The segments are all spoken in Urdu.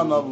سبحان اللہ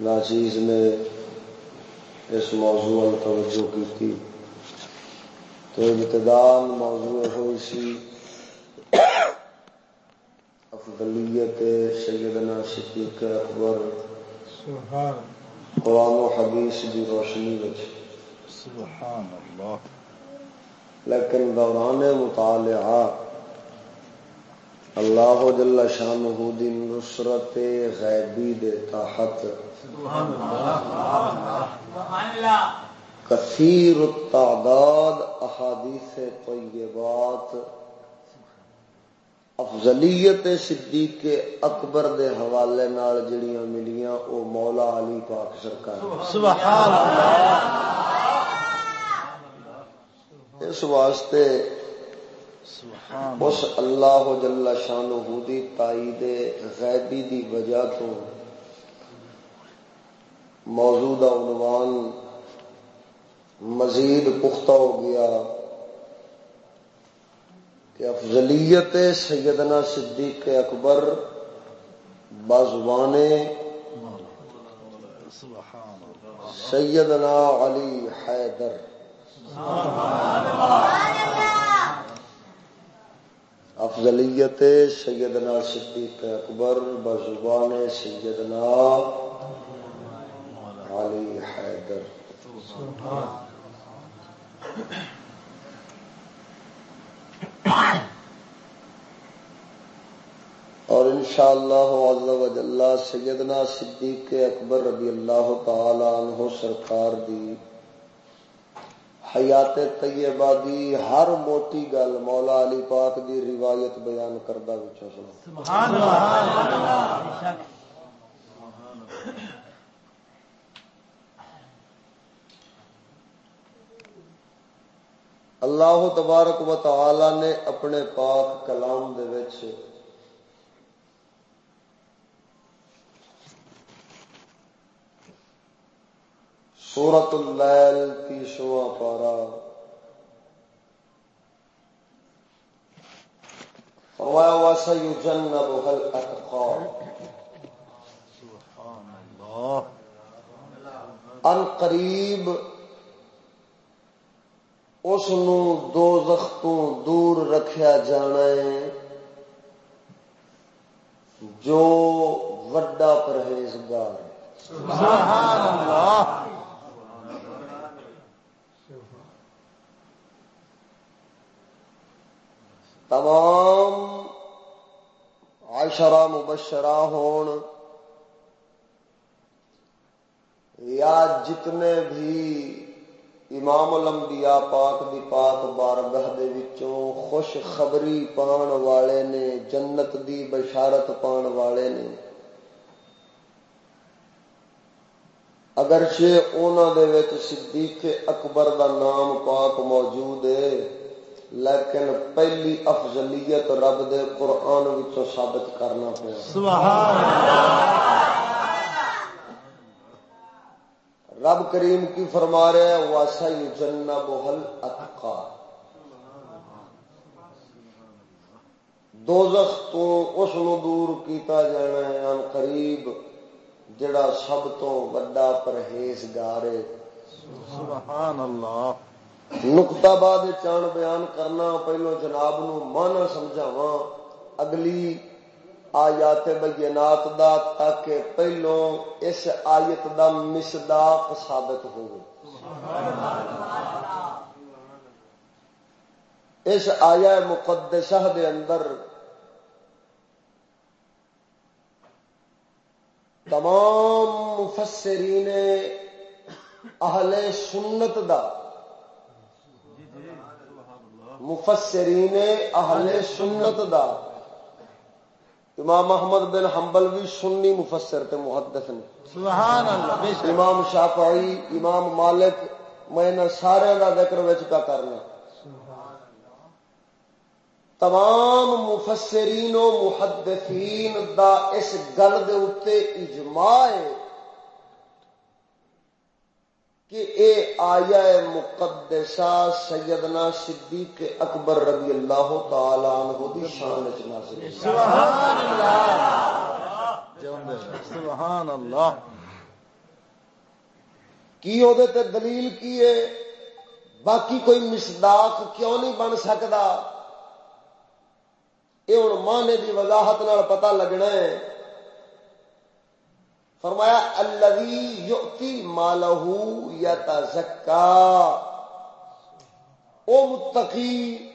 ناچیز نے اس موضوع توجہ کی تو ابتدان موضوع ہوئی سی افضلیت سیدنا صدیق اکبر۔ قرآن و حدیث کی روشنی سبحان اللہ۔ لیکن دوران مطالعہ اللہ جل شان دی نصرت غیبی دے تحت کثیر التعداد احادیث طیبات افضلیت صدیق اکبر دے حوالے نال جڑیاں ملیاں او مولا علی پاک سرکار۔ سبحان اللہ۔ اس واسطے اس اللہ جل شان دی تائید غیبی دی وجہ تو موجودہ عنوان مزید پختہ ہو گیا کہ افضلیت سیدنا صدیق اکبر بازوان سیدنا علی حیدر افضلیت سیدنا صدیق اکبر بزبان سیدنا علی حیدر۔ اور انشاءاللہ عز و سیدنا صدیق اکبر رضی اللہ تعالی عنہ سرکار دی حیات طیبہ دی ہر موٹی گل مولا علی پاک دی روایت بیان کردہ بچوں سبحان اللہ اللہ تبارک و تعالی نے اپنے پاک کلام دے وچ سورت اللیل تیسواں پارا فرمایا واسا یجنبها الاتقا ان قریب اس دو تو دور رکھیا جانا ہے جو وڈا پرہیزگار سبحان اللہ۔ تمام عشرہ مبشرہ ہون۔ یا جتنے بھی امام الانبیاء پاک دی پاک بارگاہ دے وچوں خوش خبری پان والے نے، جنت دی بشارت پان والے نے۔ اگرچہ انہوں دے وچ صدیق اکبر دا نام پاک موجود ہے لیکن پہلی افضلیت رب دے قرآن وچوں ثابت کرنا پیا۔ سبحان رب کریم کی فرما رہے ہیں واسا جنا بہل اتقا دوزخ تو اس نو دور کیتا جانا ہے ان قریب جڑا سب تو بڑا پرہیزگار ہے۔ سبحان اللہ۔ نقتا باد چان بیان کرنا، پہلو جناب نو مانا سمجھاوا اگلی آیات بینات دا تاکہ پہلو اس آیت دا مصداق ثابت ہو اس آیا مقدسہ دے اندر تمام مفسرین اہل سنت دا مفسرین اہل سنت دا۔ امام محمد بن حنبل بھی سنی مفسر تے محدث نے۔ سبحان اللہ امام شافعی امام مالک میں سارے دا ذکر وچ کا کرنا تمام مفسرین و محدثین دا اس گل دے اوتے اجماع ہے۔ کہ اے آیا مقدسہ سیدنا صدیق اکبر رضی اللہ تعالی عنہ دی شان وچ نازل سبحان اللہ سبحان اللہ۔ کی وہ دلیل کی ہے؟ باقی کوئی مسداخ کیوں نہیں بن سکتا؟ یہ ہوں مانے کی وضاحت پتا لگنا ہے فرمایا الذي يؤتي ماله يتزكى او متقی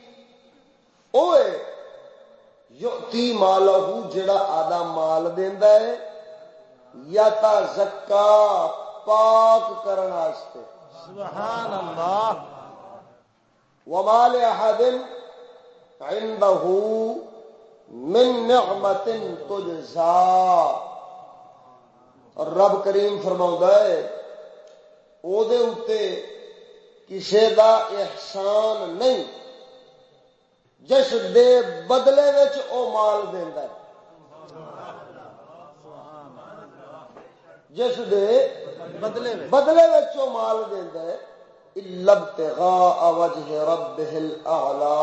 اوے یؤتی مالہ جڑا آدھا مال دیندا ہے یتزکا پاک کرن واسطے۔ سبحان اللہ ومال احد عنده من نعمت تجزا۔ اور رب کریم فرما ہے وہ کسی دا احسان نہیں۔ جس دے بدلے او مال دینا جس دے بدلے بدلے او مال دینا ہے۔ لبتغاء وجه ربه الاعلى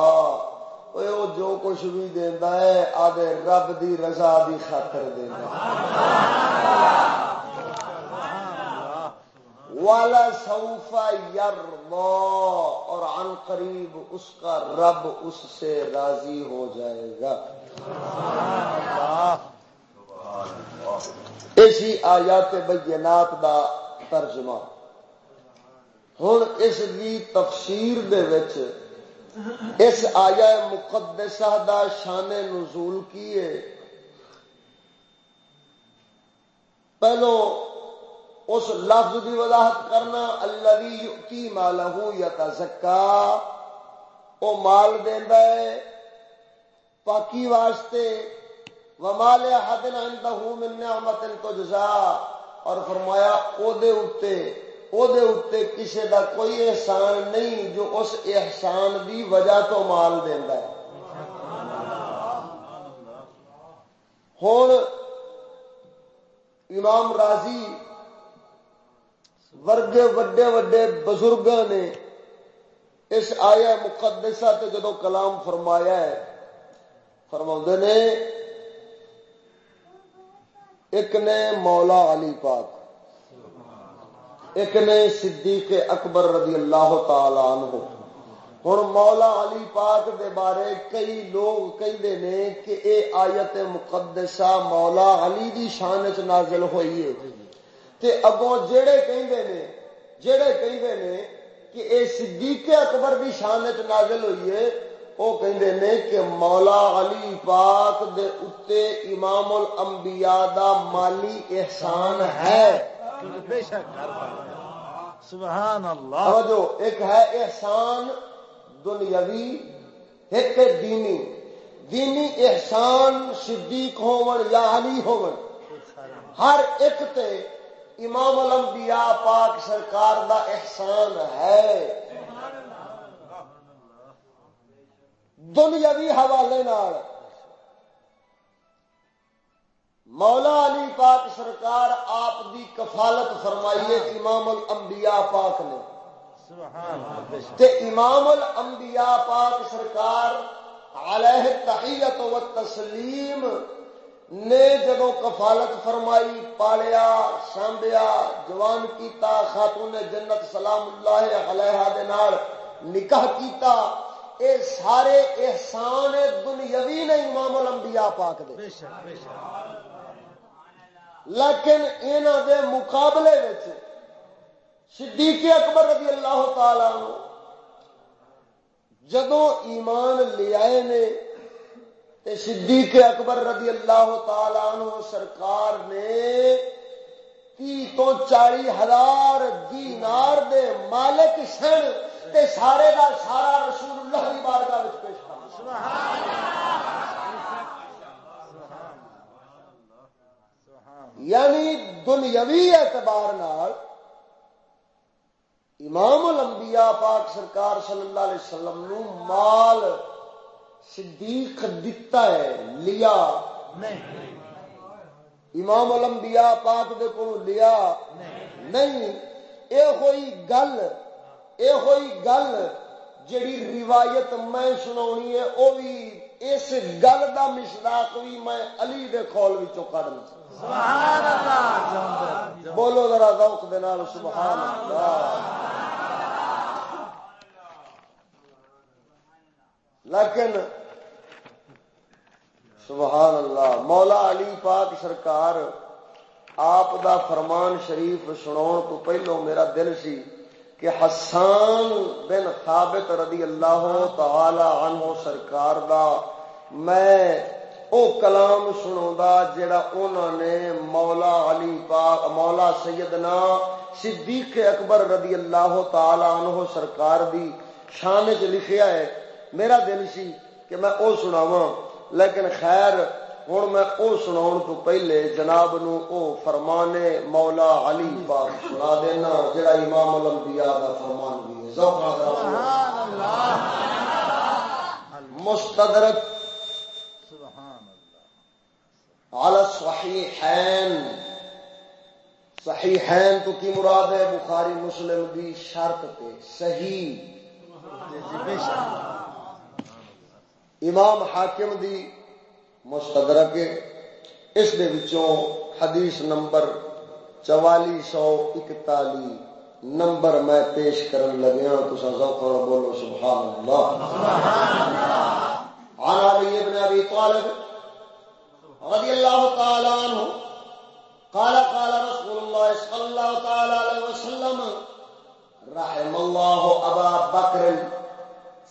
وہ جو کچھ بھی دینا ہے آدھے رب دی رضا دی خاطر دینا والا سوفا یار اور عن قریب اس کا رب اس سے راضی ہو جائے گا۔ اسی آیات بینات دا ترجمہ۔ ہوں اس کی تفسیر دے وچ اس آیا مقدسہ دا شان نزول کیے پہلو اس لفظ کی وضاحت کرنا اللہ کی مالہ یا تزکا وہ مال دینا ہے، پاکی واسطے، ومال حد عنده من نعمت تجزا، اور فرمایا، او دے اتے وہ کسی دا کوئی احسان نہیں جو اس احسان دی وجہ تو مال دینا ہوں امام راضی ورگے وڈے وڈے بزرگ نے اس آیا مقدسہ تے جدو کلام فرمایا ہے فرما نے، ایک نے مولا علی پاک، ایک نے صدیق اکبر رضی اللہ تعالی عنہ۔ ہوں مولا علی پاک دے بارے کئی لوگ کہتے ہیں کہ اے آیت مقدسہ مولا علی دی شان چ نازل ہوئی ہے۔ تے اگوں جڑے کہندے نے جڑے کہندے نے کہ اے صدیق اکبر دی شان چ نازل ہوئی ہے وہ کہندے نے کہ مولا علی پاک دے اتے امام الانبیاء دا مالی احسان ہے۔ بے شک۔ سبحان اللہ جو ایک ہے احسان دنیاوی ایک دینی۔ دینی احسان صدیق ہون یا علی ہون۔ ہر ایک تے امام الانبیاء پاک سرکار دا احسان ہے۔ دنیاوی حوالے نال مولا علی پاک سرکار آپ دی کفالت فرمائیے امام الانبیاء پاک نے۔ تے امام الانبیاء پاک سرکار علیہ تحیت و تسلیم نے جدو کفالت فرمائی پالیا سانبیا جوان کیتا خاتون جنت سلام اللہ علیہ نکاح کیتا اے سارے احسان دنیاوی نے امام الانبیاء پاک دے۔ بے شک بے شک۔ لیکن انہوں دے مقابلے صدیق اکبر رضی اللہ تعالی جدو ایمان لے آئے نے تے صدیق اکبر رضی اللہ تعالی عنہ سرکار نے تی تو چالی ہزار دینار دے مالک سن تے سارے دا سارا رسول اللہ کی بارگاہ پیش کر یعنی دنیاوی اعتبار نال امام الانبیاء پاک سرکار صلی اللہ علیہ وسلم نو مال صدیق دتا ہے لیا۔ امام الانبیاء پاک دے کو لیا۔ نہیں اے ہوئی گل اے ہوئی گل جڑی روایت میں سناونی ہے وہ بھی اس گل کا مشراق بھی میں علی دے کھول کھولنا سبحان اللہ بولو ذرا ذوق دے نال سبحان اللہ۔ لیکن سبحان اللہ، مولا علی پاک سرکار آپ دا فرمان شریف سنا تو پہلو میرا دل سی کہ حسان بن ثابت رضی اللہ تعالی عنہ سرکار دا میں او کلام سنا جڑا انہوں نے مولا علی پاک، مولا سیدنا صدیق اکبر رضی اللہ تعالی عنہ سرکار دی شان چ لکھیا ہے۔ میرا دل سی کہ میں او سناواں، لیکن خیر ہوں میں او سنا تو پہلے جناب نو او فرمانے مولا علی پاک سنا دینا، جڑا امام الانبیاء دا فرمان بھی ہے۔ سبحان اللہ۔ مستدرک۔ سبحان اللہ۔ على الصحيحين صحیحین تو کی مراد ہے؟ بخاری مسلم دی شرط تے۔ صحیح۔ جی جی امام حاکم دی مستدرک اس دے وچوں حدیث نمبر چوالی سو اکتالی نمبر میں پیش کرن لگیا تسا ذوق اور بولو سبحان اللہ۔ عن علی ابن ابی طالب رضی اللہ تعالی عنہ قال قال رسول الله صلى الله تعالى عليه وسلم، رحم الله ابا بكر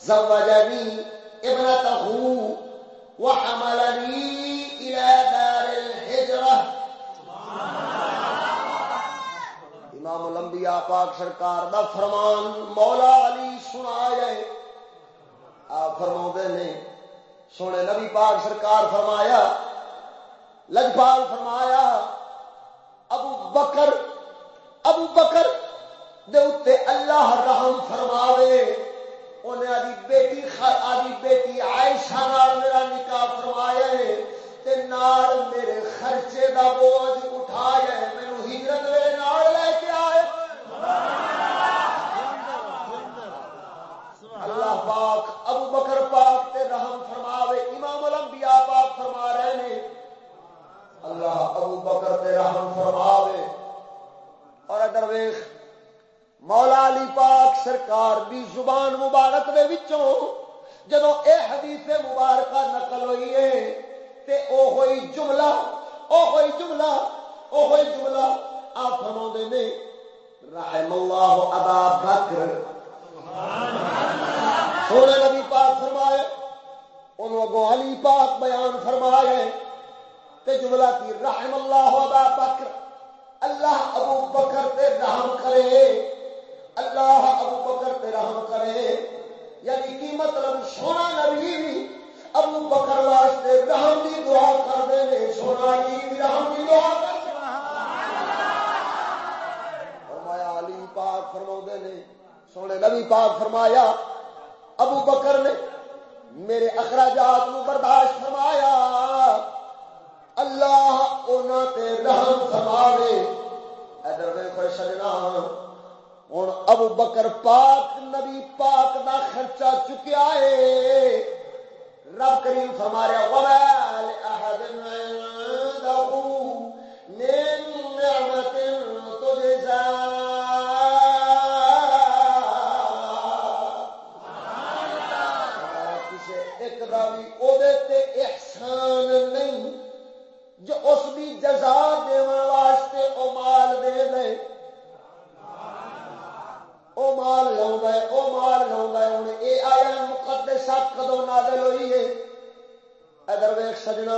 زوجني ابنته وحملني إلى دار الحجرة امام الانبیاء پاک سرکار دا فرمان مولا علی سنا جائے آپ فرما نے، سونے نبی پاک سرکار فرمایا لجپال فرمایا، ابو بکر ابو بکر دے اتے اللہ رحم فرماوے۔ انہیں آدھی بیٹی آدھی بیٹی عائشہ نال میرا نکاح فرمایا ہے تے نال میرے خرچے دا بوجھ اٹھایا ہے۔ مینو ہجرت میرے نال لے کے آئے۔ اللہ پاک ابو بکر پاک تے رحم فرماوے، امام الانبیاء پاک فرما رہے ہیں۔ اللہ ابو بکر تے رحم فرماوے۔ اور ادر ویخ مولا علی پاک سرکار دی زبان مبارک دے وچوں جدو اے حدیث مبارکہ نقل ہوئی ہے تے او ہوئی جملہ، او ہوئی جملہ، او ہوئی جملہ، آپ فرماؤں نے، رحم اللہ ابا بکر۔ سونے نبی پاک فرمائے، انہوں اگوں علی پاک بیان فرمائے، تے جملہ کی رحم اللہ ابا بکر، اللہ ابو بکر تے رحم کرے۔ اللہ ابو بکر پہ رحم کرے یعنی کی مطلب سونا نبی بھی ابو بکر واسطے رحم کی دعا کر دے سونا علی بھی رحم کی دعا کر فرمایا، علی پاک فرما نے، سونے نبی پاک فرمایا، ابو بکر نے میرے اخراجات نو برداشت فرمایا، اللہ انہوں تے رحم فرماوے۔ ادھر ویکھو سجنا ہوں ابو بکر پاک، نبی پاک دا خرچہ چکیا ہے۔ رب کریم فرما رہا وبال احد من نعمت تجزا کسی احسان نہیں، جو اس بھی جزا دیون واسطے او مال دے دے۔ او مال لاؤں ہے او مال لاؤں ہے ہوں اے آیا مقدسہ کدو نازل ہوئی ہے ادھر ویک سجنا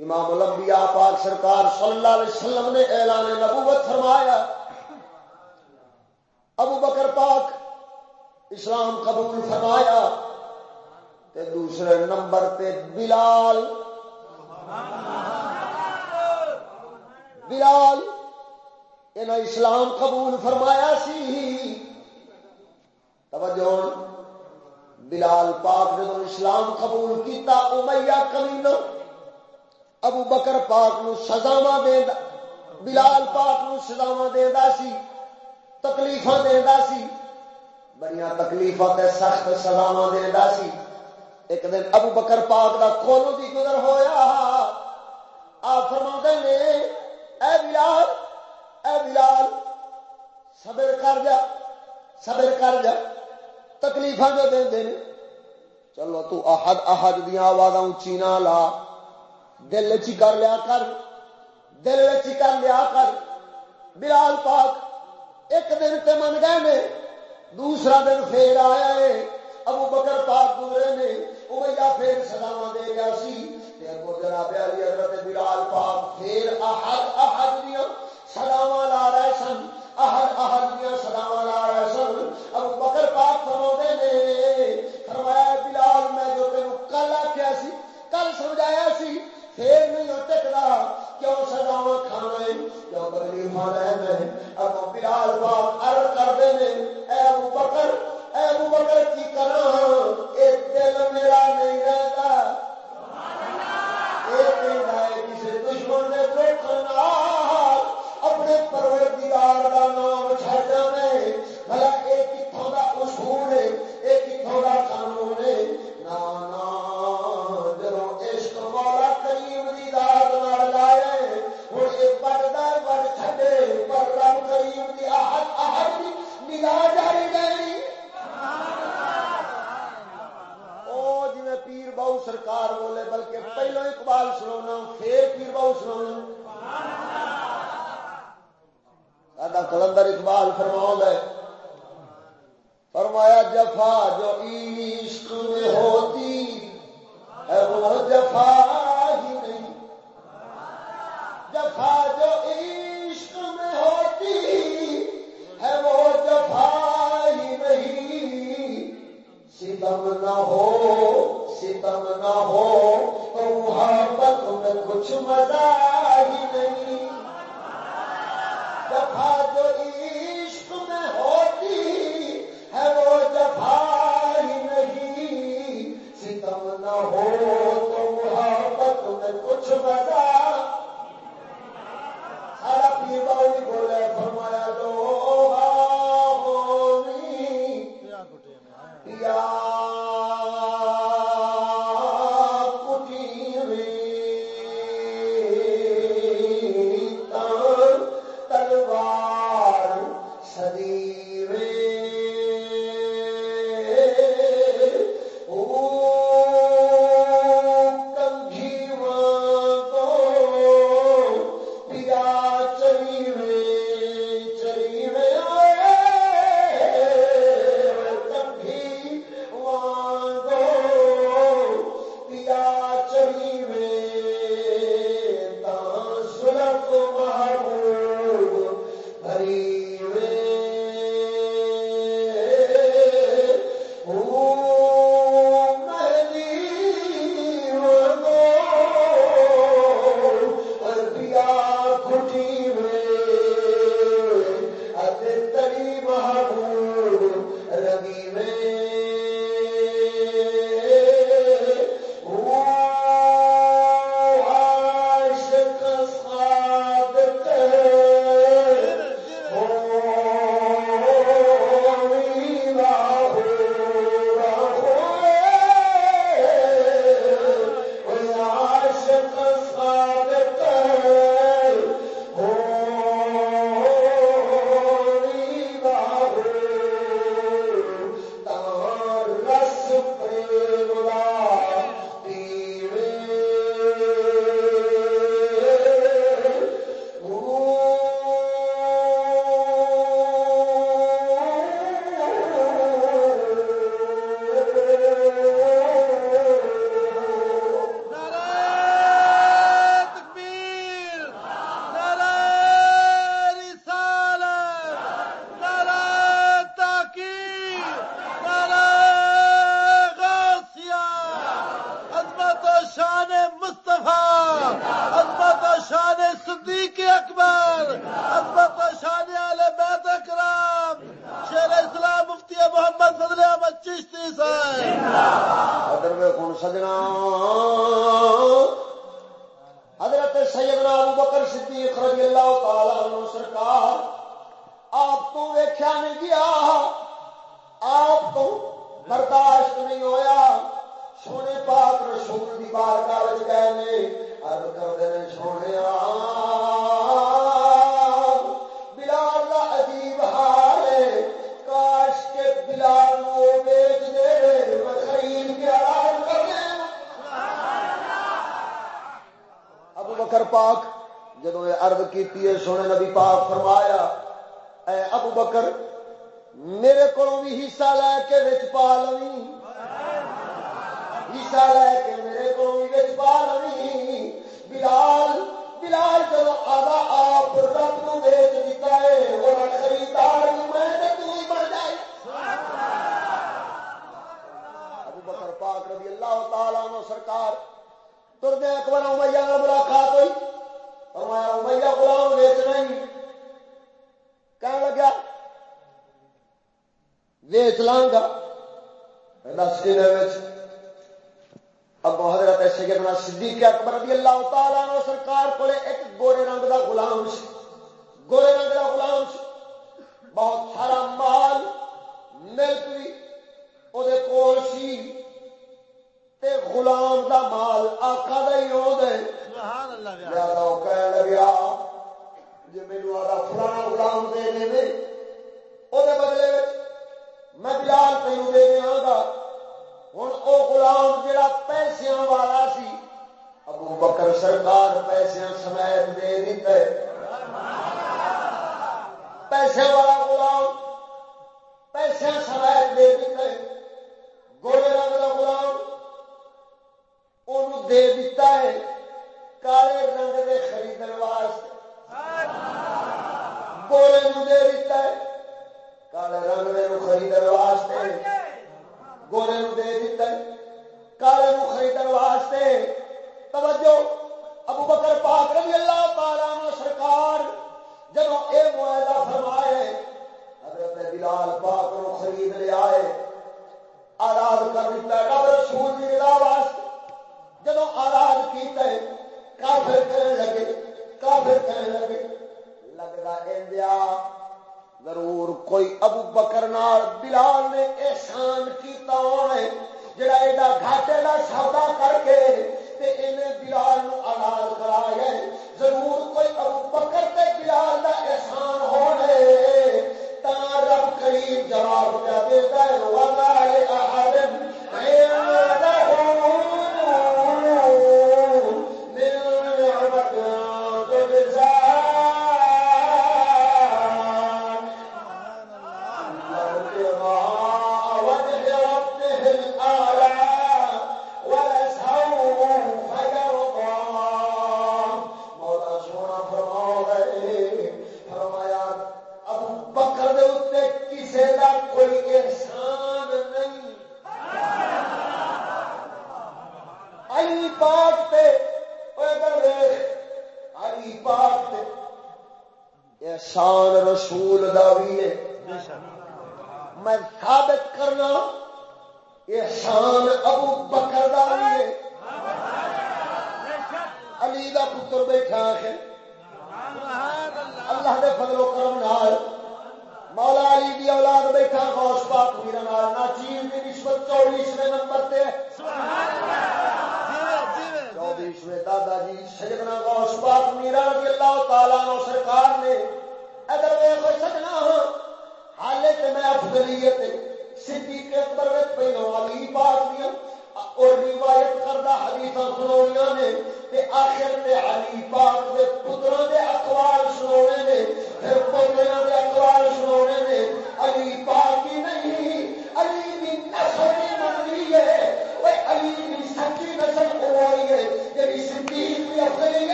امام الانبیاء پاک سرکار صلی اللہ علیہ وسلم نے اعلان نبوت فرمایا ابو بکر پاک اسلام قبول فرمایا تے دوسرے نمبر تے بلال بلال انہیں اسلام قبول فرمایا سی۔ توجہ۔ بلال پاک جب اسلام قبول کیتا، امیہ کمین ابو بکر پاک نو سزاوا دے بلال پاک نو سزاوا دے سی تکلیف دے سی۔ بڑی تکلیف سخت سزاوا دینا سی۔ ایک دن ابو بکر پاک کا کھولو بھی گزر ہوا آ فرما نے، اے بلال اے بلال، صبر کر جا، صبر کر جا تکلیف جو دے دیں چلو تو احد احد دیا آواز اچھی نہ لا۔ دل چی کر لیا کر، دل چی کر لیا کر۔ بلال پاک، ایک دن تے من گئے نے، دوسرا دن پھر آیا ہے ابو بکر پاک گزرے نے وہ پھر سلاوا دے گیا سی۔ اگو جناب علی حضرت بلال پاک پھر احد احد دیا سلام لا رہے سن احد احد دیا سلام لا رہے سن ابو بکر پاک فرما نے فرمایا بلال میں جو تین کل آخیا سی کل سمجھایا سی پھر نہیں ٹکتا کیوں سجاوا کھانا کیوں ہے میں اب بلال باپ ارد کرتے ہیں تے غلام دا مال آقا دا ہی ہو دے۔ لہذا وہ کہنے لگیا جی میرے آدھا فلانا غلام دے دے وہ بدلے میں بلال تین دے دیا گا۔ ہوں وہ غلام جڑا پیسے والا سی ابو بکر سرکار پیسے سمیت دے دیتے پیسے والا غلام پیسے سمیت دے دیتے گولے رنگ کا غلام ان دے دیتا ہے کالے رنگ کے خریدنے واسطے۔ گولے دے دیتا ہے کالے رنگ دے خریدنے واسطے۔ گورے دے دیتا ہے کالے نو خریدنے واسطے۔ توجہ، ابو بکر پاک رضی اللہ تعالیٰ عنہ سرکار جب یہ معاہدہ فرمائے، حضرت بلال پاک نو خرید لے آئے۔ آزاد کر دیتا ہے۔ رب رسول کی رضا واسطے جب آزاد کیتا ہے، کافر کرنے لگے، کافر کرنے لگے۔ لگتا انڈیا ضرور کوئی ابو بکر نال بلال نے احسان کیتا ہونا ہے، جڑا ایڈا گھاٹے کا سودا کر کے تے انہیں بلال نو آزاد کرایا ہے۔ ضرور کوئی ابو بکر تے بلال دا احسان ہونا ہے۔ رب کریم جواب پہ دیتا ہے وَلَا لِأَحَدٍ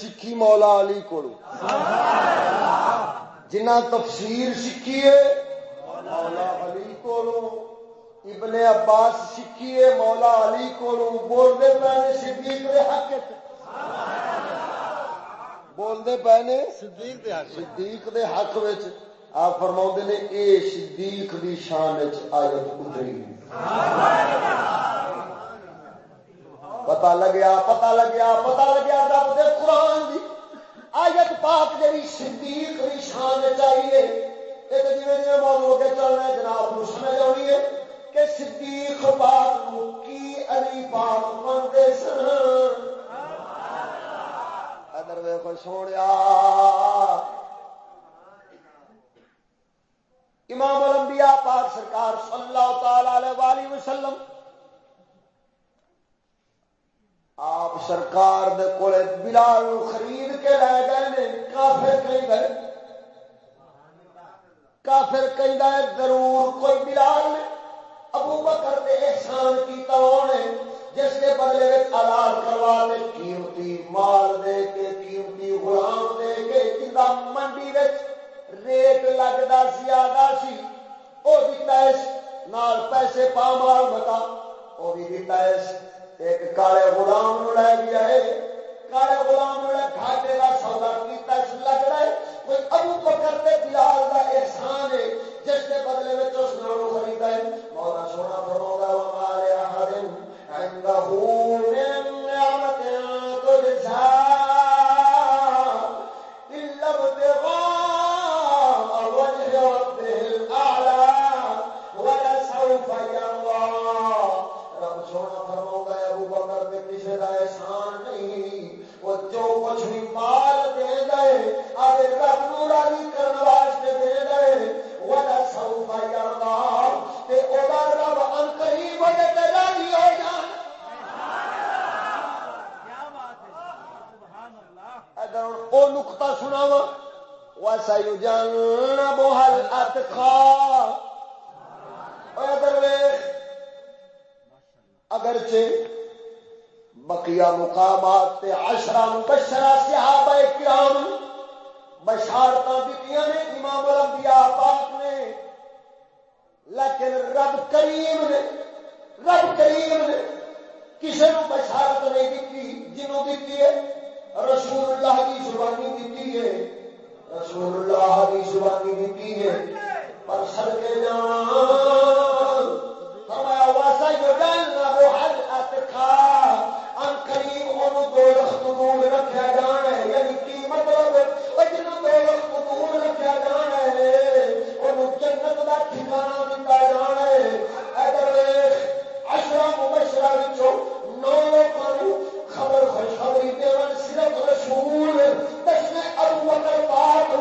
سیکھی مولا علی کو جنہ تفسیر سیکھی ہے مولا علی کو ابن عباس سیکھی ہے مولا علی کو بولتے پے صدیق دے حق بولتے پے نے صدیق دے حق آپ فرما نے اے صدیق دی شان آیت اتری۔ پتا لگیا پتا لگیا پتا لگیا رب دے قرآن دی۔ آیت پاک جی صدیق دی شان چاہیے۔ ایک جی جی موضوع کے چلنا جناب سمجھ آنی ہے کہ صدیق پاک کی علی پاک منتے سن۔ Other way سوڑیا۔ امام الانبیاء پاک سرکار صلی اللہ تعالی علیہ وسلم آپ سرکار دے کولے بلال خرید کے لے گئے نے، کافر کہیں گئے کافر کہیں گئے ضرور کوئی بلال نے ابو بکر دے احسان کی نے جس کے بدلے میں آلات کروا دے، قیمتی مال دے کے، قیمتی غلام دے کے جدا منڈی وچ ریٹ لگتا زیادہ سی وہ دیتا اس نال پیسے پا مال بتا وہ بھی دیتا اس ایک کالے غلام نو لے گیا ہے کالے غلام نو لے گھاٹے دا سودا کیتا اس لگ رہا ہے کوئی ابو بکر تے بلال دا احسان ہے جس دے بدلے وچ اس نو خریدا ہے مولا سونا فرماؤں و مال احد عنده من نقطہ سناوا وَسَيُجَنَّبُهَا الْأَتْقَى۔ اگرچہ بقیہ مقامات تے عشرہ مبشرہ صحابہ کرام بشارتاں دتیاں نے امام الانبیاء پاک نے، لیکن رب کریم نے، رب کریم نے کسی نو بشارت نہیں دیتی جنوں دیتی ہے؟ رسول اللہ کی زبانی دیتی ہے۔ رسول اللہ کی زبانی دیتی ہے۔ پر سر کے جان فرمایا، واسا جو جان وہ حل اتخا ان قریب وہ دو لخت دور رکھا جانا ہے۔ یعنی کی مطلب جن دو لخت دور رکھا جانا ہے۔ وہ جنت کا ٹھکانا دیتا جانا ہے۔ اگر اشرا مبشرا نو دے رسول دسنے ابو بکر پاک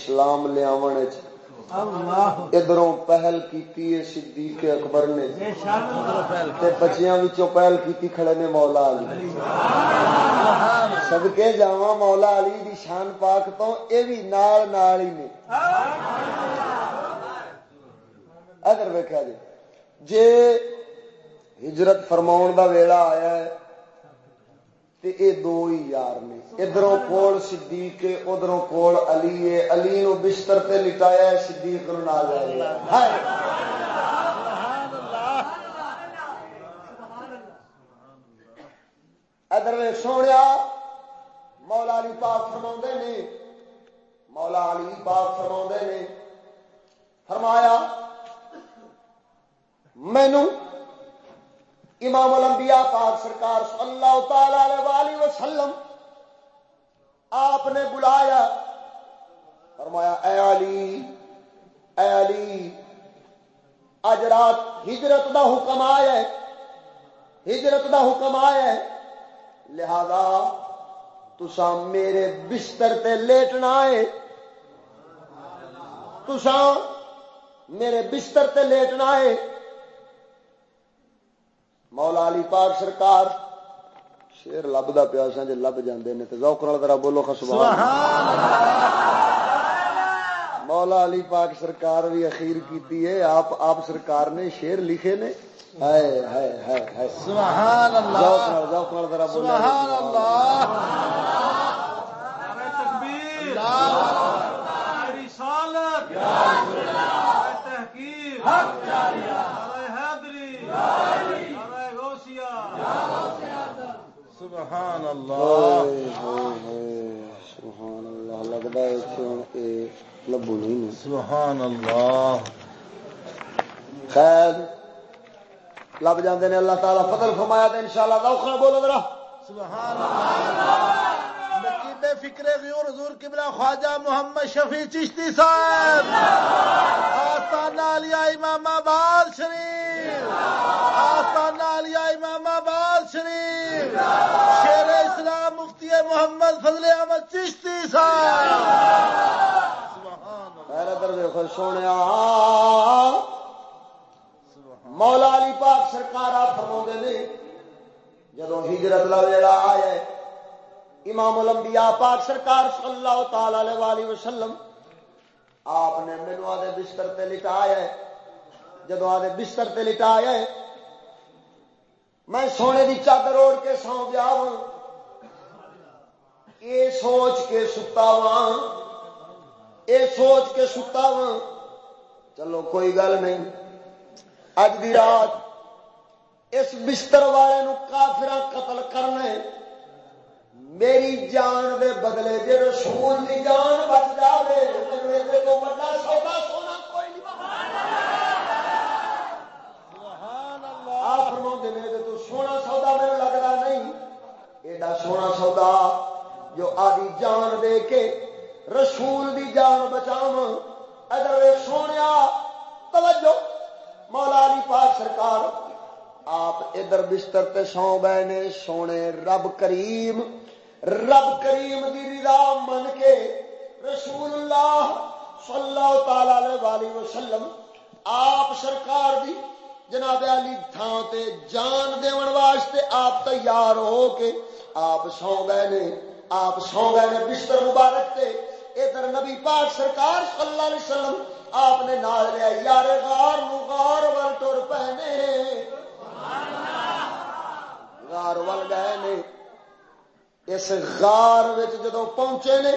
اسلام لیا ادھروں پہل کی صدیق اکبر نے۔ تے بچیاں وچوں پہل کی کھڑے نے مولا علی۔ صدقے جاواں مولا علی دی شان پاک تو اے بھی نال نال ہی نے۔ ادھر ویکھیا جی۔ جے ہجرت فرماؤن دا ویلا آیا ہے تے اے دو ہی یار نے۔ ادھروں کول صدیق ہے ادھروں کول علی ہے۔ علی نو بستر تے لٹایا ہے صدیق نو نال لے گیا۔ ہائے۔ ادھر وے سونیا، مولا علی پاک فرماوندے نے۔ مولا علی پاک فرماوندے نے۔ فرمایا، مینوں امام الانبیاء پاک سرکار صلی اللہ تعالی علیہ وسلم آپ نے بلایا، فرمایا، اے علی اے علی اج رات ہجرت دا حکم آیا ہے ہجرت دا حکم آیا ہے لہذا تسا میرے بستر تے لیٹنا ہے۔ تسا میرے بستر تے لیٹنا ہے۔ مولا علی پاک سرکار شیر لبدا پیا سا جی لب جاندے نے تے ذوق نال ذرا بولو سبحان مولا علی پاک سرکار بھی اخیر کیتی ہے آپ آپ سرکار نے شیر لکھے نے۔ ہائے ہائے ہائے ہائے۔ سبحان اللہ۔ ذوق نال ذوق نال ذرا بولو۔ سبحان اللہ۔ تکبیر۔ رسالت۔ تحقیق۔ حق حیدری سبحان اللہ. سبحان اللہ. لگتا ہے لبو نہیں سبحان اللہ خیر. لب جاندے نے اللہ تعالیٰ فضل فرمایا تے انشاءاللہ ذوق بولو ذرا. سبحان اللہ. نقیب فکر غیور حضور قبلہ خواجہ محمد شفیع چشتی صاحب. آستانہ علیہ امام آباد شریف. آستانہ علیہ امام آباد شریف، شیر اسلام مفتی محمد فضل احمد چشتی صاحب۔ سونے مولا علی پاک سرکار آپ فرما نے جدو ہجرت کا ویلا آیا امام الانبیاء پاک سرکار صلی اللہ تعالی علیہ وسلم، آپ نے مینو آدھے بستر تے لٹایا جدو آدھے بستر تے لٹایا ہے میں سونے دی چادر اوڑھ کے سو گیا ہوں یہ سوچ کے ستا وا یہ سوچ کے ستا وا چلو کوئی گل نہیں۔ اج دی رات اس بستر والے نو کافر قتل کرنا میری جان دے بدلے جے رسول دی جان بچ جائے تو بڑا سودا سونا کوئی نہیں۔ آپ فرما نے سونا سودا میرے لگتا نہیں، ایڈا سونا سودا جو آدھی جان دے کے رسول دی جان بچاو ادھر سونے توجہ، مولا علی پاک سرکار، آپ ادھر بستر تے سو گئے نے، سونے رب کریم رب کریم دی رضا من کے رسول اللہ صلی اللہ تعالی علیہ وسلم، آپ سرکار دی جناب علی تھان تے جان دیون واسطے آپ تیار ہو کے آپ سو گئے نے، آپ سو گئے نے بستر مبارک تے۔ ادھر نبی پاک سرکار صلی اللہ علیہ وسلم آپ نے نال لیا، یار غار نو غار ول ٹر پہنے۔ غار ول گئے نے۔ اس غار جدو پہنچے نے،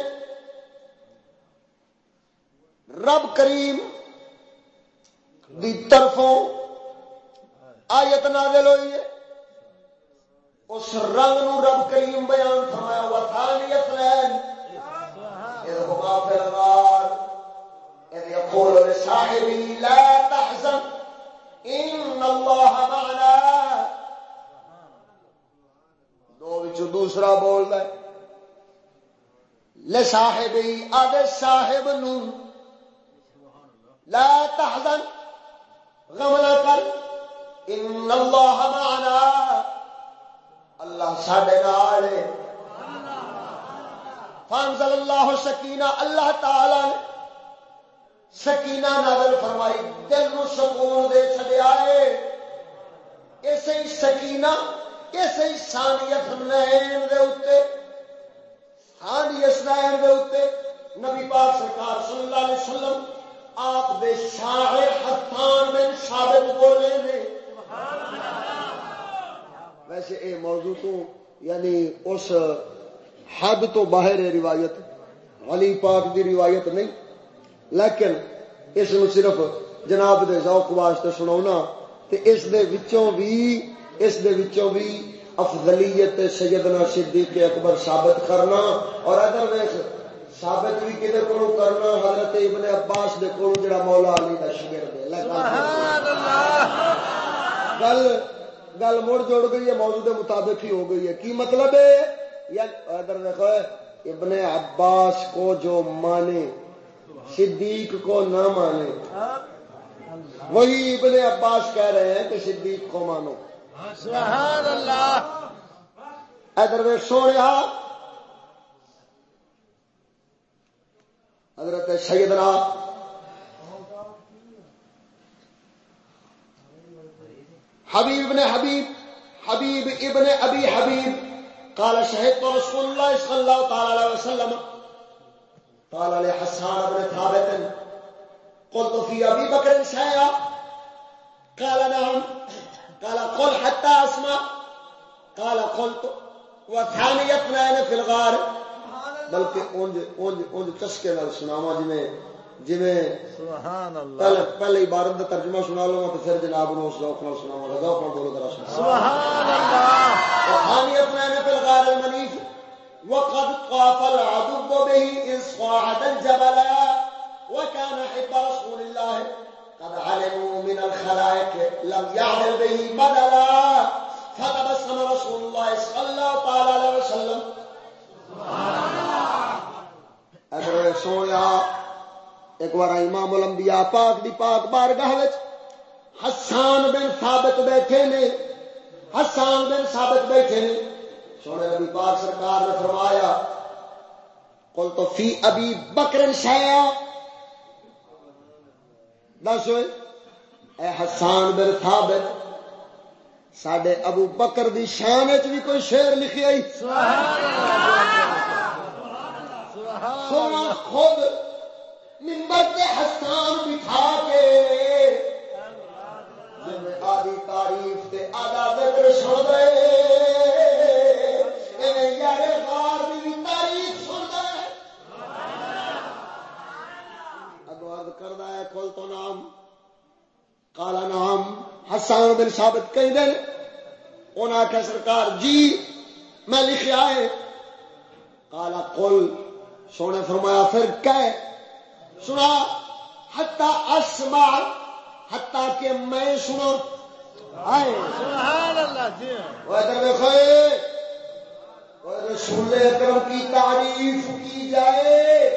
رب کریم دی طرفوں آیت نازل ہوئی ہے۔ اس رنگ نو رب کریم بیان فرمایا وثانی اثنین اذ ہما فی الغار اذ یقول لصاحبی لا تحزن۔ ان اللہ معنا۔ دو وچوں دوسرا بول ہے۔ لصاحبی آدھے صاحب نو۔ لا تحزن۔ غم نہ کر۔ ان اللہ معنا. اللہ ساڈے نال فانزل اللہ سکینہ اللہ تعالی نے سکینہ نازل فرمائی. دل نو سکون دے چھڈیا ہے. ایسے ہی سکینہ، ایسے ہی سانیت نین دے اوتے سانیت نین دے اوتے نبی پاک سرکار صلی اللہ علیہ وسلم آپ دے شاعر حسان بن ثابت بولے نے. ویسے اے موضوع تو یعنی اس حد تو باہر ہے روایت، علی پاک دی روایت نہیں، لیکن اس نو صرف جناب دے ذوق واسطے سناونا تے اس دے وچوں بھی، اس دے وچوں بھی افضلیت سیدنا صدیق اکبر ثابت کرنا اور ادھر ویکھ ثابت بھی کدے کو کرنا، حضرت ابن عباس دے کو جڑا مولا علی دا شاگرد ہے سبحان اللہ! گل گل مڑ جوڑ گئی ہے موضوع مطابق ہی ہو گئی ہے۔ کی مطلب ہے؟ یا ادھر دیکھو ابن عباس کو جو مانے صدیق کو نہ مانے۔ وہی ابن عباس کہہ رہے ہیں کہ صدیق کو مانو۔ سبحان اللہ ادھر سونے حضرت سیدنا حبیب ابن حبیب حبیب ابن ابی حبیب، قال شهدت رسول الله صلى الله تعالى عليه وسلم، قال لحسان بن ثابت، قلت في ابي بكر شيئا قال نعم، قال قل حتى اسمع، قال قلت وثاني اثنان في الغار، بلکہ اونج اونج اونج چسکے نال سناواں جی جویں جویں سبحان اللہ. پہلے پہلے عبارت دا ترجمہ سنا لو تو پھر جناب نو ذوق نال سناواں گا. ذوق نال بولو ذرا سبحان اللہ. وقد طاف العدو به إذ صاعد الجبل وكان حب رسول الله. قد علموا من الخلائق لم يعمل به بدلا فتبسم رسول الله صلى الله عليه وسلم. اگر سویا ایک بار امام الانبیاء پاک دی پاک بارگاہ وچ حسان بن ثابت بیٹھے نے حسان بن ثابت بیٹھے نے۔ سونے نبی پاک سرکار نے فرمایا قل تو فی ابی بکر شایا دس اے حسان بن ثابت سڈے ابو بکر دی شان چ بھی کوئی شعر لکھی آئی؟ سونا خود ممبر کے حسان بٹھا کے جن آدھی تعریف تے آدھا ذکر سن رہے یار غار بھی تعریف سن رہے اگو عرض کردا ہے، کھول تو نام، کالا نام، حسان بن ثابت کہیں دن۔ انہاں آخیا سرکار جی میں لکھیا ہے کالا کل سونے فرمایا، پھر کہ سنا ہتا اسما ہتا کہ میں سنا۔ آئے۔ سبحان اللہ جی وہ ادھر دیکھو وہ رسول اکرم کی تعریف کی جائے۔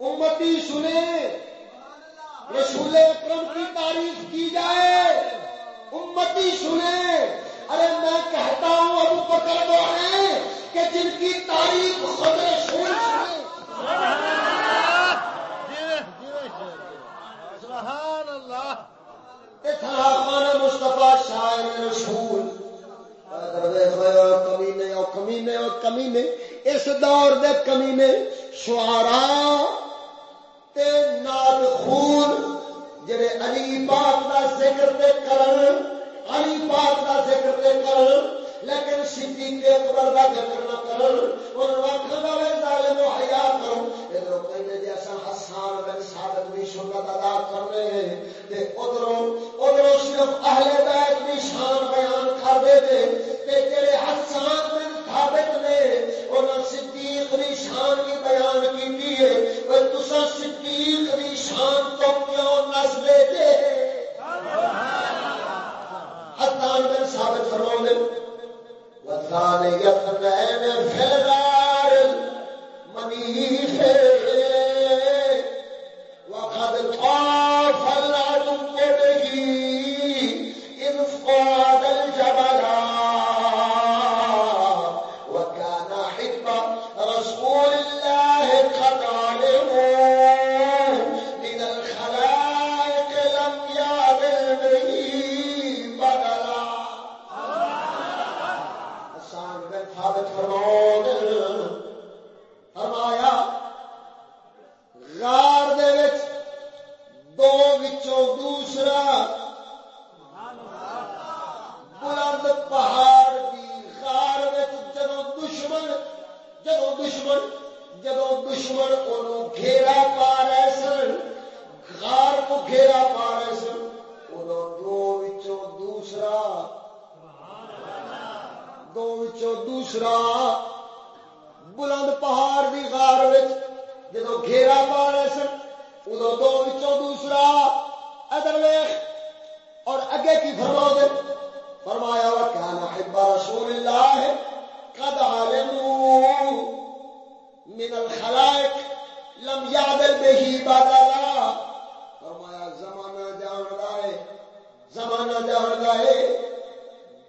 امتی سنے۔ رسول اکرم کی تعریف کی جائے۔ امتی سنے۔ ارے میں کہتا ہوں ابو بکر وہ ہیں کہ جن کی تعریف خود رسول سنے سبحان اللہ مستفا شاعر رسول۔ کمینے اور کمینے اور کمینے، اس دور دے کمینے شعرا تے ناد خون، جڑے علی پاک دا ذکر تے کرن، علی پاک دا ذکر تے کرن۔ لیکن صدیق اکبر دا ذکر نہ کرن اور وقت دا وے ظالم و حیا کرن ادھر کہندے جے اساں حسان بن ثابت بھی سنت ادا کرنے تے ادھروں ادھروں صرف اہل بیت دی شان بیان کر دے تے تے جڑے حسان بن ثابت نے انہاں صدیق دی شان بھی بیان کیتی ہے. پر تساں صدیق دی شان تو کیوں نس دے. تے حسان بن ثابت فرماؤندے وثانية اثنين في الغار المنيف وقد طاف زمانہ جاندا ہے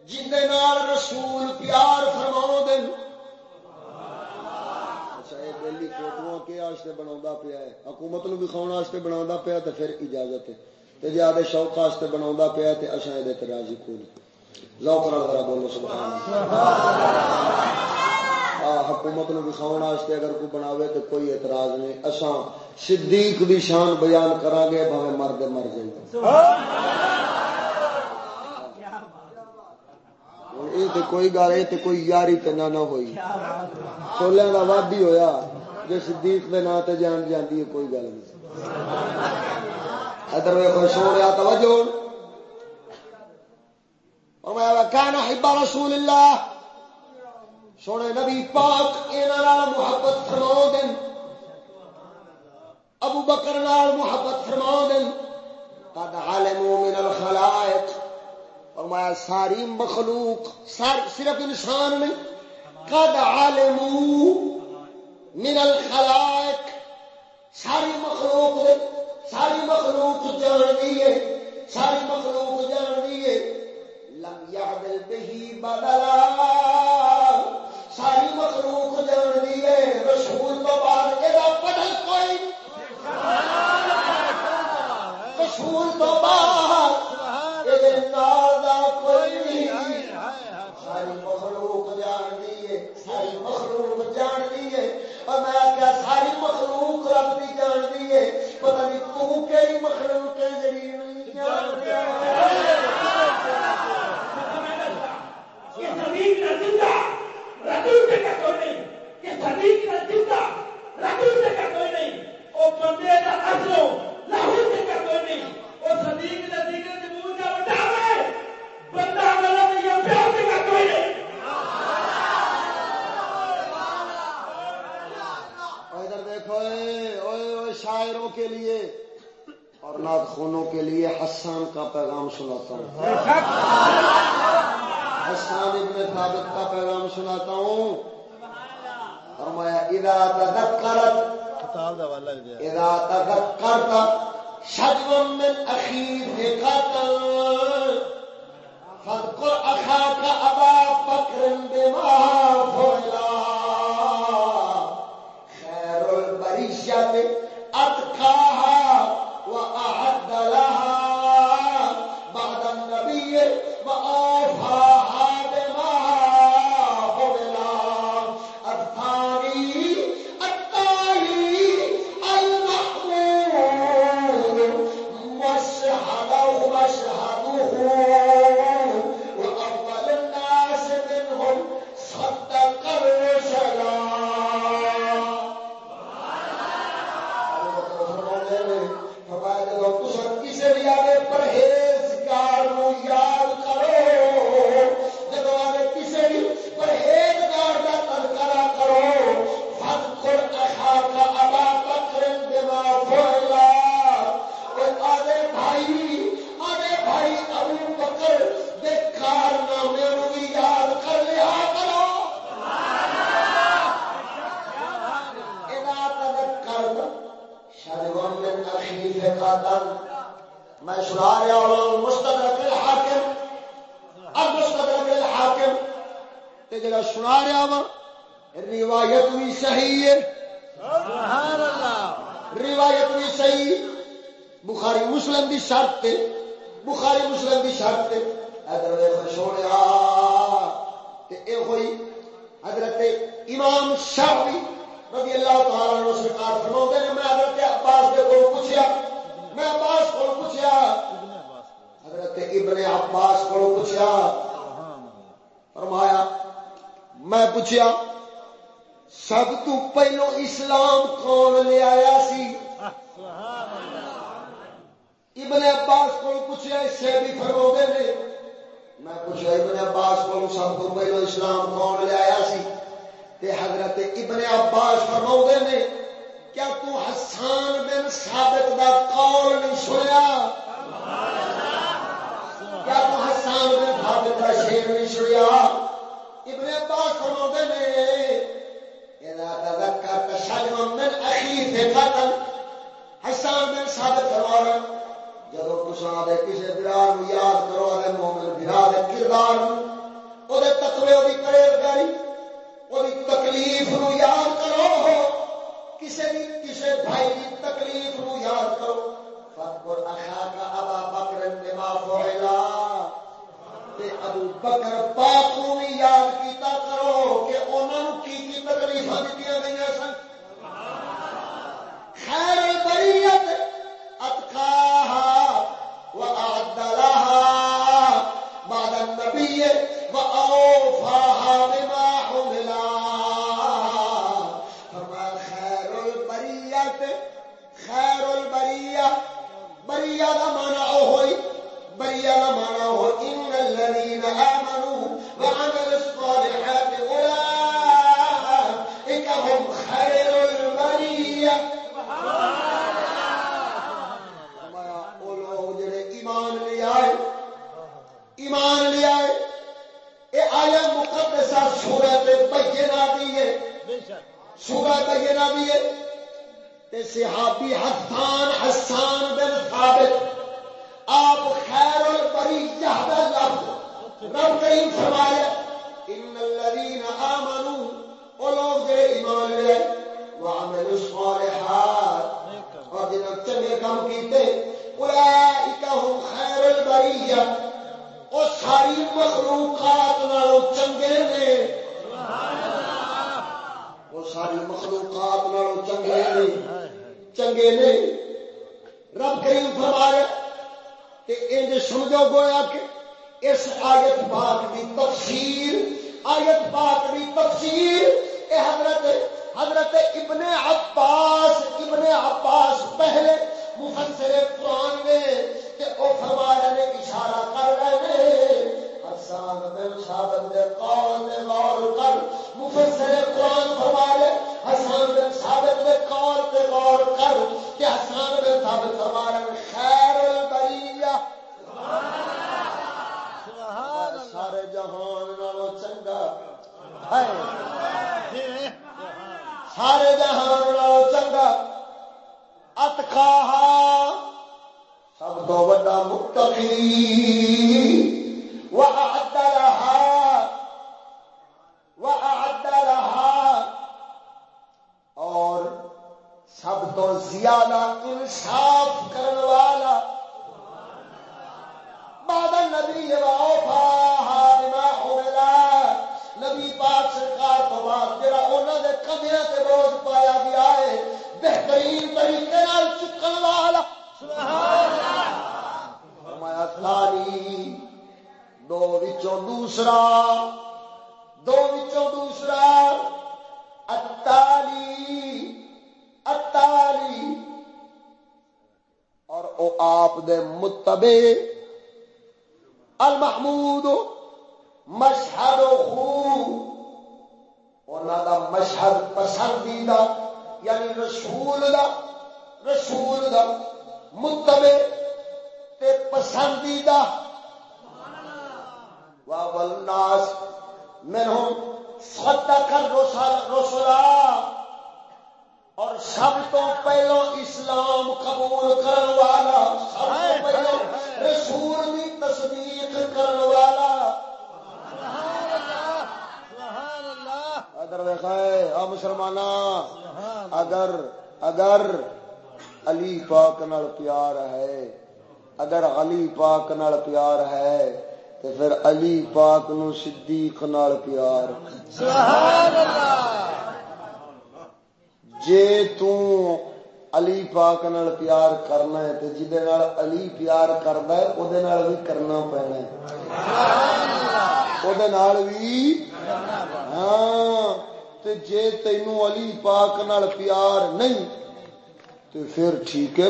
جن رسول پیار فرما دن دلی کوٹو کے بنا پیا ہے حکومت نو دکھاؤ بنا پیا تو پھر اجازت ہے تے جے آدھے شوق واسطے بنا پیا تے اصا یہ راضی کو نہیں لو کرا ذرا بولو سبحان اللہ حکومت نو دکھاؤ واسطے اگر کوئی بناوے تو کوئی اعتراض نہیں اساں صدیق دی شان بیان کرا گے بھاوے مرد مر جائے یہ تو کوئی گل یہ تو کوئی یاری تے نہ نہ ہوئی چھولیاں دا وادی ہویا جو صدیق دے نام تے جان جاندی ہے کوئی گل نہیں ادھر ویکھو سونے توجہ وما كان حب رسول الله سونے نبی پاک انہاں محبت فرما دین ابو بکر محبت فرما دین قد علموا من الخلائق فرمایا، ساری مخلوق، سار، صرف انسان نہیں، قد علموا من الخلائق. ساری مخلوق دے، ساری مخلوق جان دیے ساری مخلوق جان دیے لم يعدل به بدلا. ساری مخلوق جان دیے رسول تو بعد یہ بدل کوئی. رسول تو بعد سے کا کوئی نہیں۔ وہ صدیق کا ذکر سے منہ کا بٹا ہے بندہ غلط یا پیار سے کا کوئی نہیں ادھر دیکھو اے اوئے اوئے شاعروں کے لیے اور ناد خونوں کے لیے حسان کا پیغام سناتا ہوں۔ حسان ابن ثابت کا پیغام سناتا ہوں۔ فرمایا اذا تذکرت اذا تذکرت شجر من اخیك قتل فاذكر أخاك أبا بكر بما فعلا۔ خير البرية أتقاها وأعد لها۔ سنا رہا وا۔ روایت بھی صحیح ہے۔ سبحان اللہ روایت بھی صحیح۔ بخاری مسلم دی شرط تے بخاری مسلم دی شرط تے ادھر ویکھ سونیا تے اے ہوئی حضرت امام شافعی رضی اللہ تعالی عنہ سرکار فرماتے ہیں میں حضرت عباس دے کول پوچھیا۔ میں عباس کول پوچھیا۔ حضرت ابن عباس کول پوچھیا۔ فرمایا میں پوچھیا، سب تو پہلو اسلام کون لے آیا سی؟ ابن عباس کو پوچھا اس سے بھی فرماتے نے؟ میں پوچھا ابن عباس کو سب کو پہلو اسلام کون لے آیا سی؟ تے حضرت ابن عباس فرماتے نے، کیا تو حسان بن ثابت دا قول نہیں سنیا؟ کیا تو حسان بن ثابت دا شیر نہیں سنیا؟ ابن عباس فرماتے نے اذا تذکرت شجرا من اخی ثقتا حسان بن ثابت فرما رہے جب تسا دے کسی برا نو یاد کرو دے مومن برا دے کردار نو او دے تقوی او دی پرہیزگاری او دی تکلیف نو یاد کرو کسی بھی کسی بھائی دی تکلیف نو یاد کرو۔ فذکر اخاک ابا بکر بما فعلا، تے ابو بکر پاک نو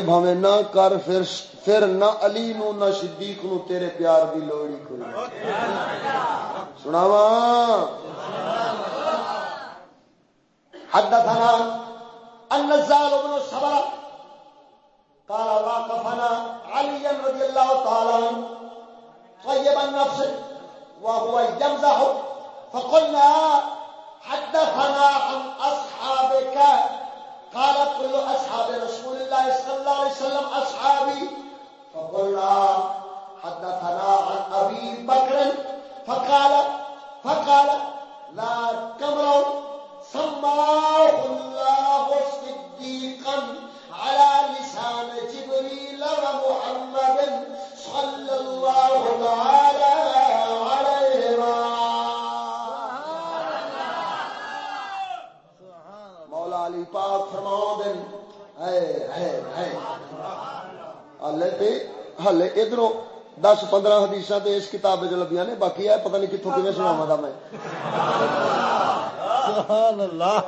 پھر ٹھیک نہ کر پھر پھر نہ علی نو نہ صدیق نو تیرے پیار دی لوڑ ہی کوئی سناواں۔ حدثنا النزال بن الصبر قال واقفنا علي رضي الله تعالى عنه طيب النفس وهو يمزح فقلنا حدثنا عن أصحابك قال كل أصحاب رسول الله صلى الله عليه وسلم، أصحابي، فقلنا حدثنا عن أبي بكر، فقال فقال، لا كمر سماه الله صديقا على لسان جبريل ومحمد صلى الله تعالى علی پاک فرماؤ دن۔ ہے ہے ہے ہلے تے ہلے ادھروں دس پندرہ حدیث اس کتاب چ لبیاں نے باقی ہے پتہ نہیں کتوں کیون سناوا دا میں۔ سبحان اللہ۔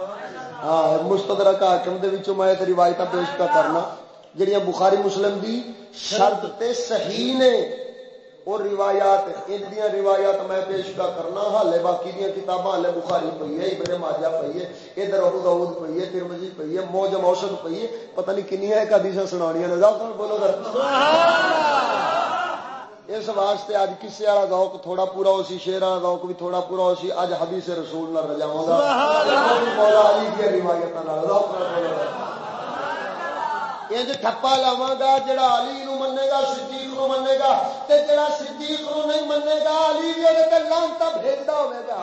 ہاں مستدرک حاکم دے وچوں میں تے روایتاں پیش کا کرنا جڑیاں بخاری مسلم دی شرط تے صحیح نے۔ اور روایات ان دیاں روایات میں پیش کا کرنا حالے باقی دیاں کتاباں حالے بخاری پئی ہے ابن ماجہ پئی ہے ادھر ابو داؤد پئی ہے ترمذی پئی ہے موجم اوسط پئی ہے پتہ نہیں کنیاں ایک حدیثاں نے۔ ذوق نال بولو ذرا اس واسطے اج کسے والا ذوق تھوڑا پورا ہو سی شیر والا ذوق بھی تھوڑا پورا ہو سی اج حدیث رسول نال رجاواں گا مولا علی دی روایتاں نال ذوق نال ذرا انج ٹھپا لاواں گا جڑا علی نو منے گا صدیق نو منے گا تے جڑا صدیق نو نہیں منے گا علی بھی اودے تے بھیجدا ہوے گا۔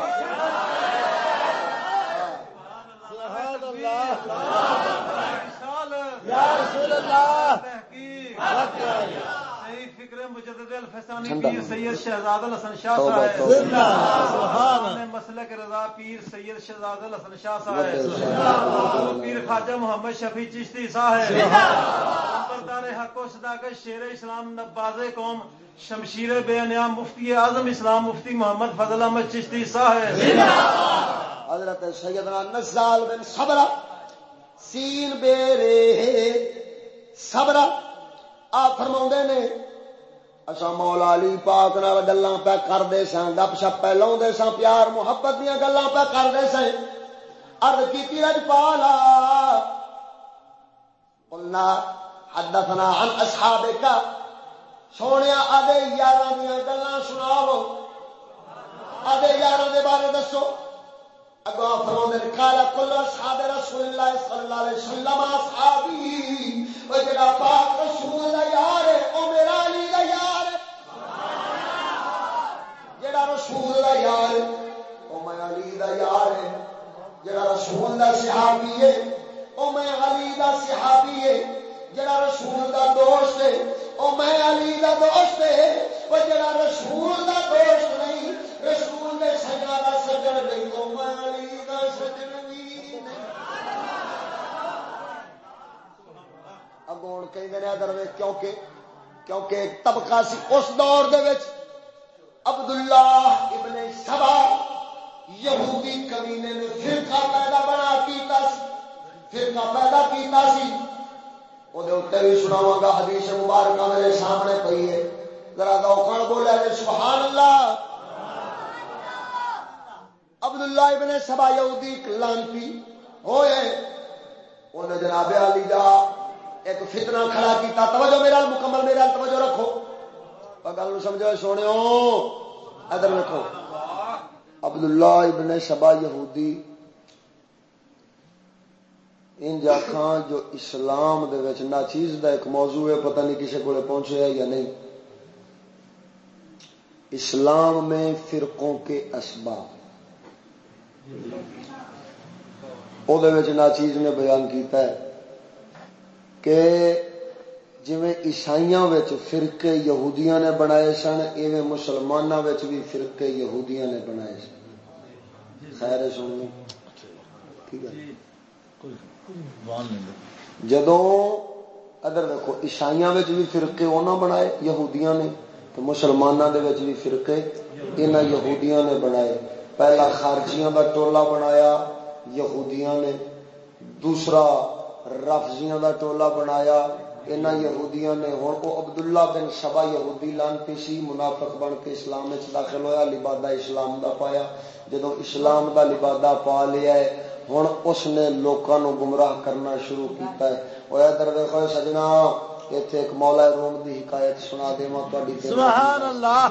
سبحان اللہ۔ یا رسول اللہ۔ فکر مجدد الفسانی پیر سید شہزاد الحسن شاہ صاحب۔ مسلک رضا پیر سید شہزاد الحسن شاہ صاحب۔ پیر خواجہ محمد شفیع چشتی صاحب۔ بردار حق و صداقت شیر اسلام نباز قوم شمشیر بے نیام مفتی اعظم اسلام مفتی محمد فضل احمد چشتی صاحب۔ حضرت سیدنا نزال بن صبرہ سین بے رے صبرہ آ فرما نے اصا مولا علی پاک نال گلاں پہ کرتے سا گپ شپ پہ لاؤں سا پیار، محبت دیا گلاں پہ کرتے سا ارد کی رج پالا قلنا، حدثنا عن اصحابک۔ سونے آدھے یار دیا گلاں سناو آدھے یار دے بارے دسو۔ اگو فرماتے ہیں کالا کل اصحاب رسول اللہ صلی اللہ علیہ وسلم، اصحابی۔ او جڑا پاک رسول دا یار ہے، او میرا علی دا یار ہے رسول دا یار او میں علی دا یار ہے۔ جڑا رسول دا صحابی ہے، او میں علی دا صحابی ہے۔ جڑا رسول دا دوست ہے، او میں علی دا دوست ہے۔ او جڑا رسول دا دوست نہیں، رسول دے سجنا دا سجن نہیں۔ او میں علی دا سجن بھی نہیں اگوں کئی دن ادھر کیونکہ کیونکہ ایک طبقہ سی اس دور دے وچ عبداللہ ابن سبا، یہودی کمینے نے فرقہ پیدا بنا کیتا فرقہ پیدا کیتا سی وہ بھی گا، حدیث مبارکہ میرے سامنے پئی ہے۔ ذرا دوکڑ بولے جی سبحان اللہ عبداللہ ابن سبا یہودی لانتی ہوئے۔ انہیں جناب علی دا ایک فتنہ کھڑا کیتا۔ توجہ میرا مکمل میرا توجہ رکھو۔ گل سمجھو سونے ادھر رکھو۔ عبداللہ ابن سبا یہودی۔ ان جاخان جو اسلام دے وچ ناچیز دا ایک موضوع ہے، پتہ نہیں کسی کو پہنچے ہے یا نہیں۔ اسلام میں فرقوں کے اسباب۔ وہ ناچیز نے بیان کیتا ہے کہ جی عیسائیاں فرقے یہودیاں نے بنائے سن، ایویں مسلمانوں بھی فرقے یہودیاں نے بنائے سن۔ خیر سن ٹھیک ہے۔ جدو ادھر دیکھو، عیسائیاں بھی فرقے انہوں بنائے، یہودیاں نے، تو مسلمانوں کے بھی فرقے یہاں یہودیاں نے بنائے۔ پہلا خارجیاں کا ٹولا بنایا، یہودیاں نے۔ دوسرا رفضیاں کا ٹولا بنایا یہاں یہودیاں نے ہوں وہ عبداللہ بن سبا یہودی لانتی سی منافق بن کے اسلام داخل ہوا لبادہ اسلام دا پایا جدو اسلام دا لبادہ پا لیا ہے ہوں اس نے لوگوں گمراہ کرنا شروع کیتا ہے وہ ادھر دیکھو سجنا اتنے ایک مولا روم دی حکایت سنا دے سبحان اللہ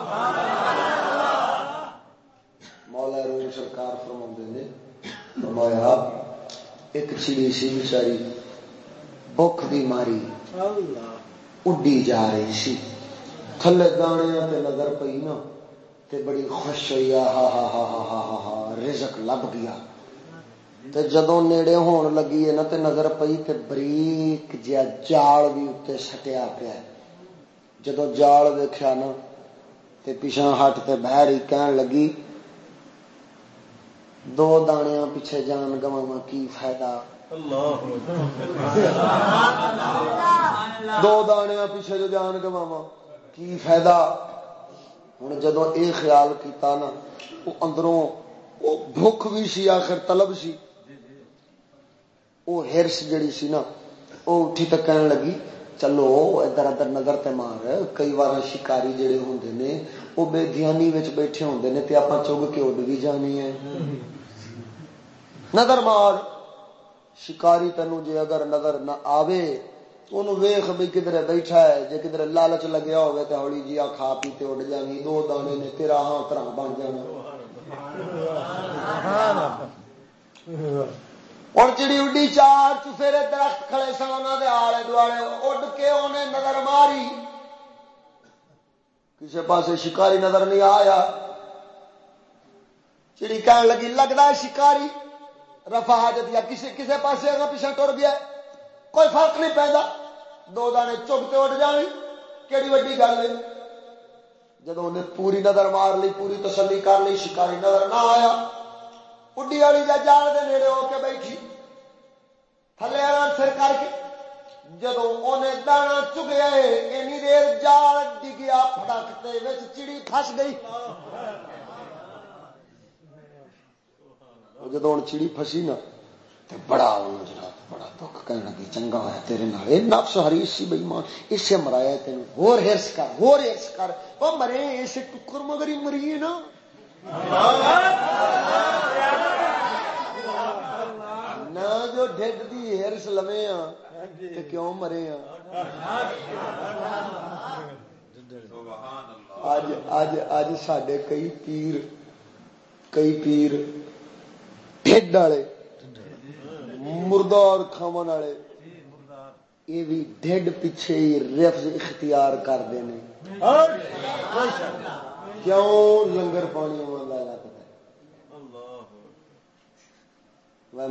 مولا روم سرکار فرما نے فرمایا ایک چڑی سی بچاری بخ دی ماری اڈی جا رہی سی تھلے دانے تے نظر پئی نا تے بڑی خوش ہوئی ہا ہا ہا ہا ہا ہا ہا رزق لب گیا تے جدو نیڑے ہون لگی ہے نا تے نظر پئی تے بریک جیا جال بھی اتنے سٹیا پیا جدو جال ویخیا نا تے پیچھا ہٹ تے بہر ہی کہن لگی دو دانیا پیچھے جان گوا کی فائدہ دو دانیا پیچھے جو جان گوا کی فائدہ؟ ہوں جدو یہ خیال کیتا نا وہ اندروں وہ بھوک بھی سی، آخر طلب سی۔ وہ ہرس جڑی سی نا وہ اٹھی تک کہنے لگی، چلو، ادھر ادھر نظر تے مار۔ کئی بار شکاری جڑے ہوں نے وہ بے دھیانی بیٹھے ہوں نے، تے آپ چگ کے اڈ بھی جانی ہے۔ نظر مار۔ شکاری تینوں جے اگر نظر نہ آوے انہوں ویخ بھی کدھر بیٹھا ہے، جے کدھر لالچ لگیا ہوئے تے ہولی جی کھا پیتے اڈ جانی دو دانے نے تیرا ہاں طرح بن جانا۔ اور جڑی اڈی چار چفیرے درخت کھڑے سن دے آلے دوالے، اڈ کے انہیں نظر ماری۔ کسی پاس شکاری نظر نہیں آیا۔ چڑی کہنے لگی لگتا ہے شکاری۔ رفا حاجت یا کسی کسی پاس پیچھے ٹر گیا، کوئی فرق نہیں پہنتا دو دانے چگتے اٹھ جانی کہڑی وڈی گل ہے جب انہیں پوری نظر مار لی، پوری تسلی کر لی، شکاری نظر نہ آیا اڈی والی جا جال دے نیڑے ہو کے بیٹھی۔ تھلے والا سر کر کے جب انہیں دانا چگیا اینی دیر جال ڈگیا پٹکتے چڑی پس گئی۔ جب ہوں چڑی فسی نا تو بڑا جناب بڑا دکھ کہنے لگی چنگا ہوا تیرے نال نفس ہری سی بئی ماں اسے مرایا تین ہور ہرس کر ہور ہرس کر وہ مرے اسے ٹکر مگر ہی مری نا نہ جو ڈیڈ دی ہرس لوے ہاں کیوں مرے ہاں اج اج اج سڈے کئی پیر کئی پیر ڈیڈ والے مردار کھاون والے یہ بھی ڈیڈ پیچھے ہی رفظ اختیار کرتے ہیں کیوں لنگر پانی لایا پتا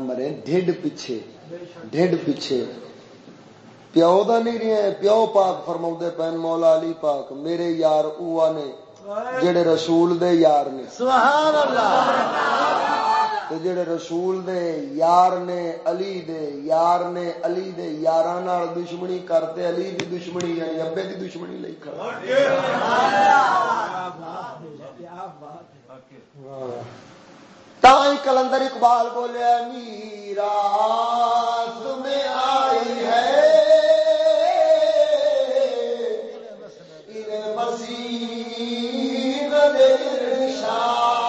مرے ڈھڈ پیچھے ڈھڈ پیچھے پیو دا نہیں رہے پیو پاک فرما پین مولا علی پاک میرے یار اوہ نے جڑے رسول دے یار نے سبحان اللہ جڑے رسول دے یار نے علی دے یار نے علی دے یاراں نال دشمنی کرتے علی دی دشمنی یعنی ابے دی دشمنی لئی کھڑا تائی کلندر اقبال بولیا میرا تمہیں آئی ہے مسیح ارشاد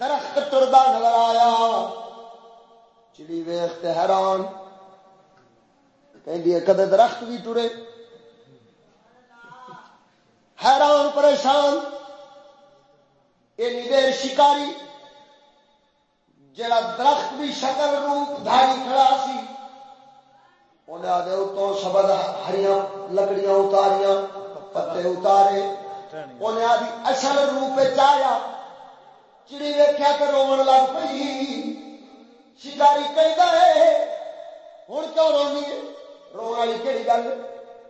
درخت تردا نظر آیا۔ چڑی ویخ حیران۔ کہ کدے درخت بھی ٹرے؟ حیران، پریشان۔ اینی دیر شکاری، جڑا درخت بھی شکل روپ دھاری کھڑا سی انہیں آدھے اتوں شبد ہریاں لکڑیاں اتاریاں، پتے اتارے۔ انہیں آدھی اصل روپ چایا۔ چڑی ویخیا کہ رو لگ پی شکاری کہہ ہوں کیوں رونی رو والی کہڑی گل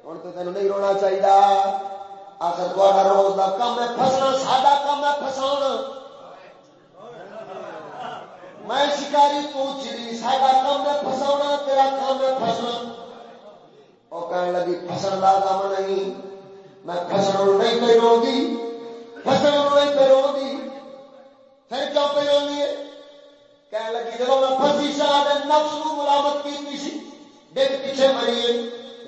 ہوں تو تین نہیں رونا چاہیے آخر تا روز کا کام ہے فسنا ساڈا کام ہے فسا میں شکاری تو چڑی ساڈا کام ہے فسا تیرا کام ہے فسنا وہ کہنے لگی فسن کا کام نہیں میں فسن نہیں پہ رو گی فسن نہیں پہ رو گی پھر کیوں ہے کہنے لگی جب میں فسی شاہ نفس کو ملامت کی سی۔ ڈگ پیچھے مریے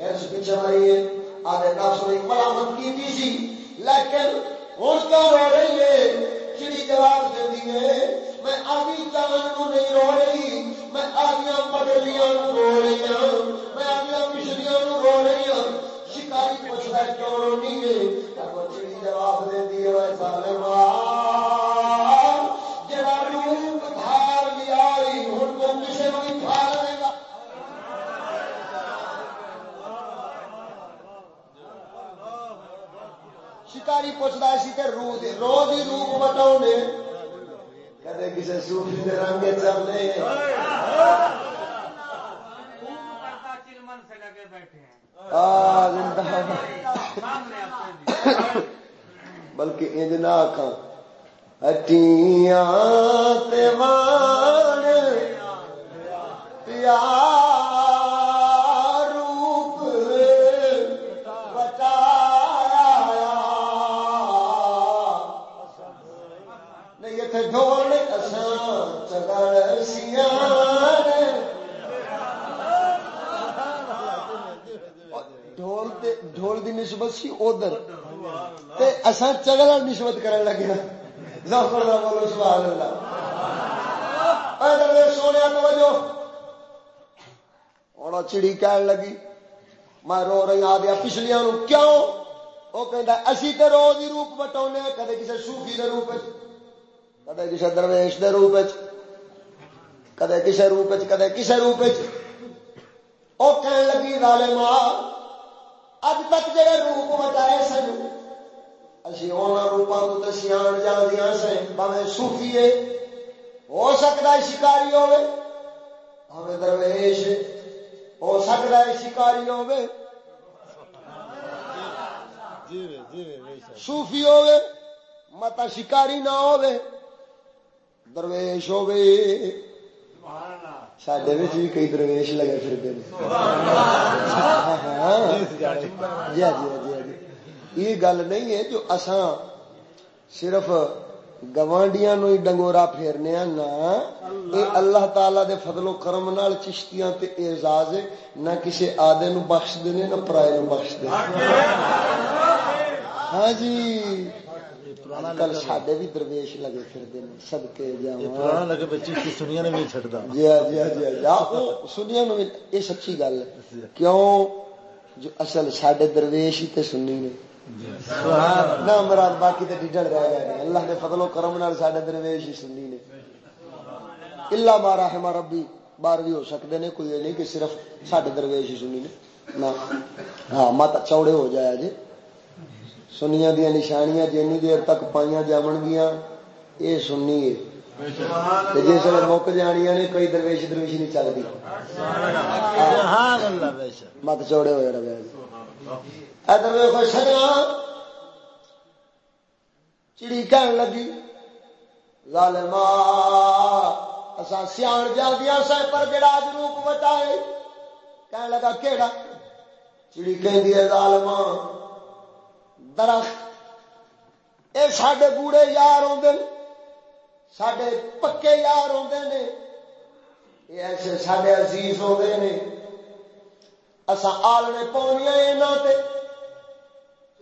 ہرس پیچھے مریے آدھے نفس نے ملامت کی سی۔ لیکن ہوں کیوں رو رہی ہے۔ چڑی جواب دینی ہے۔ میں آدھی چالن کو نہیں رو رہی۔ میں آدیا پگلیاں رو رہی ہوں میں آدیا پچھلیاں رو رہی ہوں شکاری پوچھتا کیوں رونی ہے؟ چڑی جواب دینی ہے سال جڑا روپ دھار لیا ہوں تو کسی کو بھی کھا لے گا شکاری پوچھتا سی کہ رو دی رو دی روپ بتاؤ نے کدے کسی سوفی کے رنگ چلنے بلکہ انج نہ آخا ہٹیاں پیار تے دی نسبت سی ادھر تے اساں چگل نسبت کرن لگے ظفر دا بولو سبحان اللہ ادھر سونے توجہ اور چڑی کہن لگی میں رو رہی آ گیا پچھلیاں نو کیوں وہ کہندا اسی تے روز ہی روپ بٹاونے کدے کسے صوفی دے روپ وچ کدے کسے درویش دے روپ وچ کدے کسے روپ وچ کدے کسے روپ وچ او کہن لگی ظالما اج تک جڑے روپ بتائے سن اسی انہاں روپاں تو تے سیان جاندیاں سن بھاویں صوفی ہے ہو سکتا ہے شکاری ہوے بھاویں درویش ہو سکتا ہے شکاری ہوے صوفی ہوے متا شکاری نہ ہوے درویش ہوے سڈے بھی کئی درویش لگے پھرتے جی جی جی یہ گل نہیں ہے جو اساں صرف گوانڈیاں نو ہی ڈنگورا پھیرنے نا یہ اللہ تعالی دے فضل و کرم نال چشتیاں تے اعزاز نہ کسی آدھے نو بخش دینے نہ پرائے نو بخش دینے ہاں جی کل بھی درویش لگے بچی سنیا نے بھی چڑھتا جی جی جی سنیا نو یہ سچی گل ہے۔ کیوں؟ جو اصل سڈے درویش ہی تے سنی نے۔ نہ مراد باقی تے ڈیڈڑ رہ گئے اللہ نے فضل و کرم نال درویش ہی سنی نے۔ مارا ہے مارا ربی بار بھی ہو سکتے ہیں کوئی نہیں کہ صرف سڈے درویش ہی سنی نے۔ نہ۔ ہاں مت چوڑے ہو جایا جی۔ سنیا دیا نشانیاں جن دیر تک پائیا جمن گیا یہ سننی ہے جس ویل مک جانیا نے کوئی درویش درویش نہیں چلتی مت چوڑے ہو رہے ادھر ویکو سجنا چڑی کہن لگی ظالما اسا سیان جلدیا سا پر جڑا اج روپ بچائے کہن لگا کہڑا چڑی کہ ظالما درخت یہ سڈے بوڑے یار آدھے سڈے پکے یار آدھے نے یہ ایسے سڈے عزیز آدھے نے اسا آلنے پاؤنیا یہاں تے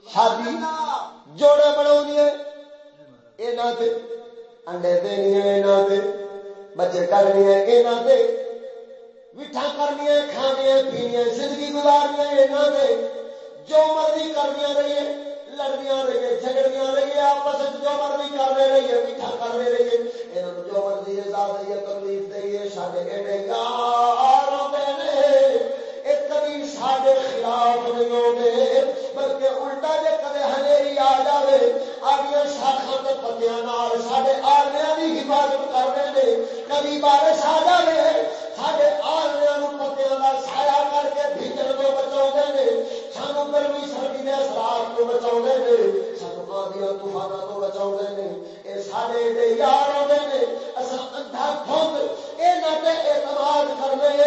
شادی جوڑے بنا یہاں تے انڈے دینی یہاں تے بچے کرنی یہاں تے میٹھا کرنی کھانے پینی زندگی گزارنی یہاں تے جو مرضی کرنی رہیے لڑدیاں رہیے جھگڑیاں رہیے آپس جو مرضی کرنے رہیے میٹھا کرنے رہیے یہاں جو مرضی ازاد رہیے تکلیف دئیے سارے ایڈے یار کبھی سارے خلاف نہیں ہوتے بلکہ الٹا جی کدے ہنیری آ جائے آدمی شاخا کے پتیا سارے کی حفاظت کرتے ہیں کبھی بارش آ جائے سارے آلیا پتیا کا سایہ کر کے بھیجن کو بچا سانو گرمی سردی کے اثرات کو بچا سانو آدیا طوفان کو بچا یہ سارے دے یار آتے ہیں۔ اصل اندھا خود یہ اعتماد کرنے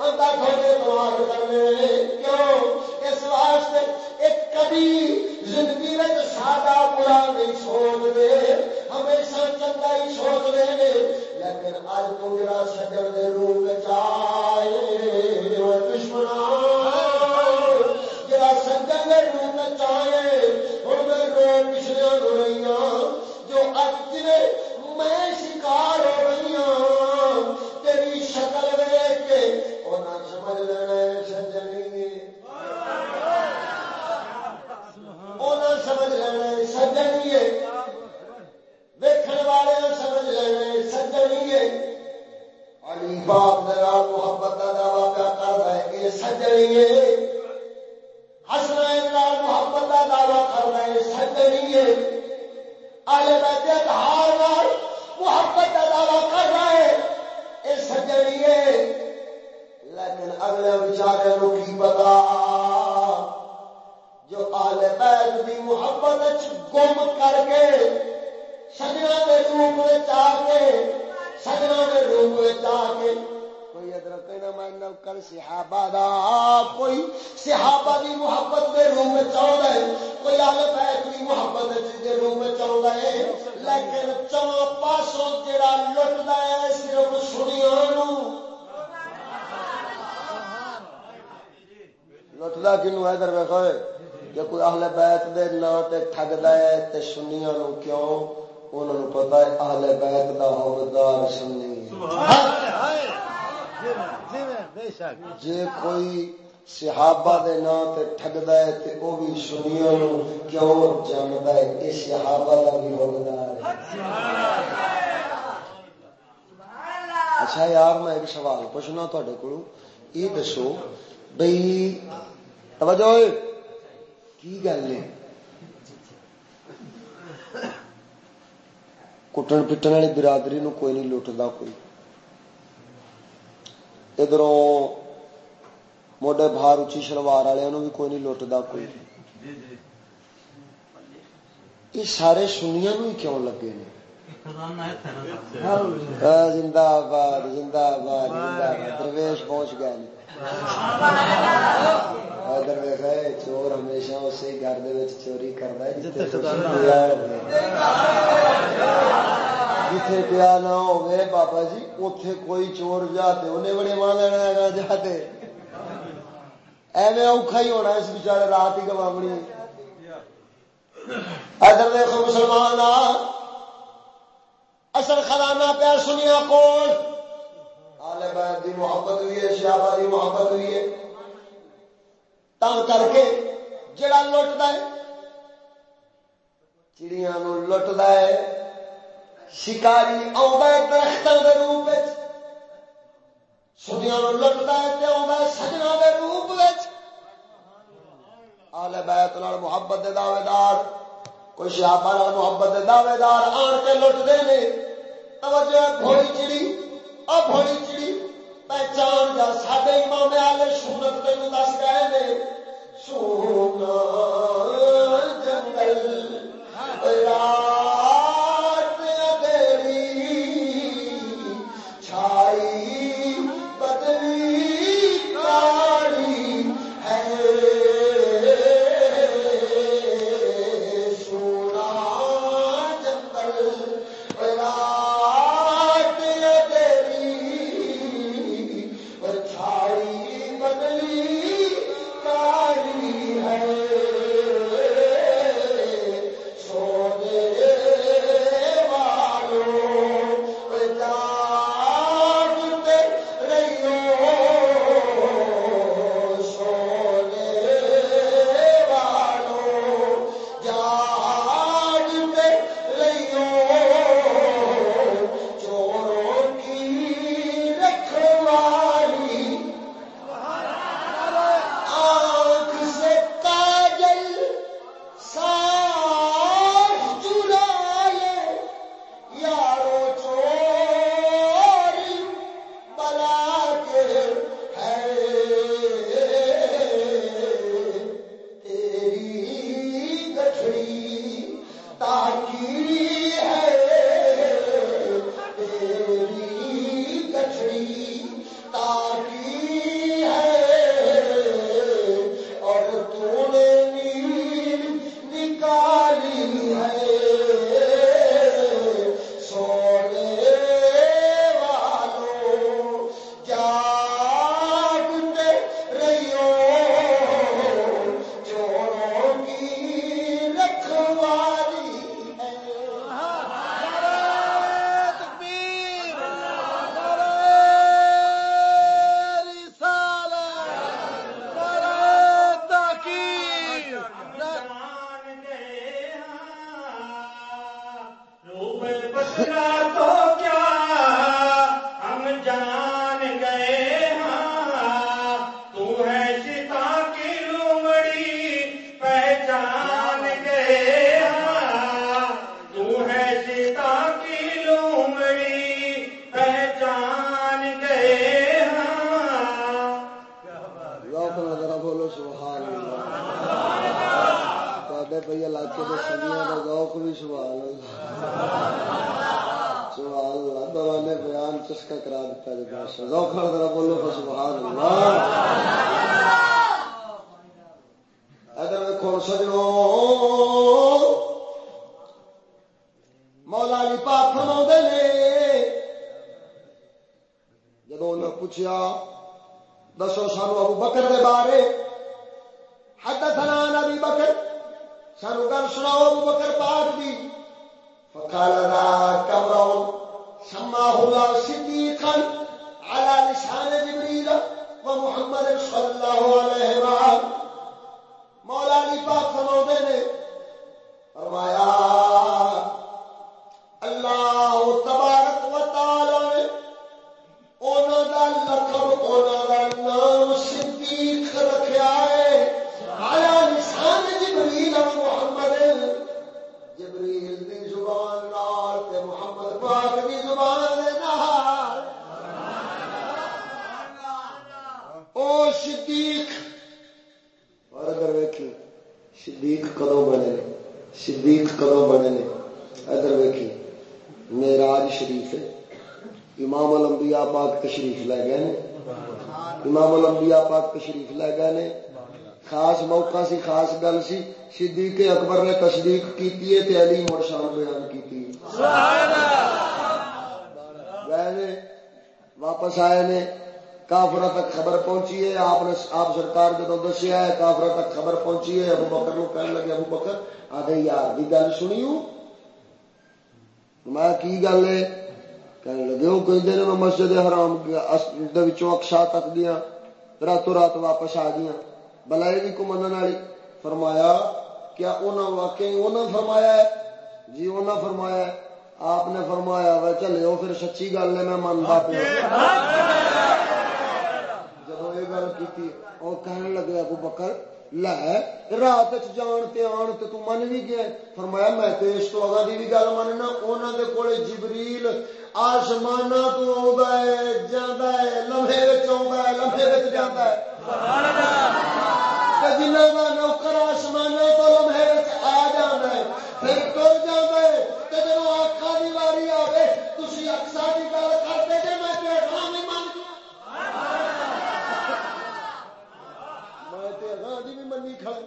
اندھا خود اعتماد کرنے کیوں؟ اس واسطے ایک کبھی زندگی میں سادہ برا نہیں سوچتے۔ ہمیشہ چنگا ہی سوچتے ہیں۔ لیکن اج تو جڑا سجن کے روپ چاہے۔ دشمنا جڑا سجن کے روپ چاہے میں رو پچھلے ہو رہی جو اج میں شکار ہو رہی ہوں تیری شکل ویک کے انہیں سمجھ لینا تے نو کیوں جاندا ہے اے صحابہ دا بھی حوبدار ہے اچھا یار میں ایک سوال پوچھنا تھوڑے کو یہ دسو بھائی توجہ کی گل ہے کٹن پٹن والی برادری نو کوئی نہیں لٹتا کوئی ادھر موڈے باہر اچھی شلوار والوں بھی کوئی نہیں لٹتا کوئی یہ سارے سنیا نو ہی کیوں لگے نے؟ زندہ آباد زندہ آباد زندہ آباد۔ درویش پہنچ گئے ادھر دیکھا چور ہمیشہ اسی گھر چوری کرتا ہے جتھے پیا نہ ہوگی بابا جی اتے کوئی چور جاتے انہیں بڑے ماں لینا جاتے ایویں اوکھا ہی ہونا اس بچارے رات ہی گوامنی ادھر دیکھو مسلمان اصل خزانہ پیا سنیا کون؟ آل بیت دی محبت ہوئی ہے شہابہ دی محبت ہوئی ہے۔ تا کر کے جڑا لٹتا ہے چڑیا لٹتا ہے، شکاری درختوں کے روپ سنیا لٹتا ہے ہے سجنا کے روپ آل بیت محبت دے دعوے دار کوئی شہابہ محبت دے دعوے دار آن کے لٹتے ہیں توجہ گھوڑی چڑی اب گھوڑی چڑی پہچان جا سڈے امام آلے سنت تین دس گئے نے سونا جنگل اچھا، ذرا بولو سبحان اللہ۔ اگر دیکھو سجو مولا علی پاک فرما نے جب انہیں پوچھا دسو سانو ابو بکر دے بارے۔ حدثنا نبی بکر، سانو گل سناؤ ابو بکر پاک دی۔ فقال ذا کمرون سماہ اللہ صدیقا۔ على لسان جبريل ومحمد صلى الله عليه وسلم مولا علی پاک فرماتے نے، فرمایا، اللہ صدیق کدو بنے نے صدیق کدو بنے نے۔ ادھر ویکھی معراج شریف ہے۔ امام الانبیاء پاک تشریف لے گئے نے۔ امام الانبیاء پاک تشریف لے گئے نے۔ خاص موقع سی خاص گل سی۔ صدیق اکبر نے تصدیق کیتی ہے تے علی مرشان بیان کیتی گئے واپس آئے نے۔ کافر تک خبر پہنچی ہے۔ آپ نے آپ سرکار جب دسیا ہے کافر تک خبر پہنچی ہے۔ ابو بکر نو کہنے لگے، ابو بکر، آدھے یار کی گل سنی میں کی گل ہے؟ کہنے لگے وہ کہتے ہیں میں مسجد حرام اکشا تک دیا راتوں رات واپس آ گیا بلائے بھی کو من والی فرمایا، کیا انہوں واقعی انہوں فرمایا ہے؟ جی انہوں فرمایا ہے۔ آپ نے فرمایا، وہ چلے، وہ پھر سچی گل ہے، میں منتا پیا۔ ہاں، جی، ہاں، جی۔ گل کی وہ کہنے لگے ابو بکر لے رات جان تے آن تے تو من بھی گیا فرمایا میں تے اس تو اگا دی بھی گل مننا انہاں دے کولے جبریل آسماناں تو آوندا ہے جاندا ہے لمحے وچ آوندا ہے لمحے وچ جاندا ہے سبحان اللہ تے جنہاں دا نوکر آسماناں تو لمحے وچ آ جاندا ہے پھر ٹر جاندا ہے تے جدوں آکھا دی واری آوے تسی اکثر دی گل کرتے جے میں تے ہاں نہیں من ہاں دی بھی منی کھڑے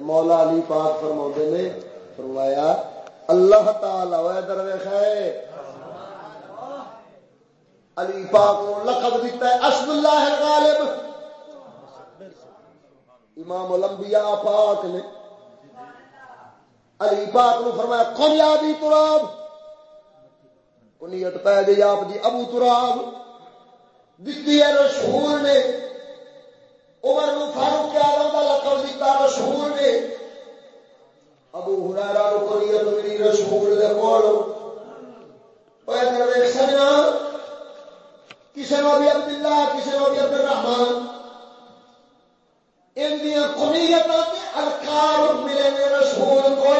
مولا علی پاک فرما نے فرمایا، اللہ تعالی ادھر علی پاک کو لقب دیتا ہے اسد اللہ غالب امام الانبیاء پاک نے علی پاک نے فرمایا کون یادی تراب۔ کنیت پہ گئی آپ دی ابو تراب۔ دیتی ہے، رسول نے عمر نو فاروق آلم کا لقب دیتا رسول نے ابو ہرارا نو کنیت ملی رسول دے کول پیدل ویک سجنا کسی نو بھی عبد اللہ کسی نو بھی عبد الرحمان ان دیا کنیت الکار ملے نے رسول کو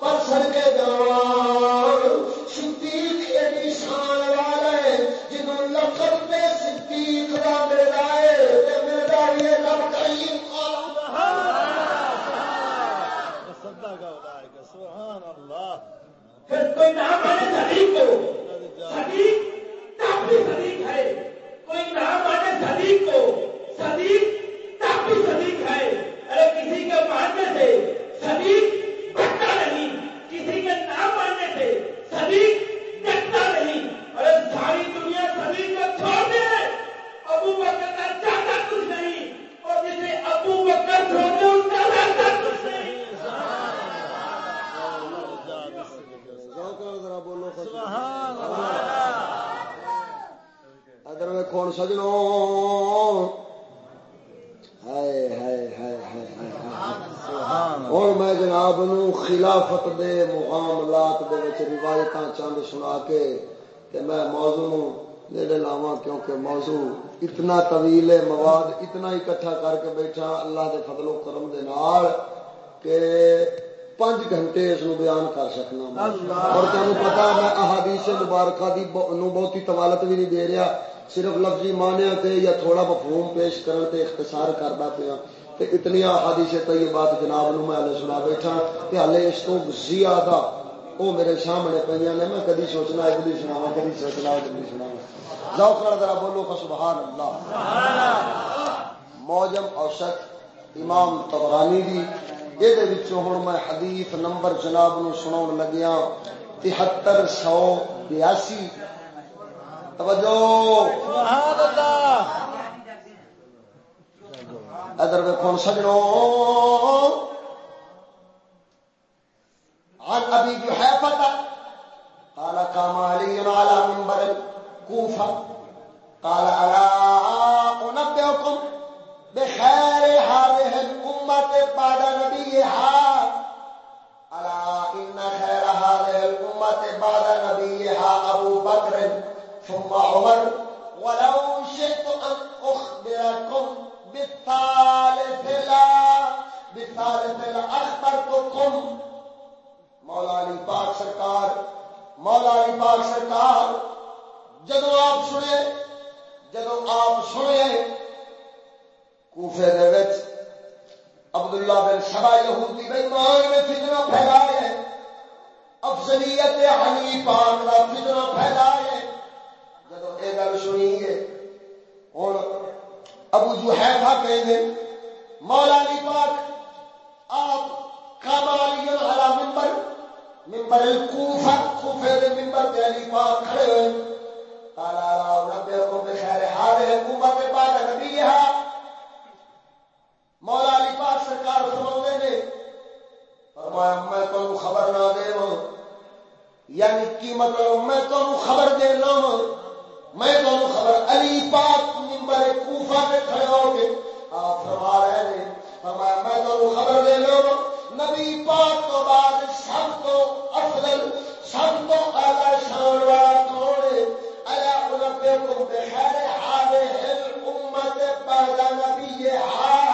پر سڑکے جان پھر کوئی نام مانے صدیق کو صدیق کافی صدیق ہے۔ کوئی نام مانے صدیق کو صدیق کافی صدیق ہے۔ ارے کسی کے ماننے سے صدیق بچتا نہیں۔ کسی کے نام ماننے سے صدیق ڈٹتا نہیں۔ ارے ساری دنیا صدیق کو چھوڑ دے۔ ابو بکر کا چاہتا کچھ نہیں۔ اور جسے ابو بکر چھوڑ دے، اس کا لگتا کچھ نہیں۔ بولو ادھر کون سجنو ہائے ہائے ہائے ہائے ہائے ہوں میں جناب نو خلافت دے معاملات دے وچ روایتاں چند سنا کے تے میں موضوع نیڑے لاواں کیونکہ موضوع اتنا طویل ہے مواد اتنا اکٹھا کر کے بیٹھا اللہ دے فضل و کرم دے نال کہ پانچ گھنٹے اس بیان کر سکنا اور تمہیں پتا میں احادیث مبارکہ دی بہتی طوالت بھی نہیں دے رہا۔ صرف لفظی تے یا تھوڑا مفہوم پیش کرن تے اختصار کردا پیا۔ تے اتنی احادیث طیبات جناب نو میں ہلے سنا بیٹھا۔ تے ہلے اس تو زیادہ وہ میرے سامنے پہ نے۔ میں کدی سوچنا ایک بھی سناوا کدی سوچنا ایک بھی سناوا ذوق کر ذرا بولو کا سبحان اللہ۔ موجم اوسط امام تبرانی دی یہ ہوں میں حدیث نمبر جناب نو سنا لگیا تہتر سو بیاسی توجہ ادر ویکھون سجنوں عن ابي جحيفه قال قام علي على منبر الكوفه قال الا انبئكم بخير هذه الامه بعد نبيها الا ان خير هذه الامه بعد نبيها ابو بكر ثم عمر. ولو شئت ان اخبركم بالثالث لا، بالثالث لاخبرتكم مولا علی پاک سرکار مولا علی پاک سرکار، جدو آپ سنے جدو آپ سنے کوفے دے وچ عبداللہ بن سبا یہودی بے مان میں فتنہ پھیلائے۔ افضلیت حنی پاک دا فتنہ پھیلائے۔ جدو اے گل سنی ہے ہن ابو جو ہے تھا کہیں مولا علی پاک، آپ کامالی علی منبر ممبر الکوفہ، کوفے دے ممبر تے علی پاک کھڑے ہوئے۔ قال اللہ لا نبئكم بخير هذه الامه بعد نبيها مولا علی پاک سرکار فرماتے نے فرمایا، میں تو خبر نہ دے یعنی کی مطلب میں تو خبر دے نہ میں تو خبر، علی پاک ممبر کوفہ تے کھڑے ہو کے آپ فرما رہے ہیں۔ فرمایا، میں تو خبر دے نہ نبی پاک تو بعد سب تو افضل سب تو اعلی شان والا کون ہے؟ الا انبئكم بخير هذه الامه بعد نبی تو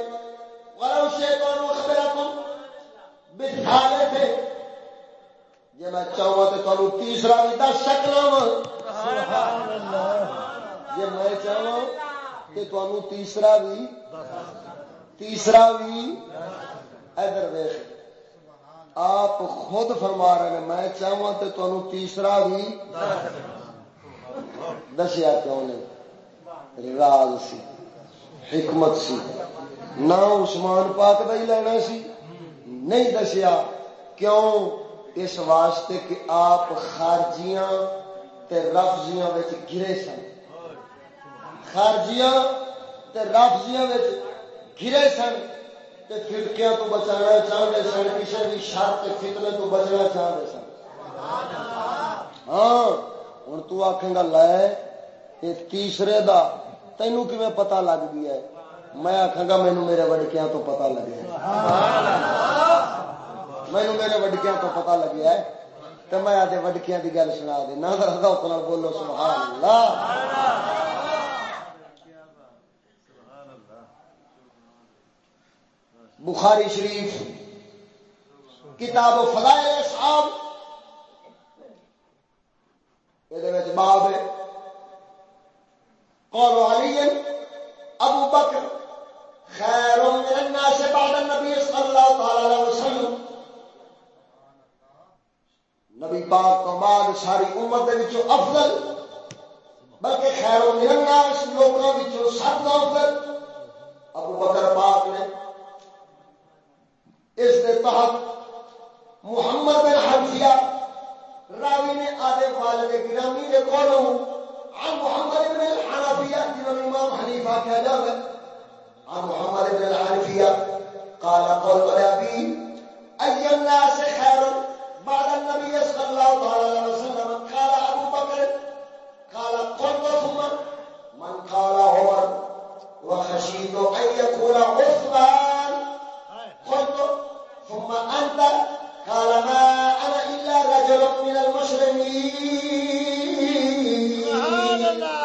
بکر ہے جی میں چاہوں تو تمہیں تیسرا بھی دس سکنا جی میں چاہوں کہ تمہیں تیسرا بھی تیسرا بھی ادھر آپ خود فرما رہے ہیں میں چاہوں تو تمہیں تیسرا بھی دسیا کیوں نہیں؟ راز سی حکمت سی۔ نہ عثمان پاک کا ہی لینا سی۔ نہیں دسیا کیوں؟ اس واسطے کہ آپ خارجیاں تے رفضیاں وچ گرے سن۔ خارجیاں تے رفضیاں وچ گرے سن تے فرقیاں تو بچانا چاہتے سن کسی بھی شرط فتنے تو بچنا چاہتے سن۔ ہاں ہوں تو آخے گا لے، یہ تیسرے دا تینوں کیویں پتہ لگ گیا ہے؟ میں آخا گا مینو میرے وڈکیاں تو پتہ لگیا مینو میرے وڈکیاں تو پتہ لگیا ہے۔ تو میں آدھے وڈکیاں کی گل سنا دے نہ بولو سبحان اللہ بخاری شریف، کتاب و فضائل صاحب یہ باب قول علی ابو بکر۔ خیر من الناس بعد النبی صلی اللہ تعالی علیہ وسلم. نبی پاک تو بعد ساری امت دے وچوں افضل، بلکہ خیر من الناس لوکاں وچوں سب تو افضل۔ ابو بکر پاک نے اس کے تحت محمد بن حنفیہ راوی نے آدھے والد گرامی کے کولوں عن محمد بن الحنفیہ جنہوں امام حنیفہ کہا جاتا عن محمد بن الحنفیہ قال قلت لأبي أي الناس خير بعد النبي صلى الله عليه وسلم؟ قال أبو بكر. قال قلت ثم من قال عمر وخشيت أن يكون عثمان. قلت. ثم أنت؟ قال ما أنا إلا رجل من المسلمين سبحان الله.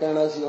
کہنا سی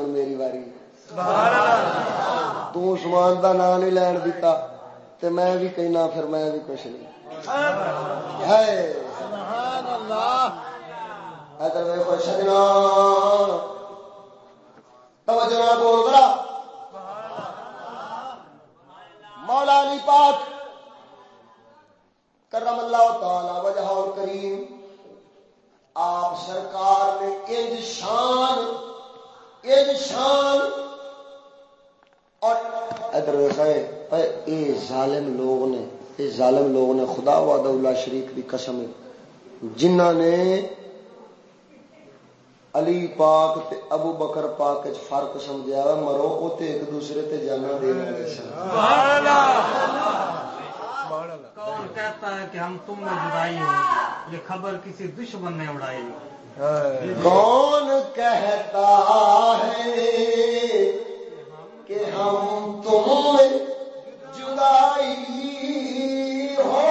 قسم جنہ نے علی پاک تے ابو بکر پاک چ فرق سمجھیا مرو او تے ایک دوسرے تے جانا دے رہے سبحان اللہ کون کہتا ہے کہ ہم تم میں جدائی ہو یہ خبر کسی دشمن نے اڑائی۔ کون کہتا ہے کہ ہم تم میں جدائی ہو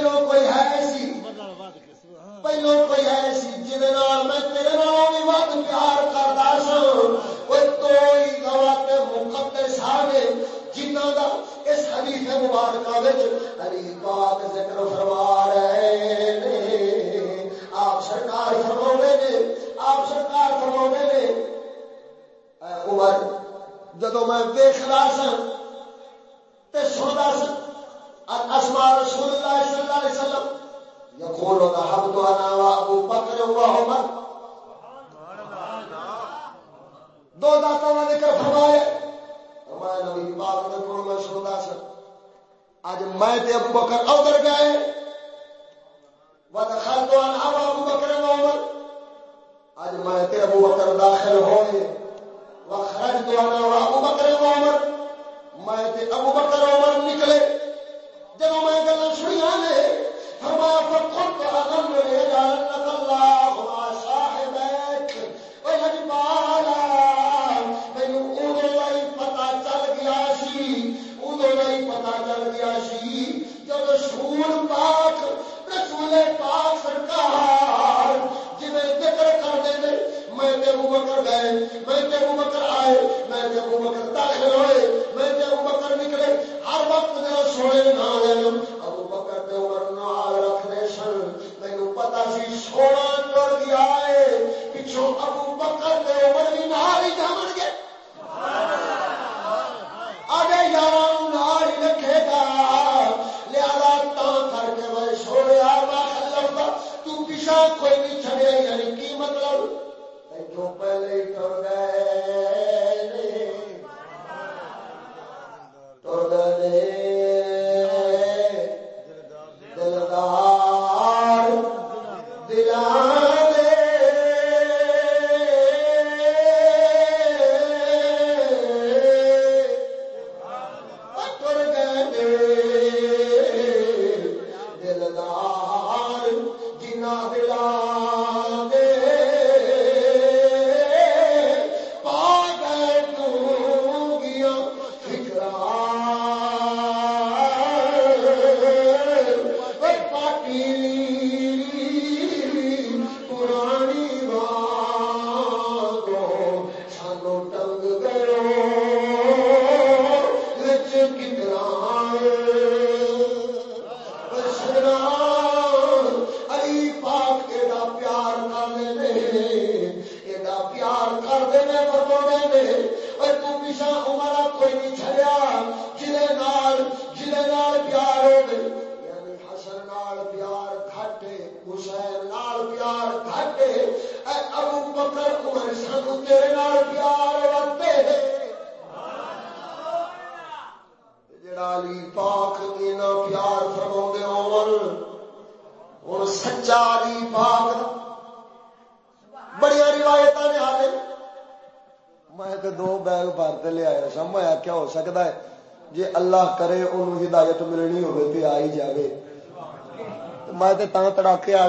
جو کوئی ہے ایسی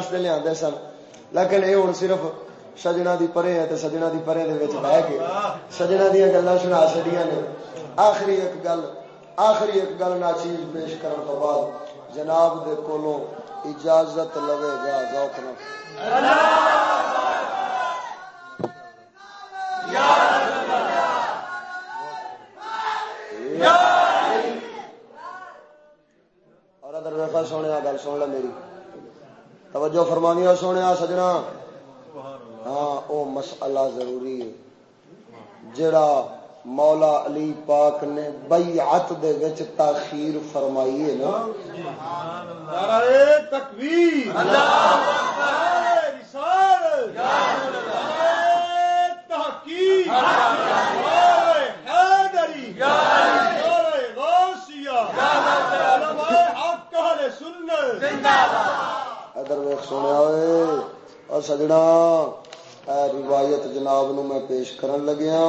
واسطے لیا سن۔ لیکن یہ ہوں صرف سجنا دی پرے ہے تو سجنا دی پرے دے وچ بہ کے سجنا دیا گلا سنا چھڑیاں نے۔ آخری ایک گل، آخری ایک گل نہ چیز پیش کرنے تو بعد جناب دے کولوں اجازت لوے گا، ذوق نہ اور ادھر ویفا سونے گل سن لے میری۔ توجہ فرمانی سونے سجنا۔ ہاں او مسئلہ ضروری ہے۔ جڑا مولا علی پاک نے بیعت دے وچ تاخیر فرمائی ہے نا۔ نعرہ تکبیر۔ اللہ اکبر یا اللہ تحقیق حیدری یا غوثیہ۔ یا حق، اہل سنت۔ زندہ باد ادھر ویخ سنیا اور سجنا روایت جناب نو میں پیش کرن لگیا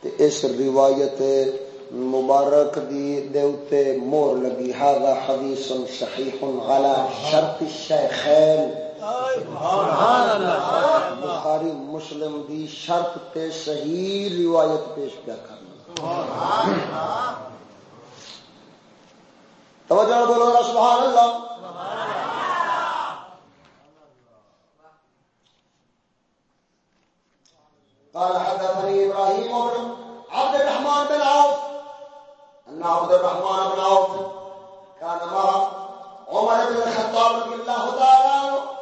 تے اس روایت مبارک دی دے اوتے مور لگی، ہاذا حدیث صحیح علی شرط الشیخین سبحان اللہ بخاری مسلم دی شرط تے صحیح روایت پیش کیا کرنا سبحان اللہ توجہ بولو سبحان اللہ۔ قال حدثني ابراهيم بن عبد الرحمن بن عوف. ان عبد الرحمن بن عوف كان مع عمر بن الخطاب رضي الله تعالى عنه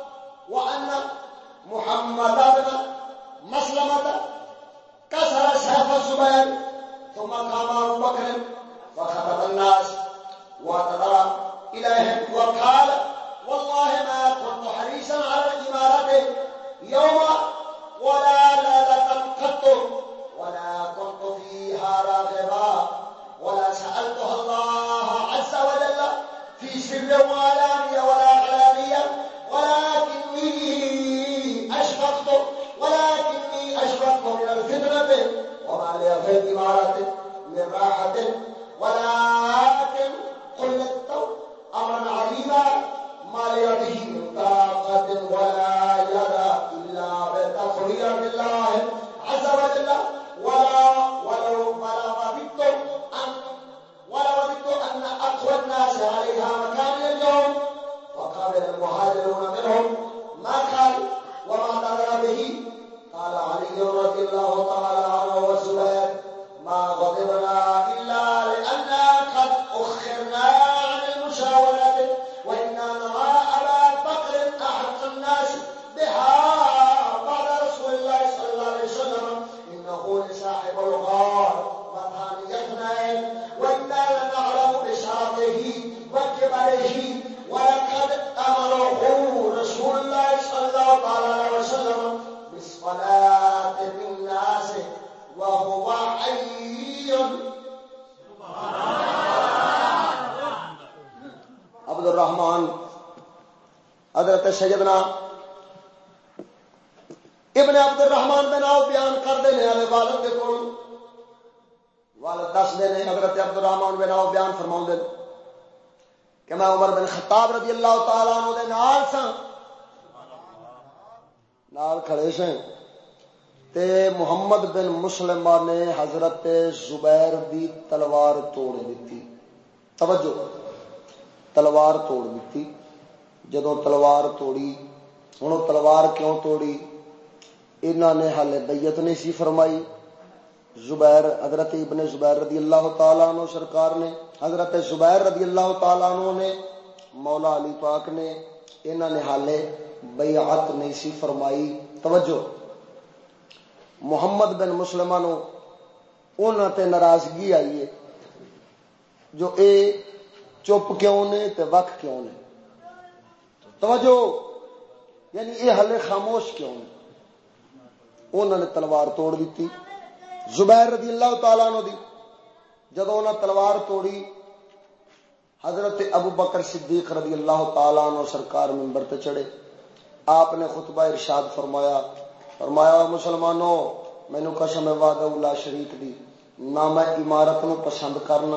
مسلمہ نے حضرت زبیر دی تلوار توڑ دیتی۔ توجہ۔ تلوار توڑ دیتی۔ جدو تلوار توڑی ہوں تلوار کیوں توڑی؟ انہوں نے ہالے بیت نہیں سی فرمائی۔ زبیر، حضرت ابن زبیر رضی اللہ تعالیٰ عنہ سرکار نے، حضرت زبیر رضی اللہ تعالیٰ عنہ نے، مولا علی پاک نے انہوں نے حالے بیعت نہیں سی فرمائی۔ توجہ۔ محمد بن مسلمہ نو انہوں تے ناراضگی آئی ہے، جو اے چپ کیوں نے تے وق کیوں نے؟ توجہ یعنی یہ ہلے خاموش کیوں نے؟ انہوں نے تلوار توڑ دیتی۔ زبیر رضی اللہ تعالیٰ عنہ دی جب انہوں نے تلوار توڑی، حضرت ابو بکر صدیق رضی اللہ تعالیٰ عنہ سرکار ممبر تے چڑھے۔ آپ نے خطبہ ارشاد فرمایا فرمایا مسلمانوں مینو قسم وعدہ اللہ شریک دی. نہ میں عمارت نو پسند کرنا،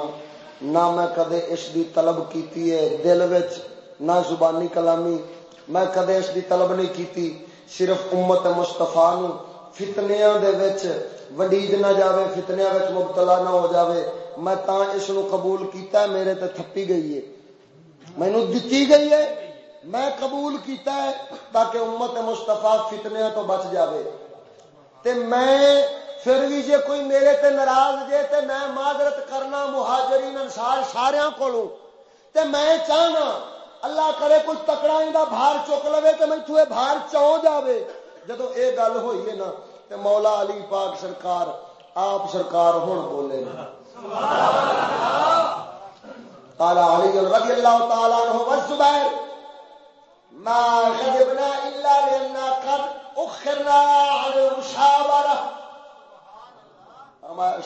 نہ میں کدے اس دی طلب کیتی ہے دل وچ، نہ زبانی کلامی. میں کدے اس دی طلب نہیں کیتی، صرف امت مصطفیٰ نو. فتنیاں دے وچ وڈیج نہ جاوے، فتنیاں وچ مبتلا نہ ہو جاوے. میں تاں اس نو قبول کیتا ہے، میرے تے تھپی گئی ہے. مینو دتی گئی ہے میں قبول کیتا ہے تاکہ امت مصطفیٰ فتنیاں تو بچ جاوے۔ تے میں پھر بھی جے کوئی میرے تے ناراض جے تے میں معذرت کرنا مہاجرین انصار سارے کولوں۔ تے میں چاہنا اللہ کرے کوئی تکڑا اندا بھار چک لوے تے میں تھوے بھار چاؤ جاوے۔ جدو اے گل ہوئی ہے نا تے مولا علی پاک سرکار آپ سرکار ہن بولے۔ نا قال علی رضی اللہ تعالی عنہ والزبیر ما غضبنا الا لاننا قد اخرنا عن المشاورہ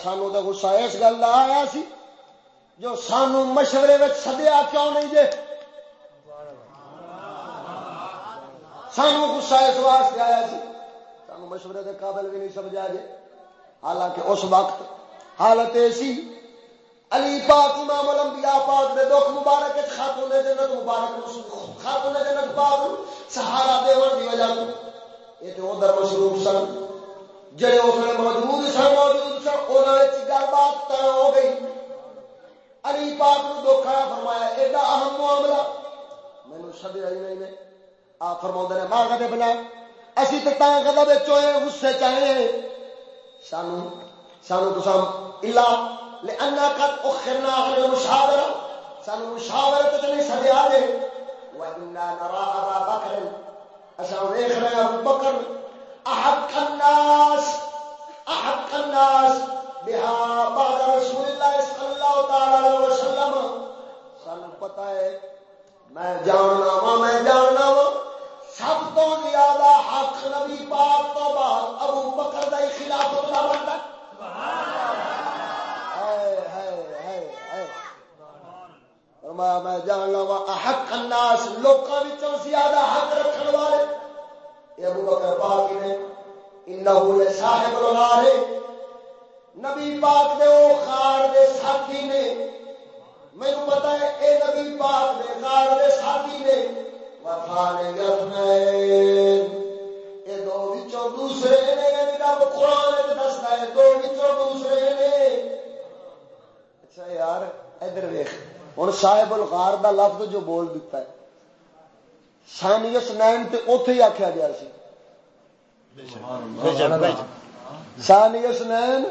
سانو تو غصہ اس گل کا آیا سی جو سانو مشورے میں سدیا کیوں نہیں جے؟ سانو غصہ اس واسطے آیا سی، سانو مشورے کے قابل بھی نہیں سمجھا جے۔ حالانکہ اس وقت حالت ایسی علی پاک امام الانبیاء پاک دے دکھ مبارک خاتون جنت مبارک خاتون جنت پاک سہارا دیون دی وجہ تو. یہ تو ادھر مصروف سن، جڑے اس نے موجود سن موجود سن انہوں نے گل بات طے ہو گئی۔ علی پاک نو دکھا فرمایا، ایڈا اہم معاملہ۔ مینو سدیا ہی نہیں نے۔ آ فرما نے، ماں کدے بنا اسی تو تاں کدے چوئے غصے چاہے۔ سانو سانو تو سام الا لأننا قد أخرنا عن المشاورة. سانو مشاورة تتنی سدیا دے وإنا نرى أبا بكر. أسان ويخنا أبو بكر. أحق الناس أحق الناس بها بعد رسول الله صلى الله تعالى عليه وسلم. سانو پتہ ہے، میں جاننا وا میں جاننا وا سب تو زیادہ حق نبی پاک تو بعد ابو بکر دا خلافت دا بنتا فرمایا میں جان لوا حق الناس لوکاں وچوں زیادہ حق رکھن والے۔ اے ابو بکر پاک نے انه لصاحب الغار نبی پاک دے او خار دے ساتھی نے۔ مینوں پتہ ہے، اے نبی پاک دے خار دے ساتھی نے۔ وفا نے اے دو وچوں دوسرے نے یعنی رب قران وچ دسدا ہے، دو وچوں دوسرے نے۔ اچھا یار، ادھر دیکھ ہوں صاحب الغار دا لفظ جو بول دیتا ہے۔ سانیس نین تے اوتھے ہی آخیا گیا سی۔ سانیس نین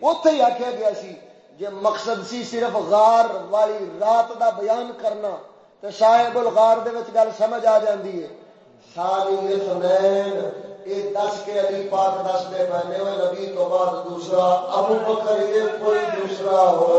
اوتھے ہی آخیا گیا سی جے مقصد سی صرف غار والی رات دا بیان کرنا تو صاحب الغار دے وچ گل سمجھ آ جاندی ہے۔ سانیس نین یہ دس کے علی پاک دس دے پہنے ہوئے نبی تو بعد دوسرا ابو بکر یہ کوئی دوسرا ہو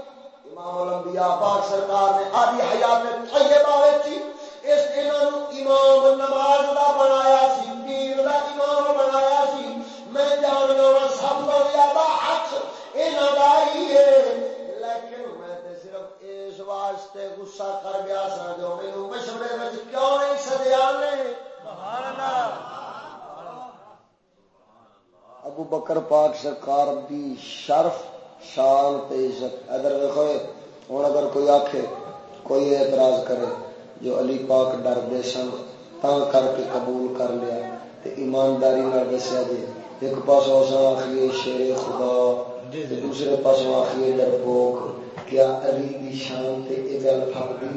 امام الانبیاء پاک سرکار نے آدھی حیات طیبہ وچ اس انہاں نو امام نماز دا بنایا سی، دین دا امام بنایا سی۔ میں جاننا وا سب تو زیادہ حق یہاں کا ہی ہے۔ لیکن میں تے صرف اس واسطے غصہ کر گیا سا جو میرے مشورے میں کیوں نہیں سدیا نے سبحان اللہ۔ ابو بکر پاک سرکار دی شرف شان تے عزت۔ ادھر دیکھو ہوں اگر کوئی آخے کوئی اعتراض کرے جو علی پاک ڈر دے سن تا کر کے قبول کر لیا تے ایمانداری نہ دسیا جی ایک پاس آخیے شیر خدا جی، جی۔ دوسرے پاس آخیے ڈرپوک کیا علی دی شان تے یہ گل پھک دی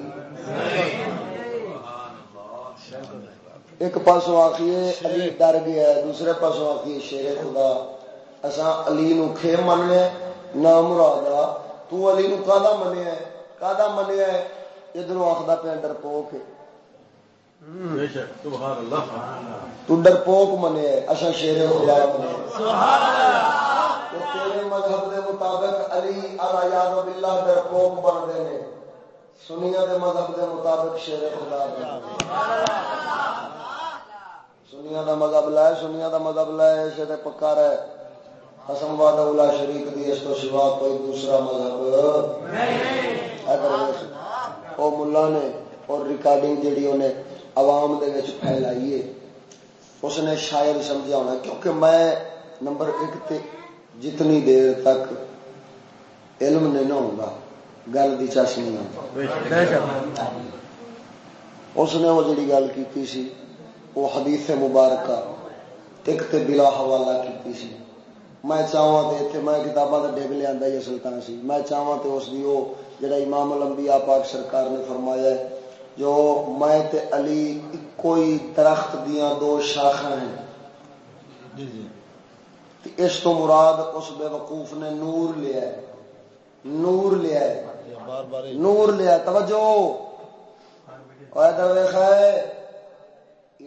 ایک پاسوں آخیے علی ڈر گیا دوسرے پاسوں آخیے شیر خدا۔ اصا علی نو کھے مننے نہ مرادا تو علی نو کادا منیا ہے کادا منیا ہے ادھر آخر پہ ڈرپوک تو ڈرپوک منے اچھا شیر خدا تیرے مذہب دے مطابق علی باللہ ڈرپوک بنتے ہیں سنیا دے مذہب دے مطابق شیر خدا سنیا دا مذہب لائے سنیا دا مذہب لائے اسے تے پکا رہے قسم وعدہ اولا شریک دی، اس تو سوا کوئی دوسرا مذہب۔ نہیں وہ ملا نے، اور ریکارڈنگ جیڑی انہیں عوام دے وچ پھیلائی ہے۔ اس نے شاید سمجھا ہونا، کیونکہ میں نمبر ایک تے جتنی دیر تک علم نہیں نہ ہوگا، گل کی چس نہیں اس نے وہ جڑی گل کی سی، وہ حدیث مبارکہ ایک تے بلا حوالہ کی سی۔ میں چاہواں تے اتنے میں کتاباں تے ڈگ لیا یہ سلطان سی میں چاہواں تے اس دی وہ جڑا امام الانبیاء پاک سرکار نے فرمایا ہے جو میں تے علی کوئی درخت دیاں دو شاخا ہیں۔ جی جی۔ اس تو مراد اس بے وقوف نے نور لیا ہے۔ نور لیا ہے۔ نور لیا توجہ۔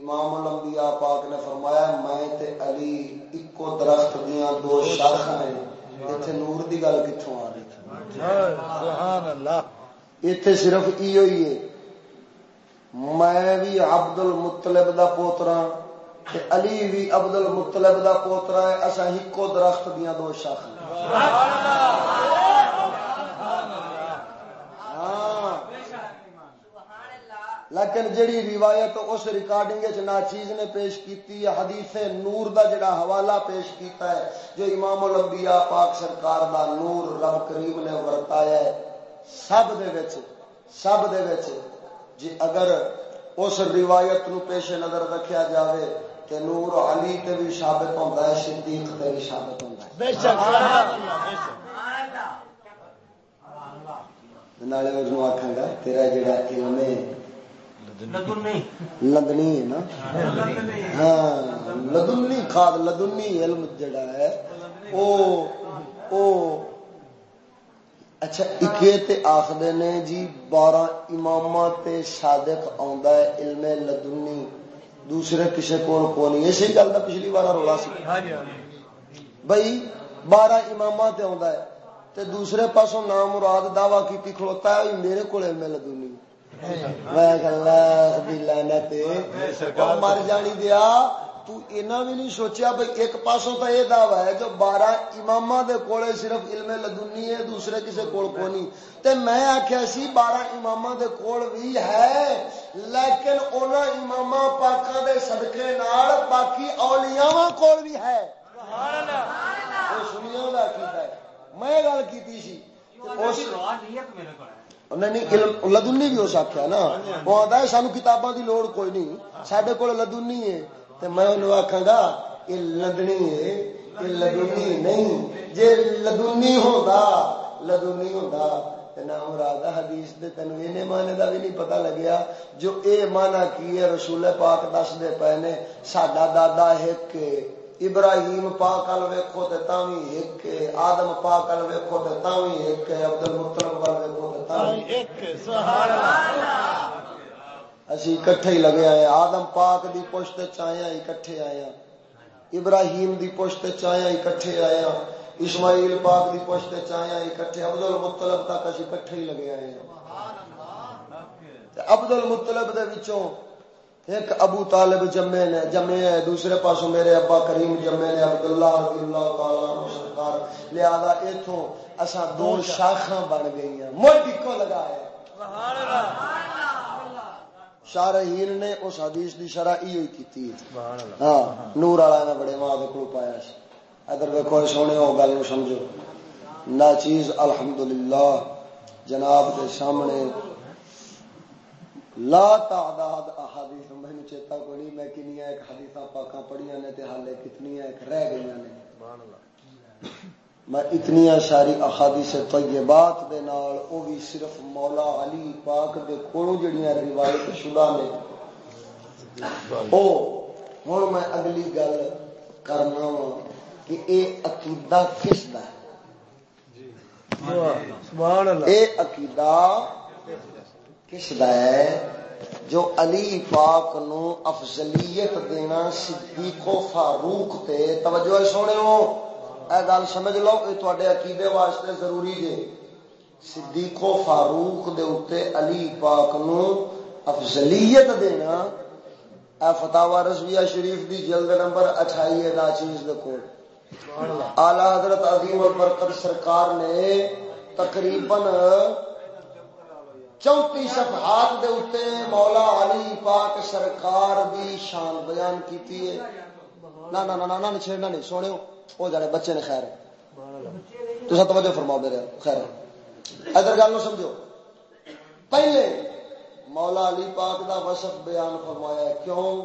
امام الانبیاء پاک نے فرمایا میں تے علی اکو درخت دیاں دو شاخا ہیں۔ اتنے نور دی گل کتوں آ رہی اتے صرف یہ میں بھی عبد المطلب دا پوترا کہ علی بھی عبد المطلب دا پوترا ہے۔ اصا ایکو درخت دیا دو شاخ ہاں لیکن جڑی روایت اس ریکارڈنگ چیز نے پیش کیتی ہے حدیث نور دا جڑا حوالہ پیش کیتا ہے جو امام الانبیاء پاک سرکار دا نور رب کریم نے ورتایا ہے۔ سب دے وچ سب دے وچ جی اگر اس روایت نو پیش نظر رکھیا جاوے کہ نور علی تے بھی ثابت ہوتا ہے صدیق تے بھی ثابت ہوتا ہے۔ بے شک۔ نالے اس آخا گا تیرا جڑا علم ہے لدنی۔ ہے نا؟ ہاں لدنی کھاد لدنی علم جڑا ہے او او۔ اچھا اکے آخر نے جی بارہ امام تے صادق آندا ہے علم لدنی۔ دوسرے کسی کو کو نہیں۔ اسی گل کا پچھلی بار رولا سی۔ بھائی بارہ امام تے آندا ہے۔ تے دوسرے پاسوں نام مراد دعوی کی کھلوتا ہے میرے کو علم لدنی۔ میں مر جانی دیا بھی نہیں سوچیا بھائی ایک پاسوں تو یہ دعوی ہے جو بارہ امام دے صرف علم لدنی ہے دوسرے کسی کول کو نہیں تے میں آخیا سی بارہ امام دے کول بھی ہے لیکن ان امام پاکوں دے صدقے نال باقی اولیاء کول بھی ہے سنیا ہے میں گل کی لدنی بھی اس آخیا نا۔ وہ آتا ہے، سانو کتاباں دی لوڑ کوئی نہیں۔ سڈے کو لدنی ہے۔ تو میں انہوں آخا گا، یہ لدنی ہے، یہ لدنی نہیں۔ جی لدنی ہوتا لدنی ہوتا مراد حدیث دے تین این مانے دا بھی نہیں پتا لگیا۔ جو اے مانا کی ہے، رسول پاک دس دے پے نے، ساڈا دادا ایک ابراہیم پاک ال ویکو تے تاوی ایک آدم پاک ال ویکو تے تاوی ایک عبد المطلب ول ویکھو تے تاوی ایک سبحان اللہ۔ اسی کٹھے ہی لگے آئے آدم پاک دی پشت چایا اکٹھے آیا ابراہیم دی پشت چایا اکٹھے آیا اسماعیل پاک دی پشت چایا اکٹھے عبد المطلب تک اسی کٹھے ہی لگے آئے عبد المطلب دے وچوں ایک ابو طالب جمے نے جمے ہے، دوسرے پاسوں میرے ابا کریم جمے نے عبداللہ رضی اللہ تعالی سرکار، لہذا ایتھوں اساں دو شاخاں بن گئی ہیں موڈی کو لگایا۔ سبحان اللہ شارحین نے اس حدیث دی شرح یہ کی ہاں نور والا نے بڑے ماں کو پایا سی۔ ادھر دیکھو سونے ہو گل نو سمجھو۔ نہ چیز الحمدللہ، جناب کے سامنے لا تعداد احادیث چیتا کو نہیں میں کنیا ایک حدیث پاکاں پڑھیاں نے تے حالے کتنی ایک رہ گئی نے۔ سبحان اللہ میں اتنی ساری احادیث طیبات دے نال او بھی صرف مولا علی پاک دے کولوں جڑیاں روایت شدہ نے۔ او ہن میں اگلی گل کرنا وا کہ اے عقیدہ کس دا ہے؟ سبحان اللہ اے عقیدہ کس دا ہے؟ جو علی پاک نو افضلیت دینا صدیق و فاروق تے توجہ سونے ہو؟ اے گل سمجھ لو یہ تے عقیدے واسطے ضروری جے۔ صدیق و فاروق دے اتے علی پاک نو افضلیت دینا اے فتح رضویہ شریف دی جلد نمبر اٹھائی ہے ناچیز دے کوڑ آلہ حضرت عظیم البرکت سرکار نے تقریباً چونتی صفحات دے اتے مولا علی پاک سرکار دی شان بیان کیتی ہے۔ نا نا نا نا چھڑنا نہیں سونے جانے بچے نے خیر۔ توجہ فرماؤ میرے خیر۔ ادھر گل سمجھو۔ پہلے مولا علی پاک دا وصف بیان فرمایا ہے کیوں؟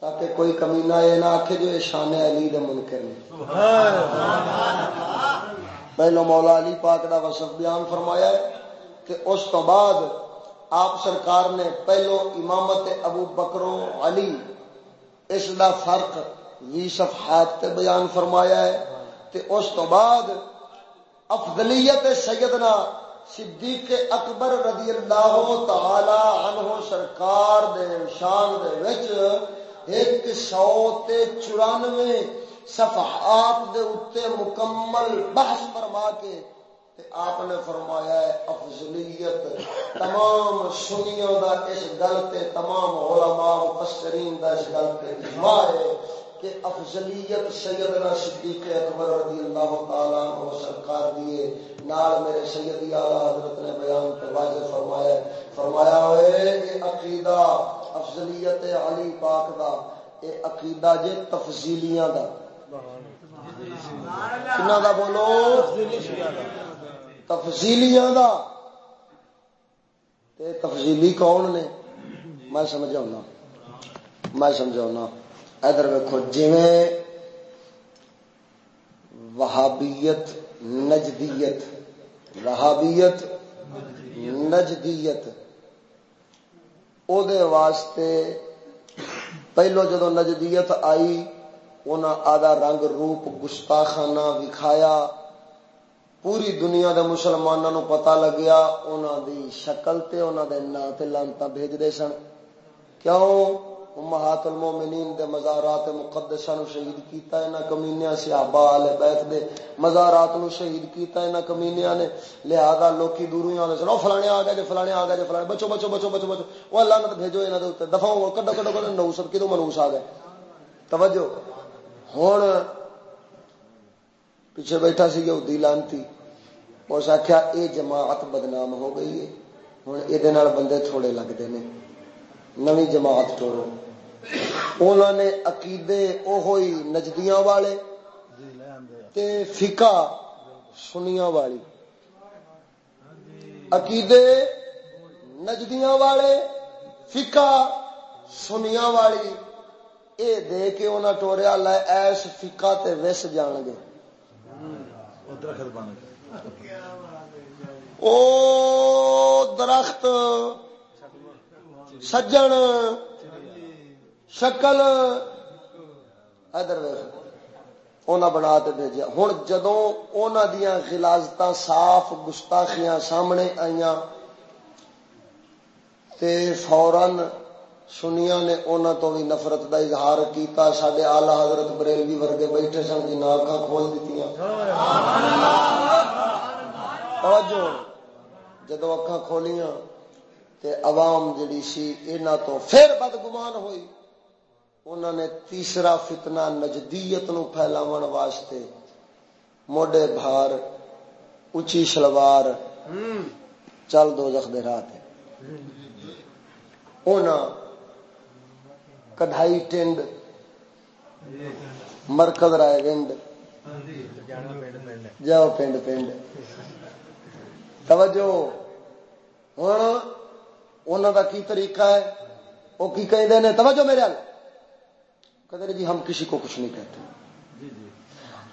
تاکہ کوئی کمینا یہ نہ آخے جو شان علی دے منکر نے۔ پہلو مولا علی پاک دا وصف بیان فرمایا ہے۔ کہ اس تو بعد آپ سرکار نے پہلو امامت ابو بکرو علی، اس دا فرق وی صفحات تے بیان فرمایا ہے تے اس تو بعد افضلیت سیدنا صدیق اکبر رضی اللہ تعالی عنہ سرکار دے شان دے وچ ایک سو تے چورانوے صفحات دے اتے مکمل بحث فرما کے آپ نے فرمایا ہے افضلیت تمام سنیوں دا اس گل تے تمام علماء مفسرین دا اس گل تے اجماع ہے کہ افضلیت سیدنا صدیق اکبر رضی اللہ تعالیٰ عنہ سرکار دیے نال میرے سیدی اعلیٰ حضرت نے بیان تے واضح فرمایا فرمایا ہوئے یہ عقیدہ افضلیت علی پاک دا یہ عقیدہ جے تفضیلیاں دا۔ کنہ دا بولو؟ تفصیلیاں دا تے تفصیلی کون نے؟ میں سمجھاؤنا۔ میں سمجھاؤنا۔ ادھر ویکو جی وہابیت، نجدیت۔ وہابیت، نجدیت۔ او دے واسطے پہلو جدو نجدیت آئی، انہاں آدھا رنگ روپ گستاخانہ وکھایا۔ پوری دنیا دے مسلمانوں پتا لگیا انہوں دی شکل تے انہوں دے نا تے لانتا بھیج دے سن۔ کیوں؟ امہات المومنین دے مزارات مقدسہ نو شہید کیتا ہے نا کمینیاں صحابہ آلے بیت دے مزارات نو شہید کیتا ہے نا کمینیاں نے۔ لہذا لوکی دوروں آنے سن، او فلانے آ گئے جے فلانے آ گئے جے فلانے بچو بچو بچو بچو بچو۔ او اللہ نے بھیجو انہاں دے اوتے دفعوں کڈو کڈو کڈو نوس کدو منوس آ گئے۔ توجہ۔ ہن پیچھے بیٹھا سی یہودی لانتی۔ اس آخیا یہ جماعت بدنام ہو گئی ہے۔ ہوں یہ بندے تھوڑے لگتے ہیں نو جماعت ٹورو۔ انہوں نے عقیدے وہ نجدیاں والے تے فکا سنیا والی۔ عقیدے نجدیاں والے فکا سنیا والی۔ اے دے کے انہیں ٹوریا، لے ایس فکا تے وس جان گے۔ او درخت سجن، شکل، ادھر بنا کے بھیجا ہوں جدو دیا خلازت صاف گستاخیاں سامنے آئی فورن سنیا نے انہوں تو بھی نفرت کا اظہار کیتا۔ سڈے آلہ حضرت بریلوی ورگے بیٹھے سن جی جنہیں اکھان کھول دیتی جدو اکھان کھولیاں تے عوام جڑی سی انہوں تو پھر بدگمان ہوئی انہوں نے تیسرا فتنہ نجدیت نو پھیلاون واسطے موڈے بھار اچھی شلوار چل دو زخ دے راہ تے۔ کڑھائی ٹنڈ، مرکز رائے گنڈ جاؤ پنڈ پنڈ۔ توجہ۔ ہوں انہوں کا کی طریقہ ہے؟ وہ کی کہتے ہیں توجہ میرے کہتے جی ہم کسی کو کچھ نہیں کہتے۔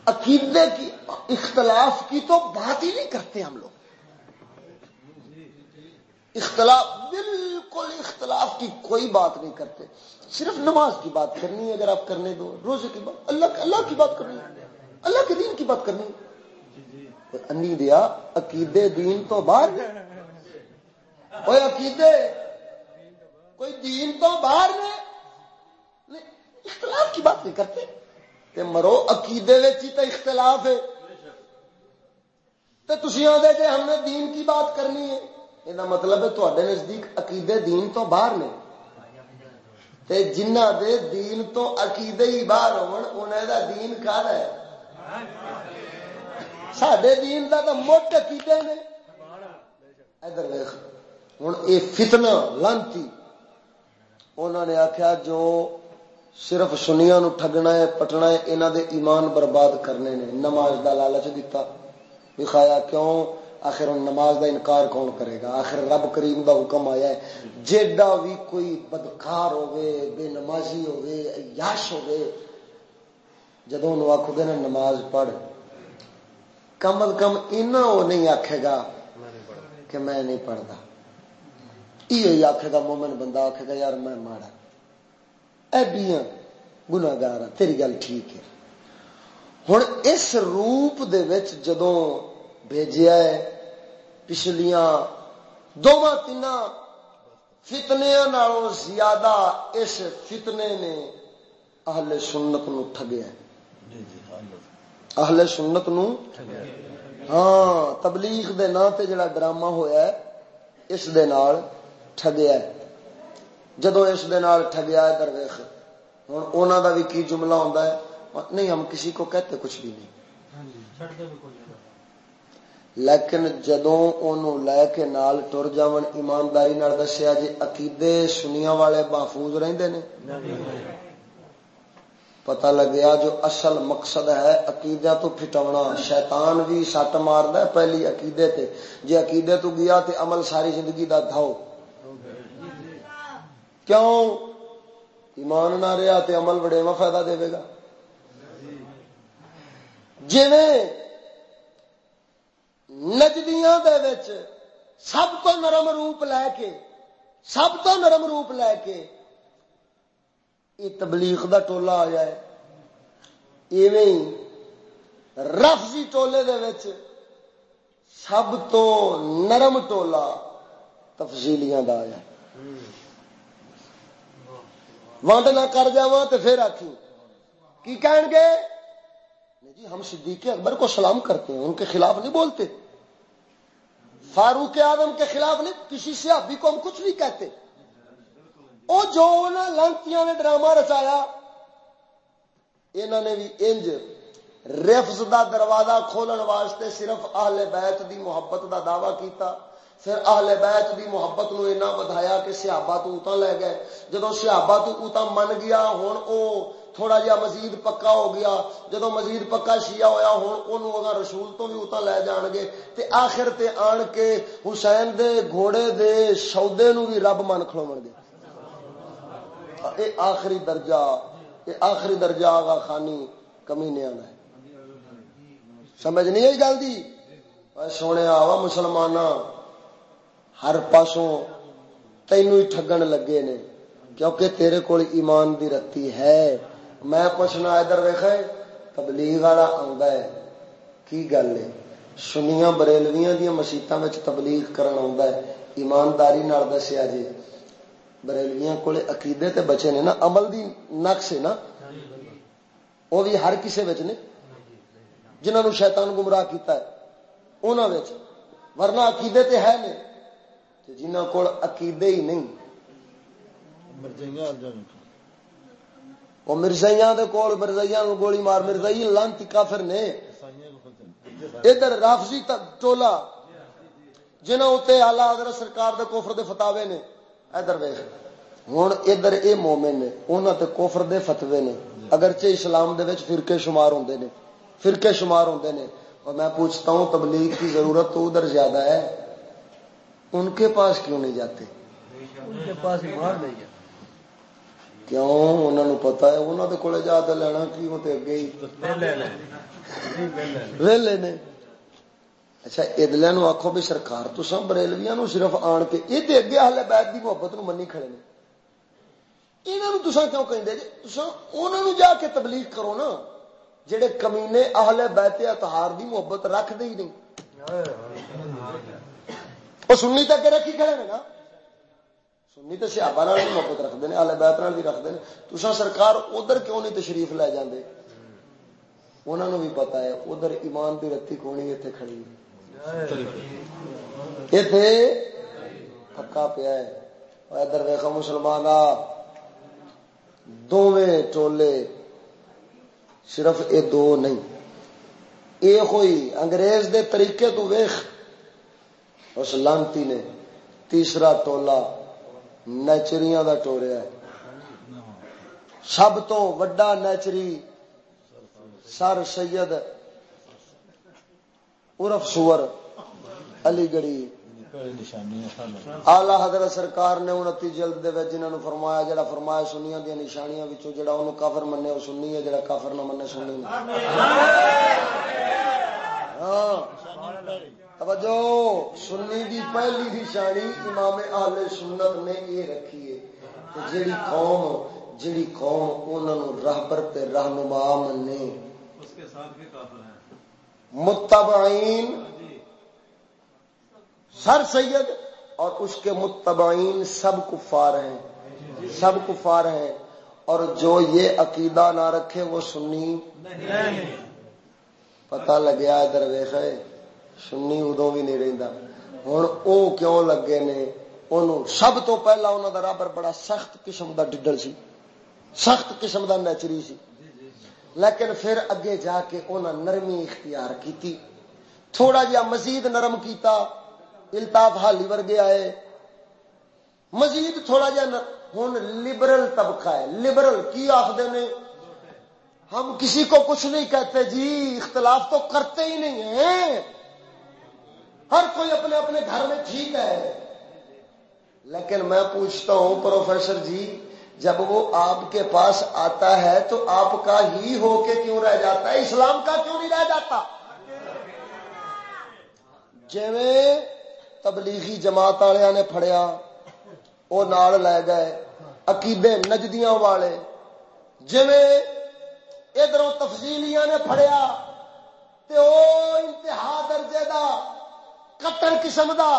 عقیدے کی اختلاف کی تو بات ہی نہیں کرتے ہم لوگ۔ اختلاف بالکل اختلاف کی کوئی بات نہیں کرتے۔ صرف نماز کی بات کرنی ہے اگر آپ کرنے دو روزے کی بات اللہ اللہ کی بات کرنی ہے۔ اللہ کے دین کی بات کرنی ہے۔ انی دیا عقیدے دین تو باہر۔ کوئی عقیدے کوئی دین تو باہر نے۔ اختلاف کی بات نہیں کرتے۔ کہ مرو عقیدے ہی تو اختلاف ہے۔ تو تھی آدھے کہ ہم نے دین کی بات کرنی ہے یہ مطلب ہے تے نزدیک عقیدے دین تو باہر نے۔ تے جنہ دے دین تو عقیدے ہی باہر ہونے دا دین کھا ہے۔ سڈے دین کا تو موٹ کیتے نے ادھر ویخ ہوں یہ فتنا لانتی انہوں نے آخیا جو صرف سنیا نو ٹھگنا ہے پٹنا ہے انہوں دے ایمان برباد کرنے نے نماز دا لالچ دیتا دکھایا کیوں آخر نماز دا انکار کون کرے گا آخر رب کریم دا حکم آیا ہے جیڈا بھی کوئی بدکار ہوے بے نمازی ہوے یاش ہوے جدو آخو گے نا نماز پڑھ کم از کم اینا وہ نہیں آکھے گا کہ میں نہیں پڑھتا یہ آکھے گا مومن بندہ آکھے گا، یار میں ماڑا۔ ایڈیاں گناگار تیری گل ٹھیک ہے۔ ہوں اس روپ دے وچ جدوں بھیجیا ہے، پچھلیاں دونوں تین فتنیا نالوں زیادہ اس فتنے نے اہل سنت نو ٹھگیا ہے۔ جی، جی۔ اہل سنت نو؟ ہاں تبلیغ دے نا تے جڑا ڈرامہ ہویا ہے، اس دے نال ٹھگیا ہے۔ جدو اس دے نال ٹھگیا ہے درویش ہوں انہوں دا بھی کی جملہ ہوتا ہے؟ نہیں، ہم کسی کو کہتے کچھ بھی نہیں۔ لیکن جدوں جدو لے کے نال ٹر جاون، ایمانداری دسیا جی عقیدے سنیا والے محفوظ رہندے نے؟ پتہ لگیا جو اصل مقصد ہے عقیدہ تو پھٹونا شیطان بھی سٹ مارد پہلی عقیدے تے جی عقیدے تو گیا تے عمل ساری زندگی دا دھاؤ کیوں ایمان نہ رہا تے عمل بڑے فائدہ دے گا جی نجدیاں دے وچ سب تو نرم روپ لے کے سب تو نرم روپ لے کے یہ تبلیغ دا ٹولا آیا ہے۔ ایویں رفضی ٹولے دے وچ سب تو نرم ٹولا تفصیلیاں دا آیا ونڈ نہ کر جا تو پھر آخی کی کہیں گے؟ جی ہم صدیق اکبر کو سلام کرتے ہیں، ان کے خلاف نہیں بولتے۔ فاروق اعظم کے خلاف نہیں، کسی سے ابھی کو ہم کچھ نہیں کہتے۔ وہ جو لانتیاں نے ڈرامہ رچایا انہوں نے بھی انج رفز دا دروازہ کھولن واسطے صرف اہل بیت دی محبت دا دعویٰ کیتا۔ پھر اہل بیت دی محبت نو اینا بدھایا کہ سیابا تو اوتا لے گئے۔ جدو سیابا تو اوتا من گیا ہون او تھوڑا جا مزید پکا ہو گیا۔ جدو مزید پکا شیعہ ہویا ہوں انہوں اگر رسول تو بھی اتنا لے جان گے۔ تے آخر تے آن کے حسین دے، گھوڑے دے، سودے نو بھی رب من کھلو گے۔ اے آخری درجہ، اے آخری درجہ آگا خانی کمی نہیں آنا ہے۔ سمجھ نہیں ہے گل دی؟ سونے آوا مسلمان ہر پاسوں تینوں ہی ٹھگن لگے نے، کیونکہ تیرے کول ایمان دی رتی ہے۔ میں پوچھنا ادھر ویخ تبلیغ والا آ کی گل ہے؟ سنیا بریلویاں دیا مسیطا تبلیغ کرن ہے۔ ایمانداری دسیا جی۔ بریلویاں کو عقیدے تے بچے نے نا عمل دی نقش ہے نا۔ وہ بھی ہر کسی نے۔ جنہوں شیطان گمراہ کیتا ہے انہوں ورنہ عقیدے تے ہے نے جنہ کو عقیدے ہی نہیں۔ وہ مرزائیاں دے کول مرزائیاں نو گولی مار مرزائی لانتی کافر نے۔ ادھر رافضی ٹولا جنہوں اتنے آلہ حضرت سرکار دے کوفر دے فتاوے نے۔ ادھر ویخ ہوں ادھر اے مومن نے انہوں تے کوفر دے فتوے نے۔ اگرچہ اسلام دے وچ فرقے شمار ہوندے نے فرقے شمار ہوندے نے۔ اور میں پوچھتا ہوں تبلیغ کی ضرورت تو ادھر زیادہ ہے؟ ان کے پاس کیوں نہیں جاتے؟ ان کے پاس مار نہیں جاتے کیوں؟ انہوں نے پتا ہے انہوں نے کول جا کے لینا کی وہ اگے ہی؟ ویلے نے۔ اچھا ادلیا نو آخو بھی سرکار تو سب بریلویا نو صرف آن کے یہ اگے ہالے بیت کی محبت نو منی کھڑے نے۔ یہاں تسا کیوں کہ جی انہوں جا کے تبلیغ کرو نا جہے کمینے اہل بیت اتہار دی محبت رکھ دے ہی نہیں۔ وہ سننی تک رکھی کھڑے نے نا سنی تو سیابا بھی محبت رکھتے ہیں آلے بیت بھی رکھتے ہیں تو سرکار ادھر کیوں نہیں تشریف لے جاندے؟ انہوں نے بھی پتا ہے، ادھر ایمان کی رتی کونی اتنے کھڑی اتے پکا پیا ہے۔ ادھر دیکھا مسلمان دونیں ٹولے، صرف اے دو نہیں۔ اے ہوئی انگریز دے طریقے تو ویخ اس لانتی نے تیسرا ٹولا نیچریاں دا ٹوریا ہے۔ سب تو وڈا نیچری سر سید ارف سور، علی گڑھی۔ آلہ حضرت سرکار نے انتی جلد دے جنہوں فرمایا، جڑا فرمایا سنیا دیا نشانیاں جڑا انہوں کافر منے وہ سننی ہے، جڑا کافر نہ منے سننی ہاں۔ توجہ سنی دی پہلی نشانی امام آل سنت نے یہ رکھی ہے کہ جیڑی قوم جیڑی قوم انہوں راہبر تے رہنما منے اس کے ساتھ بھی کافر متبعین۔ سر سید اور اس کے متبعین سب کفار ہیں۔ سب کفار ہیں۔ اور جو یہ عقیدہ نہ رکھے وہ سنی۔ پتہ لگیا ادھر ویخ سنی ادو بھی نہیں رہتا ہوں وہ کیوں لگے نے؟ انہوں سب تو پہلا انہوں دا رابر بڑا سخت قسم دا ڈڈل سی۔ سخت قسم دا نیچری سی۔ لیکن پھر اگے جا کے انہوں نرمی اختیار کی تھوڑا جہا مزید نرم کیتا التاف حالی ہاں ورگے آئے مزید تھوڑا جا ہوں لبرل طبقہ ہے۔ لبرل کی آخر نے؟ ہم کسی کو کچھ نہیں کہتے جی اختلاف تو کرتے ہی نہیں ہیں۔ ہر کوئی اپنے اپنے گھر میں ٹھیک ہے۔ لیکن میں پوچھتا ہوں پروفیسر جی جب وہ آپ کے پاس آتا ہے تو آپ کا ہی ہو کے کیوں رہ جاتا ہے؟ اسلام کا کیوں نہیں رہ جاتا؟ جی تبلیغی جماعت والے نے پھڑیا، وہ نال لے گئے، عقیدے نجدیاں والے۔ جی ادھر تفصیلیاں نے پھڑیا تے او انتہا درجے دا کٹر قسم دا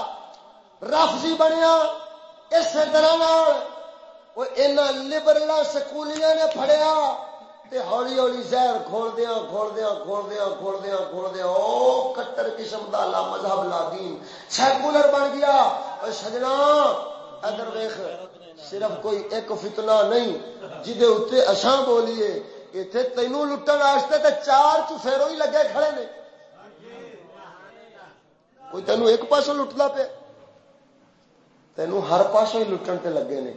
رفضی بنیا۔ اس طرح وہ لبرل سکولیاں نے پھڑیا تے ہولی ہولی زہر کھول دیا کھول دیا کھول دیا کھول دیا کھول دیا او کٹر قسم دا لا مذہب لا دین سیکولر بن گیا سجنا ادھر ویخ صرف کوئی ایک فتنہ نہیں جہد اتنے اچھا بولیے اتنے تینوں لٹن واسطے تو چار چفیروں ہی لگے کھڑے نے کوئی تینوں ایک پاسوں لٹتا پیا تینوں ہر پاسوں ہی لٹن تے لگے نے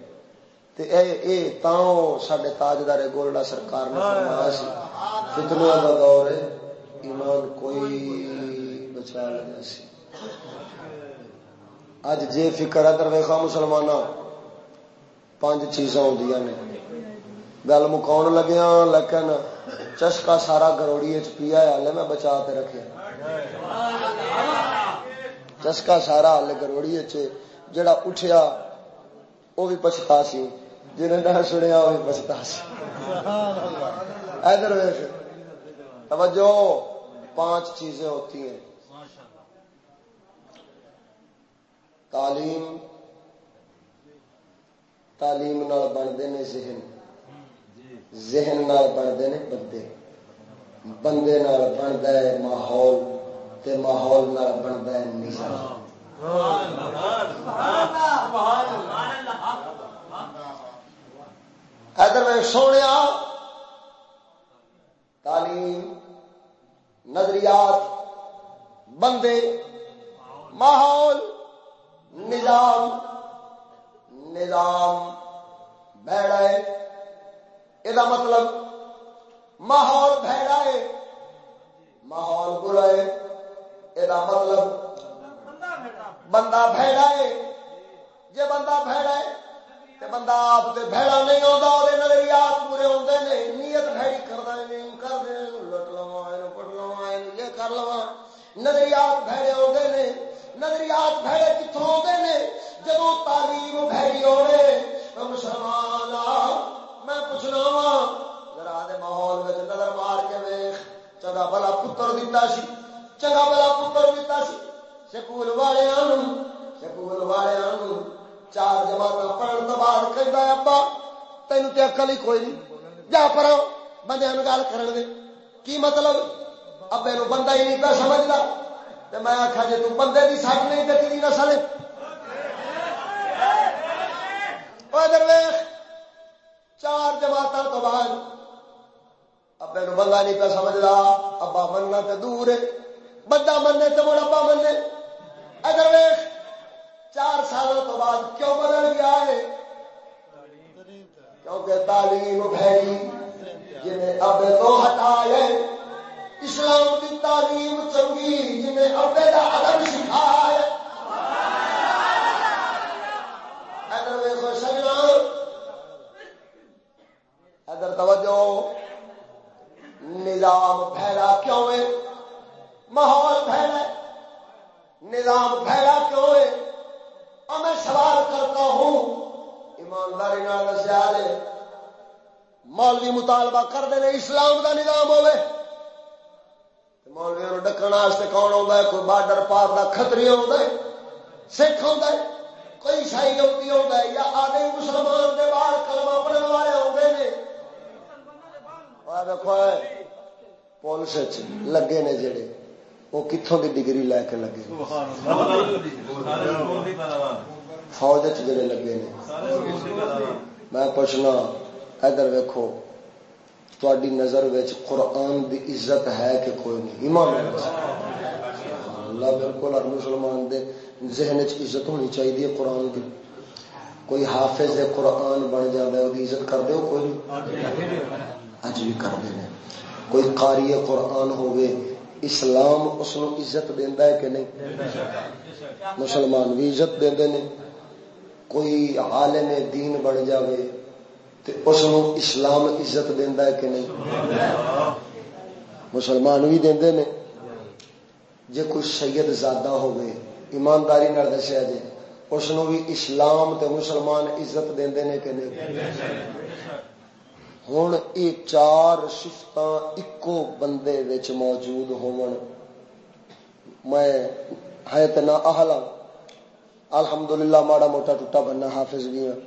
سڈے تاجدار گولڈا سرکار نے فرمایا سی، فتنوں کا دور ہے، ایمان کوئی بچا لگا سی۔ اج جے فکر ہے ویخا مسلمان پانچ چیزاں آدی نے۔ گل مکاؤ لگیا لیکن چشکا سارا گروڑی پیا ہلے میں بچا کے رکھے۔ چسکا سارا ہل گروڑی جڑا اٹھیا وہ بھی پچھتا سی۔ جنہیں نہ سنیا وہ پچھتا سی ادھر توجہ پانچ چیزیں ہوتی ہیں تعلیم تعلیم بنتے ہیں ذہن ذہن بنتے ہیں بندے بندے بنتا ہے ماحول تے ماحول بنتا ہے نظام ادھر میں سونے تعلیم، نظریات، بندے، ماحول، نظام نظام بہڑا ہے یہ مطلب ماحول بہڑا ہے ماحول برا ہے یہ مطلب بندہ بہڑا ہے جی بندہ بہڑا ہے تو بندہ آپ سے بہڑا نہیں آتا وہ نظریات پورے آتے ہیں نیت بہڑی کرنا نہیں کر دیں لٹ لوا پٹ لوا یہ کر لوا نظریات بہڑے آتے ہیں نظریات بھڑے کتوں آتے ہیں جب تعلیم بھڑی ہونے مسلمان میں پوچھنا وا ذرا دے ماحول میں نظر مار کے ویخ چنگا بلا پتر دیتا سی، چنگا بلا پتر دیتا سی، سکول والوں سکول والوں چار جماعت پڑھنے تو بعد کہتا ابا تین اکل ہی کوئی نہیں جا پر بندے گل کر دے کی مطلب ابے نو بندہ ہی نہیں پہ سمجھتا میں آخا جی تو بندے کی سٹ نہیں تو کی نسل چار جماعت تو بعد ابے نو بندہ نہیں پہ سمجھتا ابا مننا تو دور ہے بندہ مننے تو مڑ ابا مننے اگر چار سالوں تو بعد کیوں بدل گیا ہے؟ کیونکہ تعلیم بھائی جنہیں اب تو ہٹائے اسلام کی تعلیم چنگی جنہیں ابے کا ادب سکھایا ادھر سجنا ادھر توجہ۔ نظام پھیلا کیوں ہے؟ ماحول پھیلا نظام پھیلا کیوں ہے؟ اور میں سوال کرتا ہوں، ایمانداری دسیا مولوی مطالبہ کر دے اسلام کا نظام ہوئے۔ مولوی ڈکن واسطے کون آتا ہے؟ کوئی بارڈر پار کا کتری آتا ہے؟ سکھ آتا ہے؟ کوئی شاہی آتی آتا ہے؟ یا آدھے مسلمان کے بال کلمہ پڑھنے والے آتے ہیں دیکھو پولیس لگے نے جڑے۔ وہ کتوں کی ڈگری لے کے لگے فوج جڑے لگے نے۔ میں پوچھنا، ادھر ویکو تاری نظر قرآن دی عزت ہے کہ کوئی نہیں؟ ایمان اللہ بالکل ہر مسلمان دے ذہن عزت ہونی چاہیے قرآن کی کوئی حافظ قرآن بن جائے وہ عزت کر دو کوئی اج بھی کرتے ہیں کوئی قاری قرآن ہوئے اسلام اس عزت دینا ہے کہ نہیں؟ مسلمان بھی عزت دے کوئی عالم دین بن جاوے تو اس اسلام عزت دینا ہے کہ نہیں؟ مسلمان بھی دے جے کوئی سید زیادہ ہوئے ایمانداری دسیا جی اس بھی اسلام تے مسلمان عزت دے کہ نہیں؟ ہوں یہ چار سفت ایکو بندے موجود میں ہے تو نہ الحمد للہ ماڑا موٹا ٹوٹا بننا حافظ بھی ہاں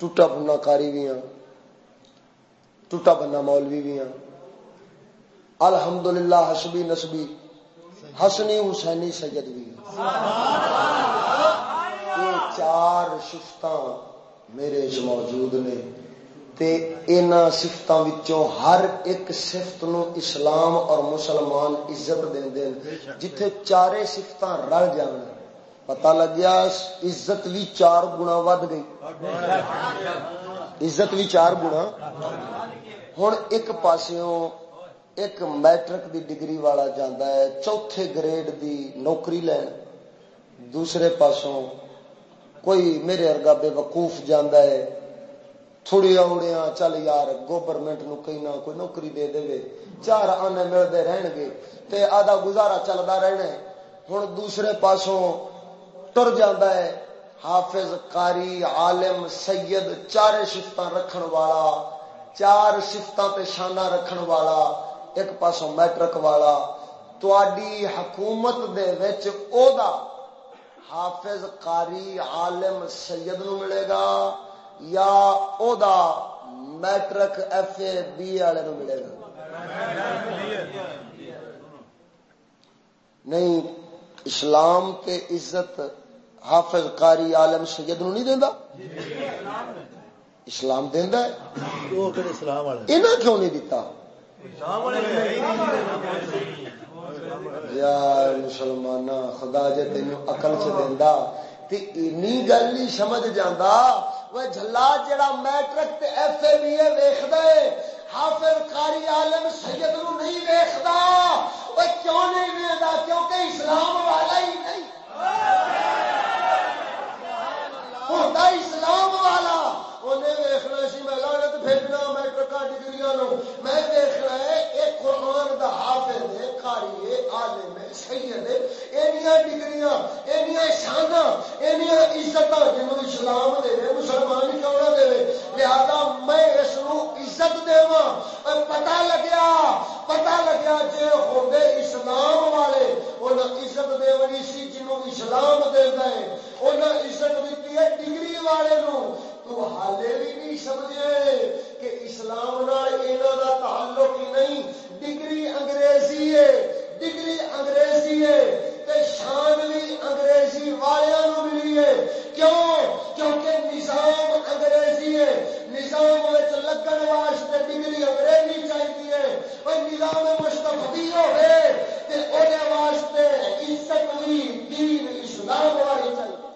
ٹوٹا بننا کاری بھی ہاں ٹوٹا بننا مولوی بھی ہاں الحمد للہ ہسبی نسبی ہسنی حسینی سید بھی یہ چار سفت میرے موجود نے سفتوں ہر ایک سفت نو اسلام اور مسلمان عزت دے جتھے چارے سفت رل جان پتا لگیا عزت بھی چار گنا ود گئی عزت بھی چار گنا ہوں ایک پاسوں ایک میٹرک دی ڈگری والا جانا ہے چوتھے گریڈ دی نوکری لین دوسرے پاسوں کوئی میرے ارگا بے وقوف جانا ہے تھوڑی اوڑیاں چل یار گورنمنٹ نو کئی نہ کوئی نوکری دے دے چار آنے ملتے رہن گے تے آدھا گزارا چلتا رہنا ہوں دوسرے پاسوں تر جانا ہے حافظ کاری عالم سید چار شفت رکھن والا چار شفت شانہ رکھن والا ایک پاسوں میٹرک والا تھی حکومت دے وچ او دا حافظ کاری عالم سید نو ملے گا یا او دا میٹرک ایف اے بی والے ملے گا؟ نہیں اسلام تے عزت حافظ قاری عالم سید نو نہیں دینا اسلام دینا کیوں نہیں دیتا یار مسلمان خدا جی تین اقل چ دینا گل نہیں سمجھ جانا وہ جلا جڑا میٹرک تے ایف اے بی اے ویخد حافظ کاری عالم سید نو نہیں ویختا وہ کیوں نہیں ویکتا کیونکہ اسلام والا ہی نہیں۔ ہوتا اسلام والا۔ انہیں ویخنا سی، میں لانت بھیجنا میٹرک ڈگری میں ویخنا ہے، ایک قرآن دا حافظ کاری ہے عالم سید ہے ڈگریاں شانا عزت جنہوں اسلام دے رہے مسلمان کیوں نہ دے لہذا میں اس عزت دوا پتا لگیا پتا لگیا جی ہوتے اسلام والے انہیں عزت دے سی جنہوں اسلام دے انہیں عزت دیتی ہے ڈگری والے نو تو حالے بھی نہیں سمجھے۔ کہ اسلام کا تعلق ہی نہیں۔ ڈگری انگریزی ہے، ڈگری انگریزی ہے۔ شان بھی انگریزی والوں ملی ہے۔ کیوں؟ کیونکہ نظام انگریزی ہے۔ نظام لگن واسطے ڈگری انگریزی چاہیے اور نظام مستفی ہوئے واسطے عزت بھی دین اسلام والی چاہیے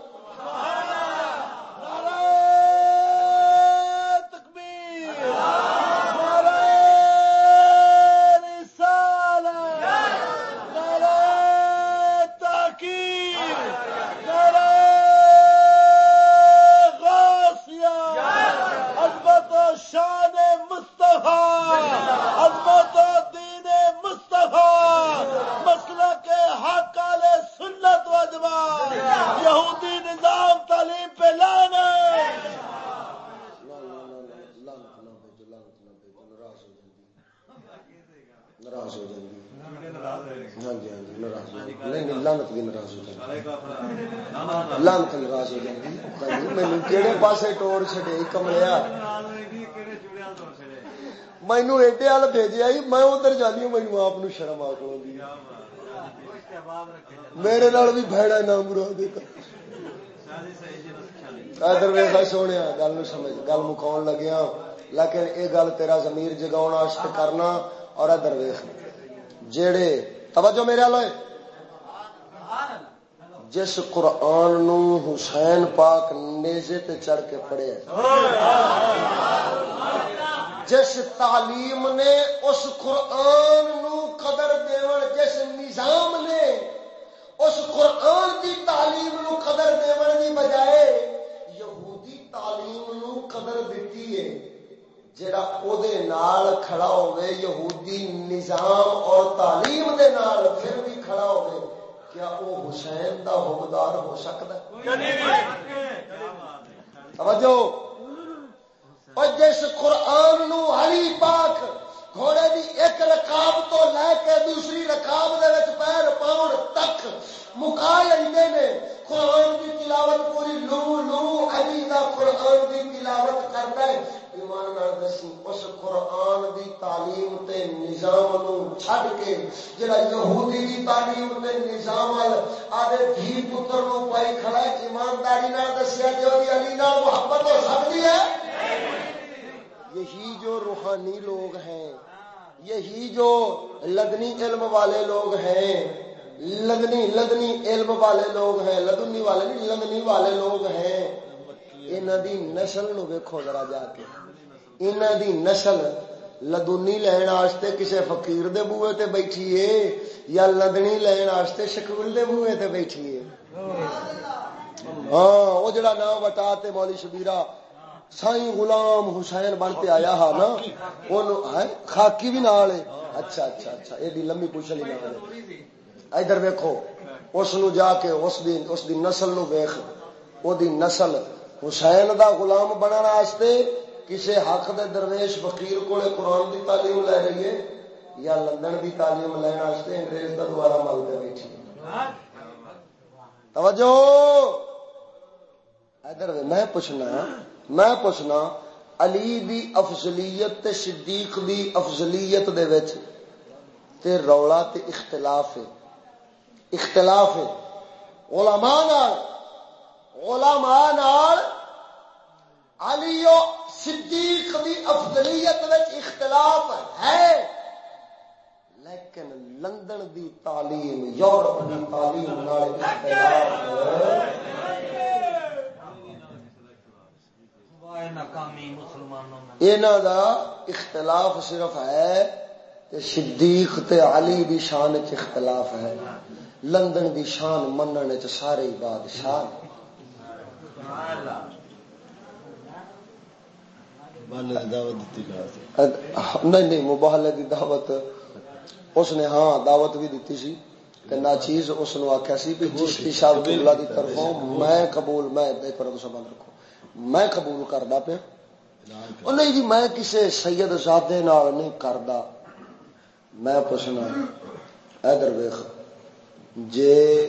پاسے ٹور چڑے کملیا مینو ایڈے وال بھیجا میں ادھر جانی ہوں مینو آپ شرم آ میرے نال بھی بھڑا نہ مراد ادھر ویسا سونے گل سمجھ گل مکاؤ لگیا لیکن یہ گل تیرا زمیر جگاؤ کرنا اور ادھر ویخ جڑے توجہ میرے لوگ جس قرآن نو حسین پاک نیزے تے چڑھ کے پڑھے جس تعلیم نے اس قرآن نو قدر دیون جس نظام نے اس قرآن دی تعلیم نو قدر دیون دی بجائے یہودی تعلیم نو قدر دیتی ہے۔ جڑا او دے نال کھڑا ہوئے یہودی نظام اور تعلیم دے نال پھر بھی کھڑا ہوئے کیا وہ حسین دا حقدار ہو سکتا توجہ۔ اور جس قرآن نو علی پاک گھوڑے دی ایک رکاب تو لے کے دوسری رکاب دے وچ پیر پاؤن تک مکا لیندے نے قرآن دی تلاوت پوری لو لو علی دا قرآن دی تلاوت کرتا ہے۔ ایمان نال دسی اس قرآن دی تعلیم تے نظام نو چھڈ کے جڑا یہودی دی تعلیم تے نظام آدھے دھی پتر نو پائی کھڑا ہے، ایمانداری نال دسیا جو علی نال محبت ہو سکتی ہے؟ یہی جو روحانی لوگ ہیں یہی جو لدنی علم والے لوگ ہیں، لدنی لدنی علم والے لوگ ہیں، لدنی والے نہیں، لدنی والے لوگ ہیں۔ انہوں دی نسل نو ویکھو ذرا جا کے۔ انہوں دی نسل لدنی لین آستے کسے فقیر دے بوئے تے بیٹھی بیٹھیے یا لدنی لین آستے شکول دے بوئے تے بیٹھی بیٹھیے ہاں وہ جڑا نام وٹا تے مولی شبیرہ سائی غلام حسین بن کے آیا ہا نا خاکی بھی نال اچھا اچھا اچھا ایڈی لمبی پوچھلی نال ادھر ویکو اس نو جا کے اس دی اس دی نسل نو ویخ او دی نسل حسین دا غلام بننا واسطے کسے حق دے درویش فقیر کولے قرآن دی تعلیم لے رہی ہے یا لندن دی تعلیم لینا واسطے انگریز دا دوبارہ مل کے بیٹھی۔ توجہ! ادھر میں پوچھنا میں پوچھنا، علی دی افضلیت تے صدیق دی افضلیت دے وچ تے رولا تے اختلاف ہے۔ اختلاف ہے۔ علماء نال علماء نال علی و صدیق دی افضلیت وچ اختلاف ہے۔ لیکن لندن دی تعلیم، یورپ دی تعلیم نال اختلاف ہے۔ دا اختلاف صرف ہے کہ صدیق تے علی دی شان چ اختلاف ہے لندن دی شان منن چ سارے بادشاہ نہیں نہیں مباہلے دی دعوت اس نے ہاں دعوت بھی دیتی سی کہ نہ چیز اس نے آخیا سی بھی چشتی صاحب اللہ دی طرفوں میں قبول میں ایک بار بند رکھو میں قبول کردا پیا۔ او نہیں جی میں کسی سید زادے نال نہیں کردا۔ میں پوچھنا ادھر ویخ جے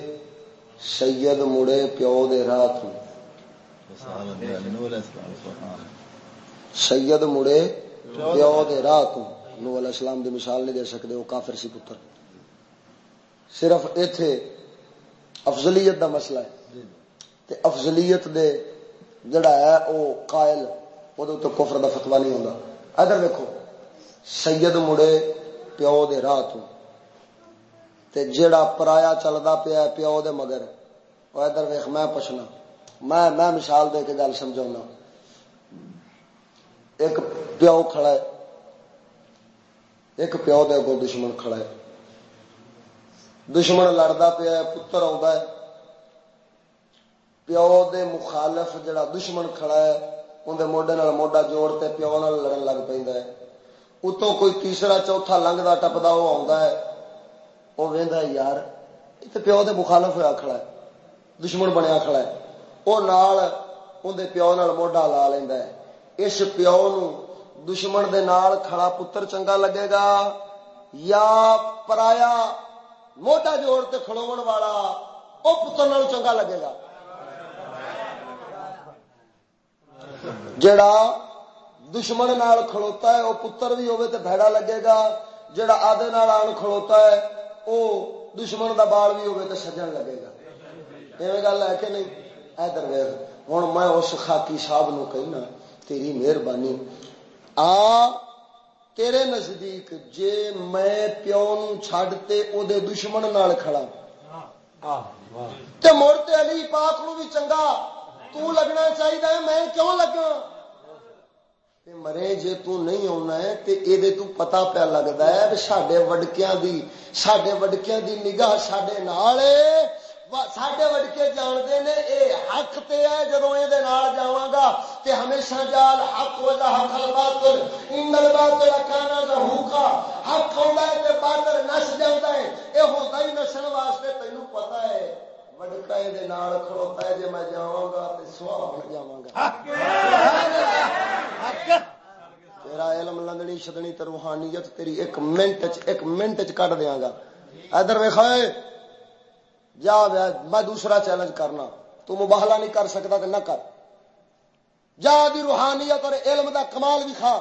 سید مڑے پیو دے راہ تو سید مڑے پیو دے راہ تو نو علیہ السلام دی مثال نہیں دے سکتے وہ کافر سی پتر۔ صرف ایتھے افضلیت دا مسئلہ ہے۔ تے افضلیت دے جڑا ہے وہ قائل وہ تو کفر دا فتوا نہیں ہوتا ادھر دیکھو سید مڑے پیو دے راہ تو۔ تے جڑا پرایا چلتا پیا پیو دے مگر۔ وہ ادھر ویخ میں پوچھنا، میں میں مثال دے کے گل سمجھا ایک پیو کھڑا ہے۔ ایک پیو دے کو دشمن کھڑا ہے۔ دشمن لڑتا پیا پتر آ پیو دے مخالف جڑا دشمن کھڑا ہے اندر موڈے نال موڈا جوڑ تے پیو نال لڑن لگ پہ اتوں کوئی تیسرا چوتھا لنگتا ٹپتا وہ آتا ہے۔ وہ وہدا یار یہ پیو دے مخالف ہوا کھڑا ہے، دشمن بنیا کھڑا ہے۔ وہ نال اندر پیو نال موڈا لا لینا ہے۔ اس پیو نو دشمن دے نال کھڑا پتر چنگا لگے گا۔ یا پرایا موٹا جوڑ تے کھڑو والا وہ پتر نال چنگا لگے گا۔ جڑا دشمن نال کھڑوتا ہے وہ پتر بھی ہوے تے بھڑا لگے گا جڑا آدھے نال آن کھڑوتا ہے وہ دشمن دا بال بھی ہوگی تو سجن لگے گا۔ ایویں گل ہے کہ نہیں؟ ادھر ویخ ہوں میں اس خاکی صاحب نو کہنا تیری مہربانی۔ آ تیرے نزدیک جے میں پیو نڈتے وہ دشمن نال کھڑا۔ تے مڑ تے علی پاک نو بھی چنگا۔ تو لگنا چاہیے میں کیوں لگا مرے، جے تو نہیں آنا ہے، تے اے دے تو پتا پیا لگتا ہے سڈے وڈکیاں دی سڈے وڈکیاں دی نگاہ سڈے نال سڈے وڈکے جانتے نے، اے حق تے ہے جدو یہ جا تے ہمیشہ جال حق وجہ حق الباطل ان الباطل کانا ظہوقا حق ہوندا ہے تے باطل نس جاندا ہے۔ اے ہوندا ہی نسن واسطے تینوں پتہ ہے۔ وڈکا یہ کھڑوتا ہے جے میں جاواں گا تے سوال بن جاواں گا۔ تیرا علم لندنی شدنی تے روحانیت تیری ایک منٹ ایک منٹ کڈ دیاں گا۔ ادھر ویکھائے جا میں دوسرا چیلنج کرنا۔ تو مباہلا نہیں کر سکتا تو نہ کر۔ جا دی روحانیت اور علم دا کمال بھی کھا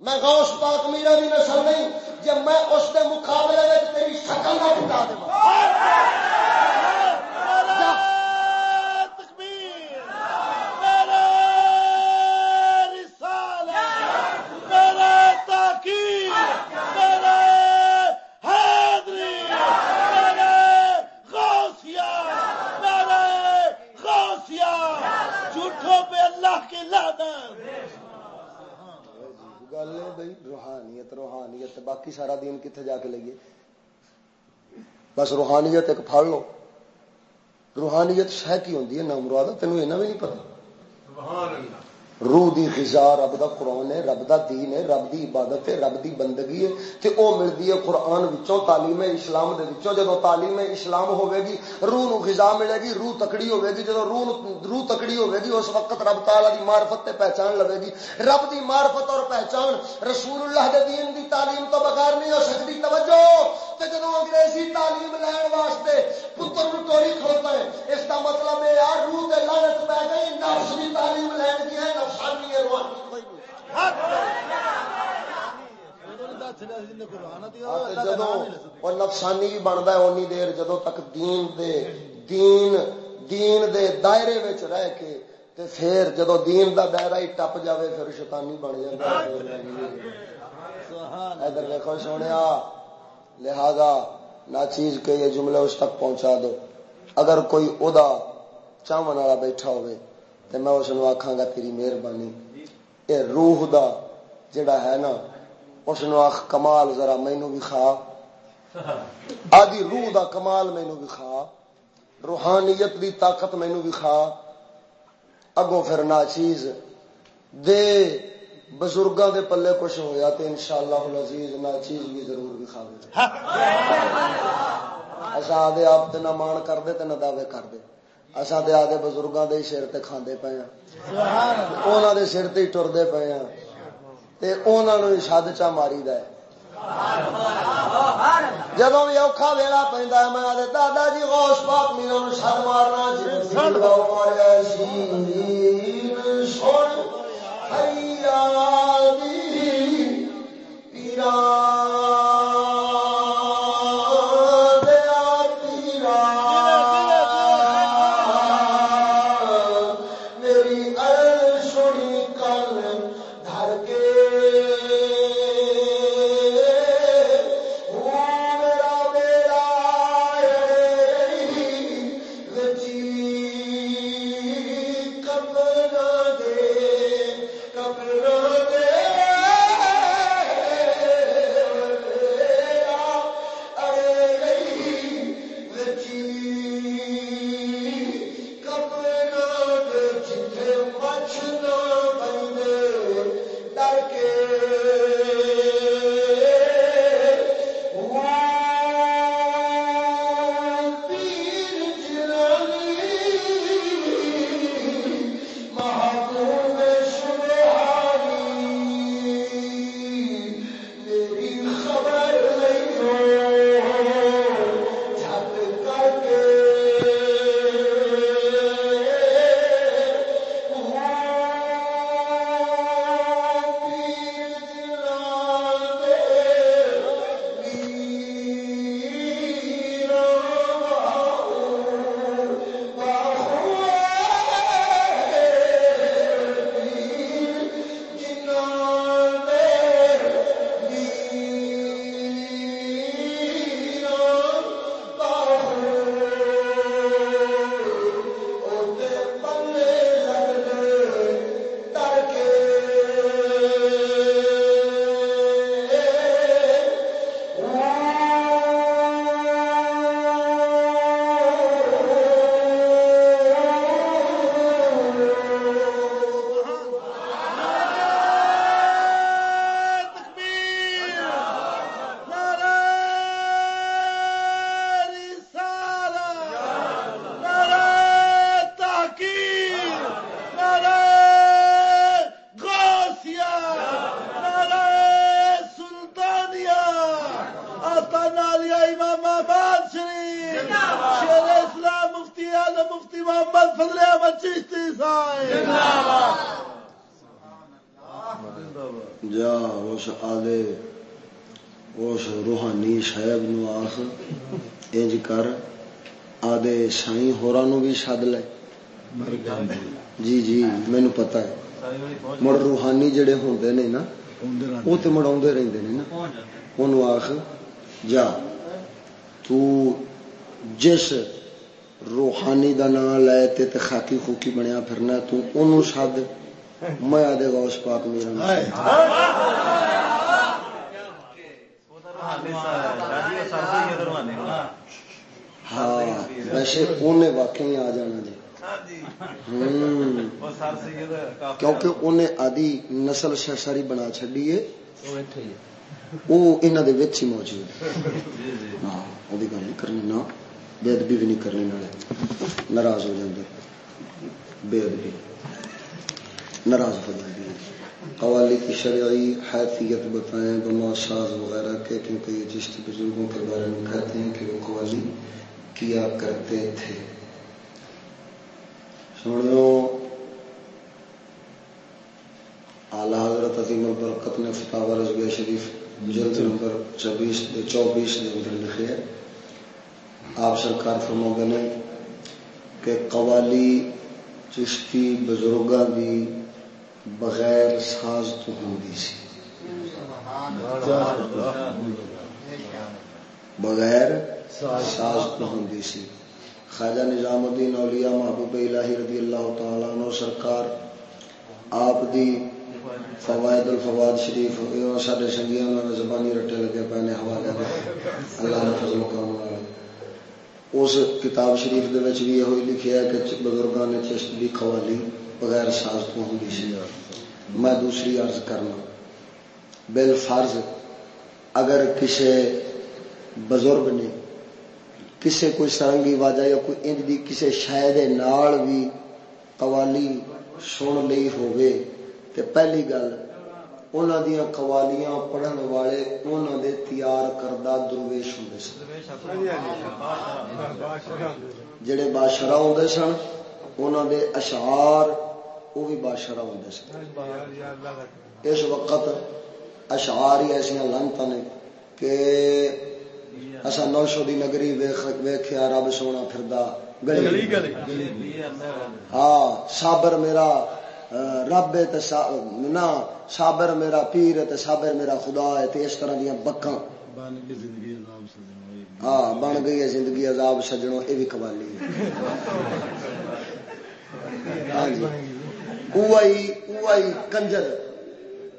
میں غوث پاک میرا بھی نسل نہیں جب میں اس کے مقابلے میں تیری شکل نہ ٹکا دوں گل ہے بھائی؟ روحانیت روحانیت۔ باقی سارا دین کتنے جا کے لئیے بس روحانیت ایک پڑ لو۔ روحانیت شہ کی ہوتی ہے؟ نام مراد تینوں ایسا بھی نہیں پتا روح دی غذا، رب دا قرآن ہے، رب دا دین ہے، رب دی عبادت ہے، رب دی بندگی ہے، تے او ملدی ہے قرآن وچوں، تعلیم اسلام دے وچوں، جدوں تعلیم اسلام ہوے گی روح نو غذا ملے گی روح تکڑی ہوے گی جدوں روح روح تکڑی ہوے گی اس وقت رب تعالی دی معرفت تے پہچان لگے گی رب دی معرفت اور پہچان رسول اللہ دے دین دی تعلیم تو بغیر نہیں ہو سکتی، توجہ! تے جدوں انگریزی تعلیم لین واسطے پتر نو ٹوری کھلتا ہے اس دا مطلب ہے یار روح تے لعنت پہ گئی نفس دی تعلیم لین دی ہے نفسانی بھی بنتا ہے اونی دیر جدو تک دین دے دین دین دے دائرے رہ کے تے پھر جدو دین دا دائرہ ہی ٹپ جاوے پھر شیطانی بن جائے ادھر دیکھو سونے لہذا نہ چیز کے یہ جملے اس تک پہنچا دو۔ اگر کوئی ادا چاون والا بیٹھا ہوئے تو میں اس کو آخا گا تیری مہربانی۔ یہ روح دا جڑا ہے نا، اس آخ کمال ذرا مینو بھی کھا۔ آدھی روح دا کمال مینو بھی کھا۔ روحانیت دی طاقت مینو بھی کھا۔ اگوں پھر نہ چیز دے بزرگوں دے پلے کچھ ہویا تو ان شاء اللہ عزیز نہ چیز بھی ضرور بھی کھا ایسا آدھے آپ نہ مان کر دے نہ دعوے کر دے۔ اصا تو آدھے بزرگوں کے سر تے کھانے پے ہاں۔ دے سر تے ٹرتے پے ہاں۔ انہوں شد چا ماری د جب بھی اوکھا ویلا پہ میں آدھے دادا جی غوث پاک میرا شد مارنا جی ماریا سن پیران نسل ساری بنا چڈی ہے وہ انہوں دے وچ ہی موجود ہاں وہ گل نہیں کرنی نہ بے ادبی بھی نہیں کرنی نالے ناراض ہو جاتے بے ادبی ناراض ہو جاتی ہے قوالی کی شرعی حیثیت بتائیں بما ساز وغیرہ کے کیونکہ یہ جس بزرگوں کے بارے میں کہتے ہیں کہ وہ قوالی کیا کرتے تھے سنو اعلی حضرت عظیم البرکت نے فتح رضویہ شریف جلد نمبر چوبیس چوبیس کے اندر لکھے آپ سرکار فرما نے کہ قوالی چشتی بزرگاں دی بغیر ساز تو ہوں سی۔ بغیر ساز تو ہوں سی۔ خواجہ نظام الدین اولیاء محبوب الہی رضی اللہ تعالیٰ عنہ سرکار آپ دی فوائد الفواد شریف سارے سنگیا نے زبانی رٹے لگے پے نے حوالے اللہ نے فضل کرم اس کتاب شریف دے وچ بھی یہ لکھیا ہے کہ بزرگاں نے چشت دی قوالی بغیر ساز تو ہوں سی۔ میں دوسری عرض کرنا بل فرض اگر کسی بزرگ نے کسی کوئی سرنگی واجہ یا کوئی انج دی کسی شاید نال بھی قوالی سن لی ہوئے تے پہلی گل قوالیاں پڑھن والے دے تیار کردہ درویش ہوں سن۔ جڑے بادشاہ ہوں سن انہوں دے اشعار وہ بھی بادشاہ ہوں سن۔ اس وقت اشعار ہی ایسا لانت نے کہ اصا نو سو کی نگری ویخیا رب سونا پھردا گلی۔ ہاں سابر میرا رب نہ سابر میرا پیر ہے سابر میرا خدا ہے اس طرح دیا بکاں۔ ہاں بن گئی ہے زندگی عذاب سجنوں یہ بھی قوالی ہاں جی۔ کنجر۔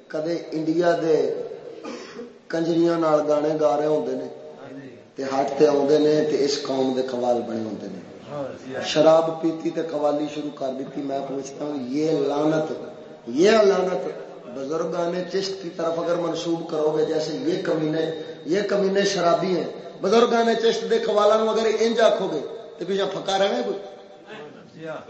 کدے انڈیا دے کنجریاں گانے گا رہے ہوندے نے تے ہٹ تے نے تے اس قوم دے قوال بنے ہوندے نے۔ شراب پیتی تے قوالی شروع کر دیتی میں پوچھتا ہوں یہ لانت یہ لانت بزرگان چشت کی طرف اگر منسوب کرو گے جیسے یہ کمینے یہ کمینے شرابی ہیں بزرگان چشت دے قوالوں اگر انج آکھو گے تو پیچھے پھکا رہنا کوئی؟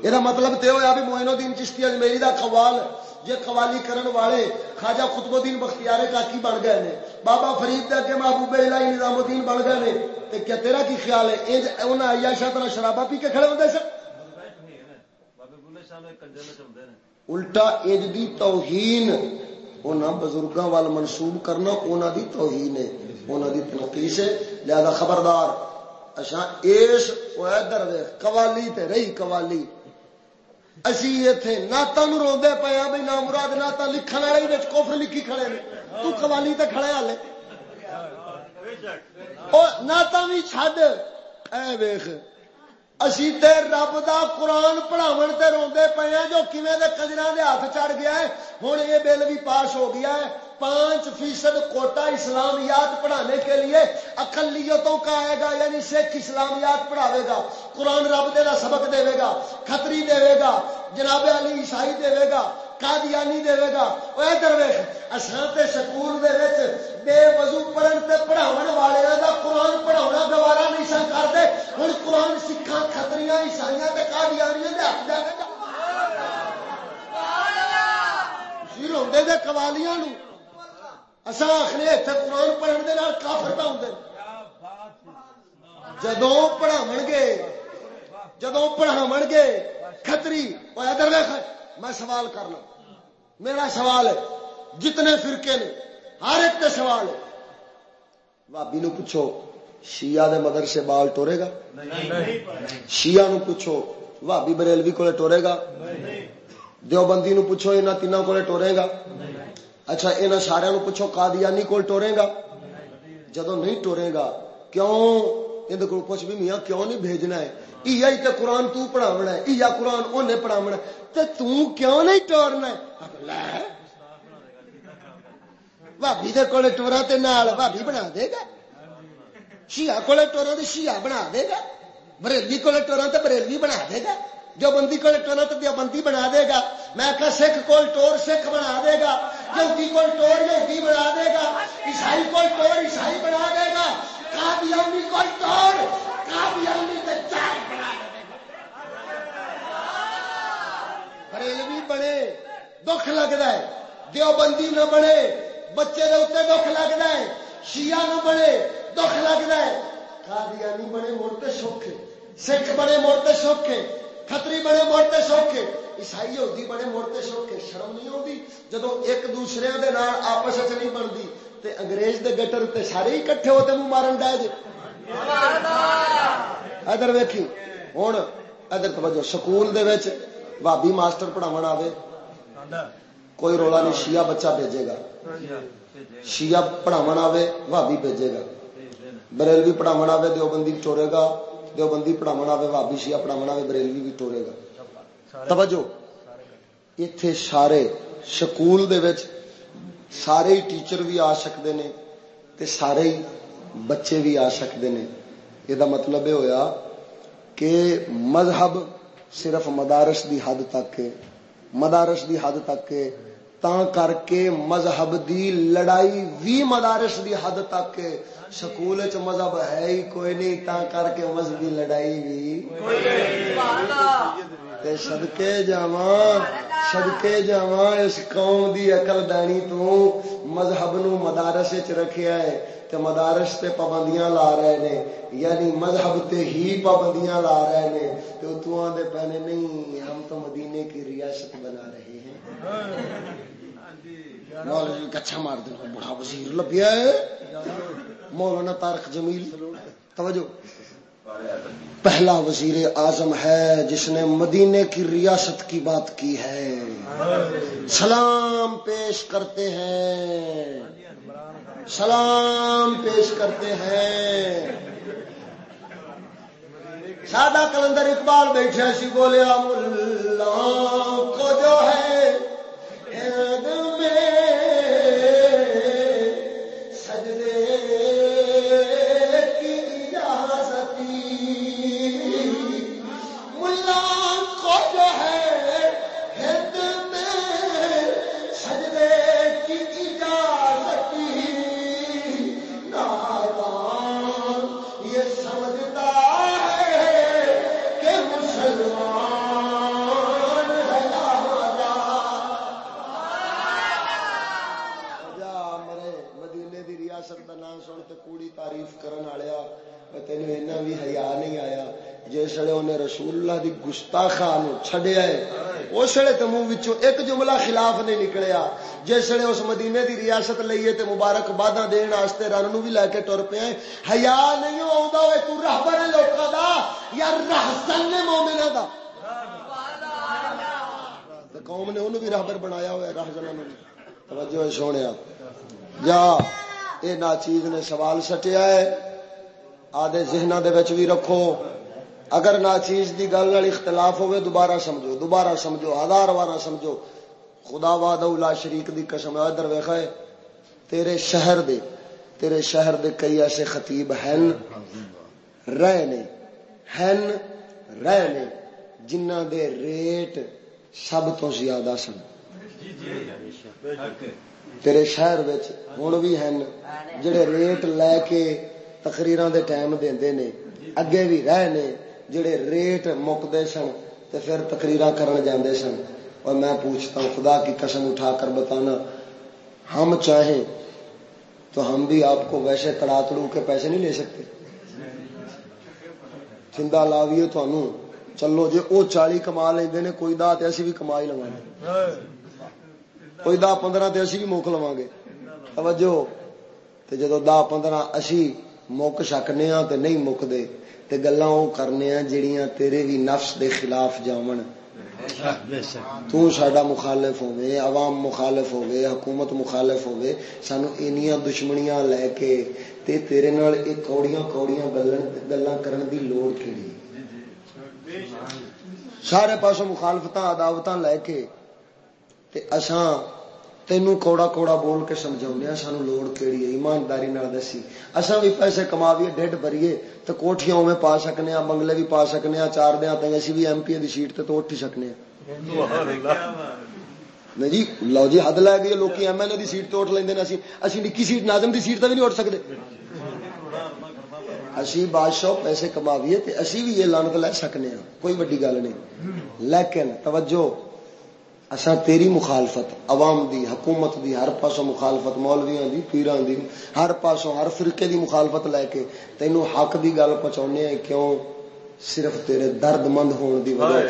یہ مطلب تے ہوا بھی موئنو دین چشتی اجمیری دا قوال جے قوالی کرن والے خواجہ خطب الدین بختیارے کاکی بن گئے نے۔ بابا فرید دے کے محبوب الہی نظام الدین بن گئے نے۔ تے کیا تیرا کی خیال ہے؟ انج انہاں عیاشا طرح شرابا پی کے کھڑے ہوندے سن؟ الٹا انج دی توہین انہاں بزرگاں وال منسوب کرنا انہاں دی توہین ہے۔ انہاں دی تنقیس ہے۔ لہذا خبردار اچھا ایش اس ادھر قوالی تے رہی قوالی۔ اسی اتنے ناتا روندے پے ہاں بھائی نام مراد نعت لکھن والے ہی کوفر لکھی کھڑے نے۔ تو قوالی تے کھڑے ہالے نعت بھی چھڈ۔ اے ویخ اسی تے رب دا قرآن پڑھاو تے روندے پئے ہیں جو کیویں دے کجراں دے ہاتھ چڑھ گیا ہے؟ ہوں یہ بل بھی پاس ہو گیا ہے۔ پانچ فیصد کوٹا اسلامیات پڑھانے کے لیے اقلیتوں کا آئے گا یعنی سکھ اسلامیات پڑھاوے گا۔ قرآن رب دے دا سبق دے گا، کھتری دے گا، جناب علی عیسائی دے گا۔ قادیانی دے گا وہ ادھر ویخ اساں سکول دے وچ بے وضو پڑھن تے پڑھاون والے دا قرآن پڑھاونا گوارا نہیں سن کرتے ہن قرآن سکھاں کھتریاں، عیسائیاں تے قادیانیاں دے ہاتھ جا کے روندے دے قوالیاں نو اصا آخری اتنے قرآن پڑھن دے نال کافر پہ ہوں جدو پڑھاو گے جدو پڑھاو گے، کھتری۔ وہ ادھر دیکھ میں سوال کرنا۔ میرا سوال ہے، جتنے فرقے نے، ہر ایک سوال ہے۔ بھابی نو پوچھو، شیعہ دے مدرسے بال ٹورے گا؟ شیعہ نو پوچھو بھابی بریلوی کو ٹورے گا؟ دیوبندی نو پوچھو یہاں تین کو ٹورے گا؟ اچھا یہاں سارا پوچھو، قادیانی کول ٹورے گا؟ جدو نہیں ٹورے گا، کیوں؟ یہ پوچھ بھی میاں، کیوں نہیں بھیجنا ہے؟ ای تو قرآن تو پڑھاونا ہے، ای قرآن انہیں پڑھاونا تے تو کیوں نہیں ٹورنا ہے؟ بھابی دے کول ٹورا تے نال بھابی بنا دے گا۔ شیعہ کول ٹورا تے شیعہ بنا دے گا۔ بریلوی کول ٹورا تے بریلوی بنا دے گا۔ جو بندی کو ٹورا تو دیوبندی بنا دے گا۔ میں کہ سکھ کول ٹور سکھ بنا دے گا۔ یہودی کول ٹور یہودی بنا دے گا۔ عیسائی کول ٹور عیسائی بنا دے گا۔ قادیانی کول ٹور قادیانی تے چار بنا بریلوی بنے دکھ لگتا ہے دیوبندی نہ بنے بچے دے اتنے دکھ لگتا ہے شیعہ نہ بنے دکھ لگتا ہے قادیانی بنے مڑتے سوکھے سکھ بنے مڑتے سوکھے کتری بڑے موڑتے سوکھے عیسائی ہوتی بڑے موڑتے سوکھے شرم نہیں ہوتی جدو ایک دوسرے دے نال آپس نہیں بنتی تے انگریز دے گٹر تے سارے ہی کٹھے ہوتے منہ مارن ڈائے جی ادھر ویکھی ہوں ادھر توجہ، سکول دے وچ بھابی ماسٹر پڑھاو آوے۔ کوئی رولا نہیں، شیعہ بچہ بھیجے گا۔ شیعہ پڑھاو آوے بھابی بھیجے گا۔ بریلوی پڑھاو آوے، دیوبندی چورے گا۔ دیوبندی پڑھاو آئے بھابی شیا پڑھاو آئے بریلوی بھی ٹورے گا۔ توجہ اتے سارے سکول دے وچ سارے ہی ٹیچر بھی آ سکتے ہیں تے سارے ہی بچے بھی آ سکتے ہیں یہ مطلب یہ ہویا کہ مذہب صرف مدارس دی حد تک مدارس دی حد تک تا کر کے مذہب دی لڑائی بھی مدارس دی حد تک سکول چ مذہب ہے ہی کوئی نہیں تا کر کے مذہبی لڑائی بھی سدکے جا سدکے جا اس قوم دی اقل دانی تو مذہب نو مدارس چ رکھیا ہے تے مدارس تے پابندیاں لا رہے نے یعنی مذہب تے ہی پابندیاں لا رہے نے تے تو دے پہنے نہیں ہم تو مدینے کی ریاست بنا رہے ہیں کچھا مار دیں بڑا وزیر لبیا ہے مولانا تارک جمیل توجہ پہلا وزیر اعظم ہے جس نے مدینے کی ریاست کی بات کی ہے۔ سلام پیش کرتے ہیں۔ سلام پیش کرتے ہیں۔ سادہ کلندر اقبال بیٹھے سی بولیا ملا کو جو ہے گستاخا چڈیا ہے اس ویلے تو منہ ایک جملہ خلاف نہیں نکلیا جس ویلے اس مدینے دی ریاست لئیے تے مبارک بادہ دن واسطے رن نو بھی لے کے ٹر پیا ہیا نہیں آتا ہوئے تو رہبر ہے لوگوں دا یا رہسن نے مومنا دا قوم نے انہوں بھی رہبر بنایا ہوا ہے راہ جنا توجہ سونے جا یہ نا چیز نے سوال سٹیا ہے آدھے ذہنوں کے بھی رکھو اگر نہ چیز کی گل اختلاف ہوئے، دوبارہ سمجھو دوبارہ سمجھو، ہزار بارہ سمجھو۔ خدا واد شریک دی قسم ادھر ویخا ہے، تیرے شہر دے، تیرے شہر دے کئی ایسے خطیب ہیں۔ رہے نے، ہیں، رہے نے جنہ دے ریٹ سب تو زیادہ سن۔ تیرے شہر ہوں بھی ہیں، جڑے ریٹ لے کے تقریر دے ٹائم دے نے، اگے بھی رہے نے۔ جڑے ریٹ مکتے سن تو پھر تقریر کرن جاندے سن۔ اور میں پوچھتا ہوں، خدا کی قسم اٹھا کر بتانا، ہم چاہیں تو ہم بھی آپ کو ویسے تڑا تڑو کے پیسے نہیں لے سکتے۔ چندہ لاویے تو چلو جی وہ چالی کما لیں نے، کوئی دا دہ اسی بھی کما ہی لوا گے۔ کوئی دہ پندرہ اسی بھی موک لوا گے۔ توجہ۔ جدو دہ پندرہ اسی مک سکنے ہاں تے نہیں مکتے گلا وہ کرنے ہاں جہیا تیرے بھی نفس دے خلاف جامن تا مخالف ہوے عوام مخالف ہوے حکومت مخالف ہوے سانو اینیاں دشمنیاں لے کے تے تیرے نال ایک کوڑیاں کوڑیاں گلاں کرن دی لوڑ کیڑی سارے پاسوں مخالفت عداوت لے کے تے اساں تینوں کوڑا کوڑا بول کے سمجھا سانو لوڑ کیڑی ہے ایمانداری دسی اصا بھی پیسے کما ڈیڈ بریے تو کوٹیاں میں پا سکنے ہاں بنگلے بھی پا سکنے ہاں چار دیا تھی اسی بھی ایم پی دی سیٹ تے تو اٹھ ہی سکنے نہیں جی لو جی حد لے گئی لوگ ایم ایل اے دی سیٹ تو اٹھ لیندے اسی اسی نکی سیٹ ناظم دی سیٹ تے بھی نہیں اٹھ سکتے اسی بادشاہ پیسے کماویے تے اسی بھی یہ لانت لے سکنے ہاں کوئی وڈی گل نہیں لیکن توجہ اصا تیری مخالفت، عوام دی، حکومت دی، ہر پاسوں مخالفت، مولویاں دی پیران دی، ہر پاسوں، ہر فرقے دی مخالفت لے کے تینوں حق دی گل پہنچا کیوں؟ صرف تیرے درد مند ہون دی وجہ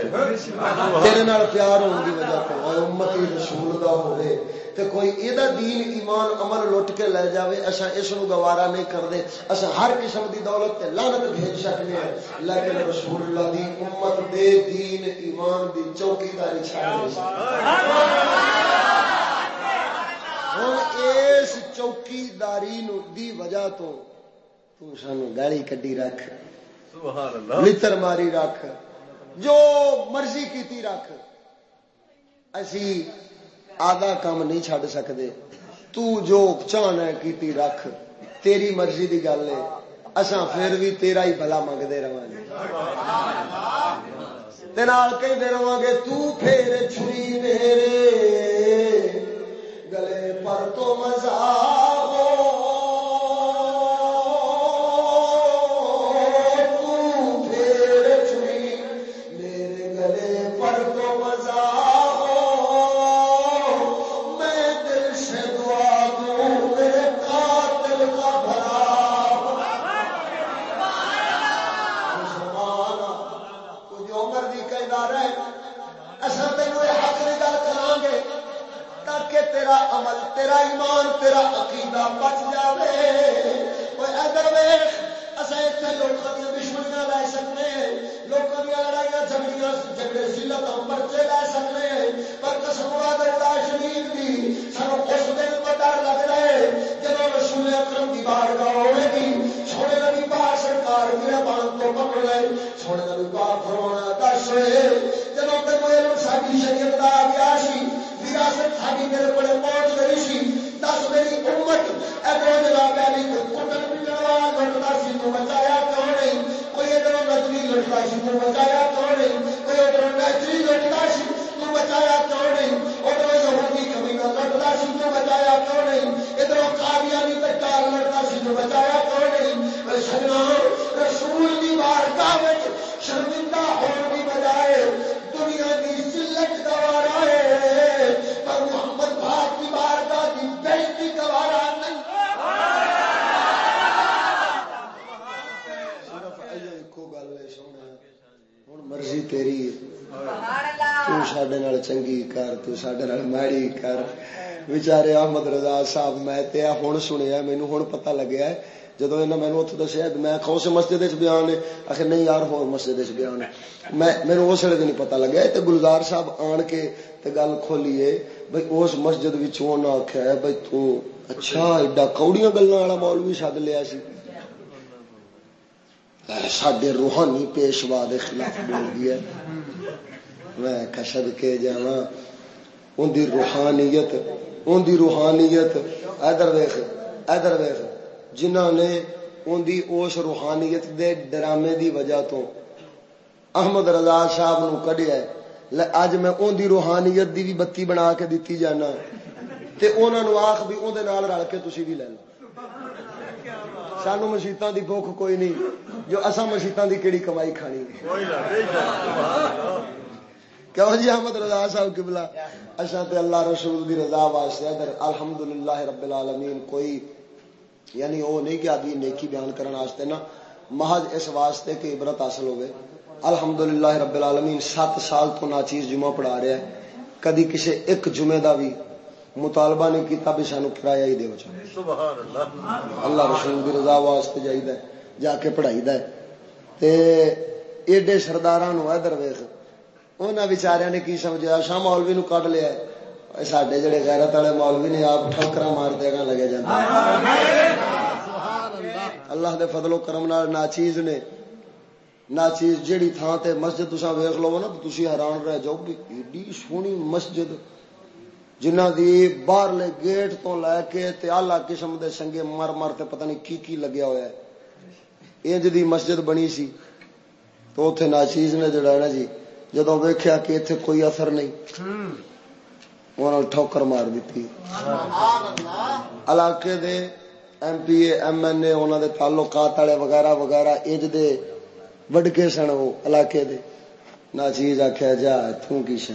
تیرے نال پیار ہون دی وجہ امتی رسول دا ہوئے تے کوئی ایدا دین ایمان عمل لٹ کے لے جاوے اسا اس نو گوارا نہیں کردے اسا ہر قسم دی دولت تے لعنت بھیج سکنے ہیں لیکن رسول اللہ دی امت دے دین ایمان دی چوکیداری چھڑ ہن اس چوکیداری نو دی وجہ تو تو سانو گالی کڈی رکھ لتر ماری رکھ۔ جو مرضی کیتی رکھ۔ اسی آدھا کام نہیں چڈ سکتے تو جو چاہنا کیتی رکھ۔ تیری مرضی دی گل ہے۔ اساں پھر بھی تیرا ہی بلا منگتے رہا گے کہ رہا گے تو پھر چھری میرے گلے پر تو مزہ ہو۔ عقیدہ بچ جائے ادھر ویخ دشمنیاں لے سکتے ہیں لوگوں لڑائیاں، جھگڑیاں، جھگڑے پرچے لے سکتے ہیں شریف سانو اس دن ڈر ہے جب رسول اکرم کی بار گاہ ہوئے گی۔ سونے نبی پاک سرکار میرا بان تو پکڑ لے، سونے نبی پاک فرمانا دس جب تک ساری شریعت کا آ گیا سی، وراثت ساری میرے کو پہنچ گئی سی دس میری امت ادھر جناب کٹن لٹتا سی تو بچایا کیوں نہیں کوئی ادھر نچلی لٹتا سی تو بچایا کر تڈے ماڑی کر بچارے احمد رضا صاحب میں ہوں سنیا مینو ہوں پتا لگیا جدو یہ مینو اتو دسیا میں کون سے مسجد بیان ہے آخر نہیں یار ہو مسجد بیان ہے میں میرے اس ویلے نہیں پتا لگا تو گلزار صاحب آن کے گل کھولیے بھائی اس مسجد آخیا ہے بھائی تو اچھا ایڈا کوڑیاں گلوں والا مول بھی سد لیا سی سڈے روحانی پیشوا کے خلاف بول گیا میں کشد کے جا ان کی روحانیت ان کی روحانیت۔ ادر ویخ ادر ویخ جنہ نے ان دی اس روحانیت دے ڈرامے دی وجہ تو احمد رضا صاحب نو کڈیا اج میں ان دی روحانیت دی بھی بتی بنا کے دیتی جانا۔ تے انہاں نو آخ بھی اون دے نال رل کے تسی بھی لے لو۔ سانو مشیتاں دی بھوک کوئی نہیں۔ جو اساں مشیتاں دی کیڑی کمائی کھانی۔ کیوں جی احمد رضا صاحب قبلہ؟ اساں تے اللہ رسول دی رضا واسطے ادھر الحمدللہ رب العالمین کوئی یعنی وہ نہیں کہ آدمی نیکی بیان کرنے واسطے نا محض اس واسطے کہ عبرت حاصل ہوگی الحمدللہ رب العالمین سات سال تو ناچیز جمعہ پڑھا رہا ہے۔ کدی کسی ایک جمعے دا بھی مطالبہ نہیں کیتا بھی سانو کرایہ ہی دیو چاہے سبحان اللہ اللہ رسول کی رضا واسطے جائیدا ہے جا کے پڑھائی دا ہے۔ تے ایڈے سرداراں نو ادھر ویکھ۔ بیچاریاں نے کی سمجھیا شاہ مولوی نو کڈ لیا ہے ساڈے جڑے غیرت والے مولوی نے آپ ٹھوکرا مار دے گا لگے جاندے اللہ دے فضل و کرم نال ناچیز نے ناچیز جیڑی تھان تے مسجد تساں ویکھ لو نا تو تسی حیران رہ جاؤ کہ ایڈی سونی مسجد جنہ دی باہرلے گیٹ تو لے کے تے اعلی قسم دے سنگے مر مر تے پتہ نہیں کی کی لگیا ہوا ہے انج دی مسجد بنی سی تو اوتھے ناچیز نے جڑا ہے نا جی جدوں ویکھیا کہ ایتھے کوئی اثر نہیں۔ انہوں نے ٹھوکر مار دیتی علاقے دے M P A M N A انہوں دے تعلقات والے وغیرہ وغیرہ اج دے وڈکے سن وہ علاقے دے۔ نہ چیز آخیا جا توں کی شے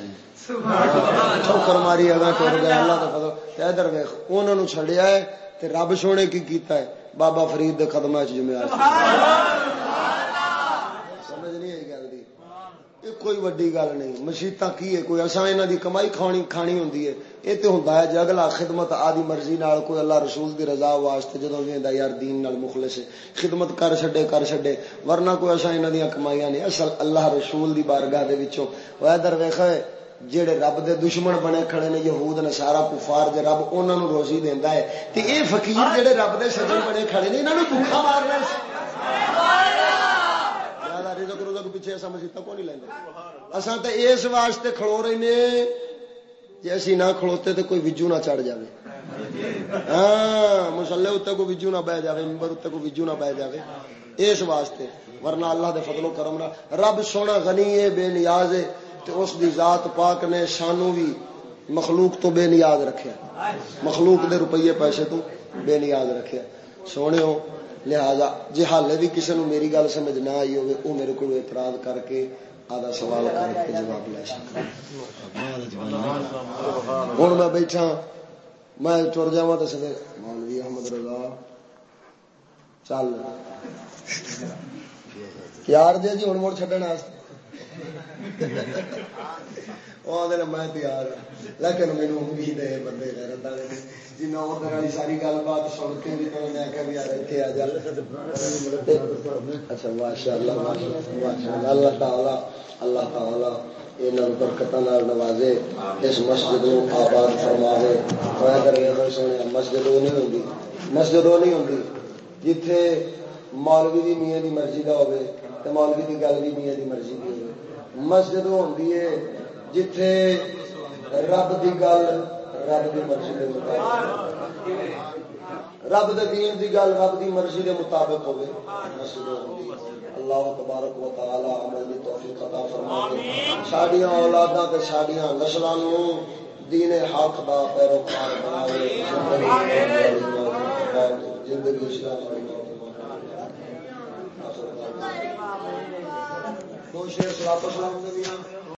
ٹھوکر ماری اگا ٹر گیا اللہ کا فضل۔ ادھر ویکھ انہاں نو چھڑیا ہے تے رب سونے کی کیتا ہے۔ بابا فرید دے قدماں وچ جمعہ سمجھ نہیں آئی یہ کوئی وڈی گل نہیں۔ مشیتاں کی ہے؟ کوئی اساں انہاں دی کمائی کھانی کھانی ہوندی ہے۔ یہ تے ہوندا ہے جے اگلا خدمت آدی مرضی نال کوئی اللہ رسول دی رضا واسطے جدوں ویندا یار دین نال مخلص ہے۔ خدمت کر چھڈے کر چھڈے۔ ورنہ کوئی اساں انہاں دی کمائیاں نہیں۔ اصل اللہ رسول دی بارگاہ دے وچوں۔ او ادھر ویکھ جڑے رب دے دشمن بنے کھڑے نے، یہود نے سارا کفار جے رب، انہاں نو روزی دیندا ہے۔ تے اے فقیر جڑے رب دے سجن بنے کھڑے نے، انہاں نو بھوکا مارنا زیادہ رزق رزق پیچھے اساں مسیتاں کو نہیں لیندے اساں تے اس واسطے کھلو رہے نے جی اسی نہ کھلوتے تو کوئی وجو نہ چڑھ جائے ہاں مسلے اتنے کوئی وجو نہ بہ جائے ممبر اتنے کوئی وجو نہ بہ جائے اس واسطے ورنہ اللہ دے فضل و کرم نہ رب سونا غنی ہے بے نیاز ہے تو اس دی ذات پاک نے سانو بھی مخلوق تو بے نیاز رکھیا مخلوق دے روپیے پیسے تو بے نیاز رکھیا سونے ہو لہذا جی حالے بھی کسی نو میری گل سمجھ نہ آئی ہوگی وہ میرے کو اعتراض کر کے آدھا سوال کر کے جواب لے سکتا ہوں میں بیٹھا، میں تر جا تو سر مولوی احمد رضا، چل۔ یار جی, جی ہوں مڑ چڈن میں تیار لیکن میرے امید ہے بندے غیرت والے ادھر والی ساری گل بات سن کے بھی تو میں یار اتنے آ جا اچھا ماشاء اللہ ماشاء اللہ اللہ تعالی اللہ تعالی یہاں برکت نوازے اس مسجد کو آباد فرماوے میں سونے مسجد وہ نہیں ہوتی مسجد وہ نہیں ہوتی جتھے مولوی دی میاں دی مرضی کا ہوے تے مولوی دی گل بھی میاں دی مرضی کی ہوے مسجد وہ ہوتی ہے جتھے رب دی گل رب دی مرضی دے مطابق رب دے دین دی گل رب دی مرضی دے مطابق ہوے اللہ تبارک و تعالی عمل دی توفیق عطا فرمائے ساڈیاں اولاداں تے ساڈیاں نسلاں نو دین حق دا پیروکار بناوے زندگی اسلام دو شیر سلام سلام دے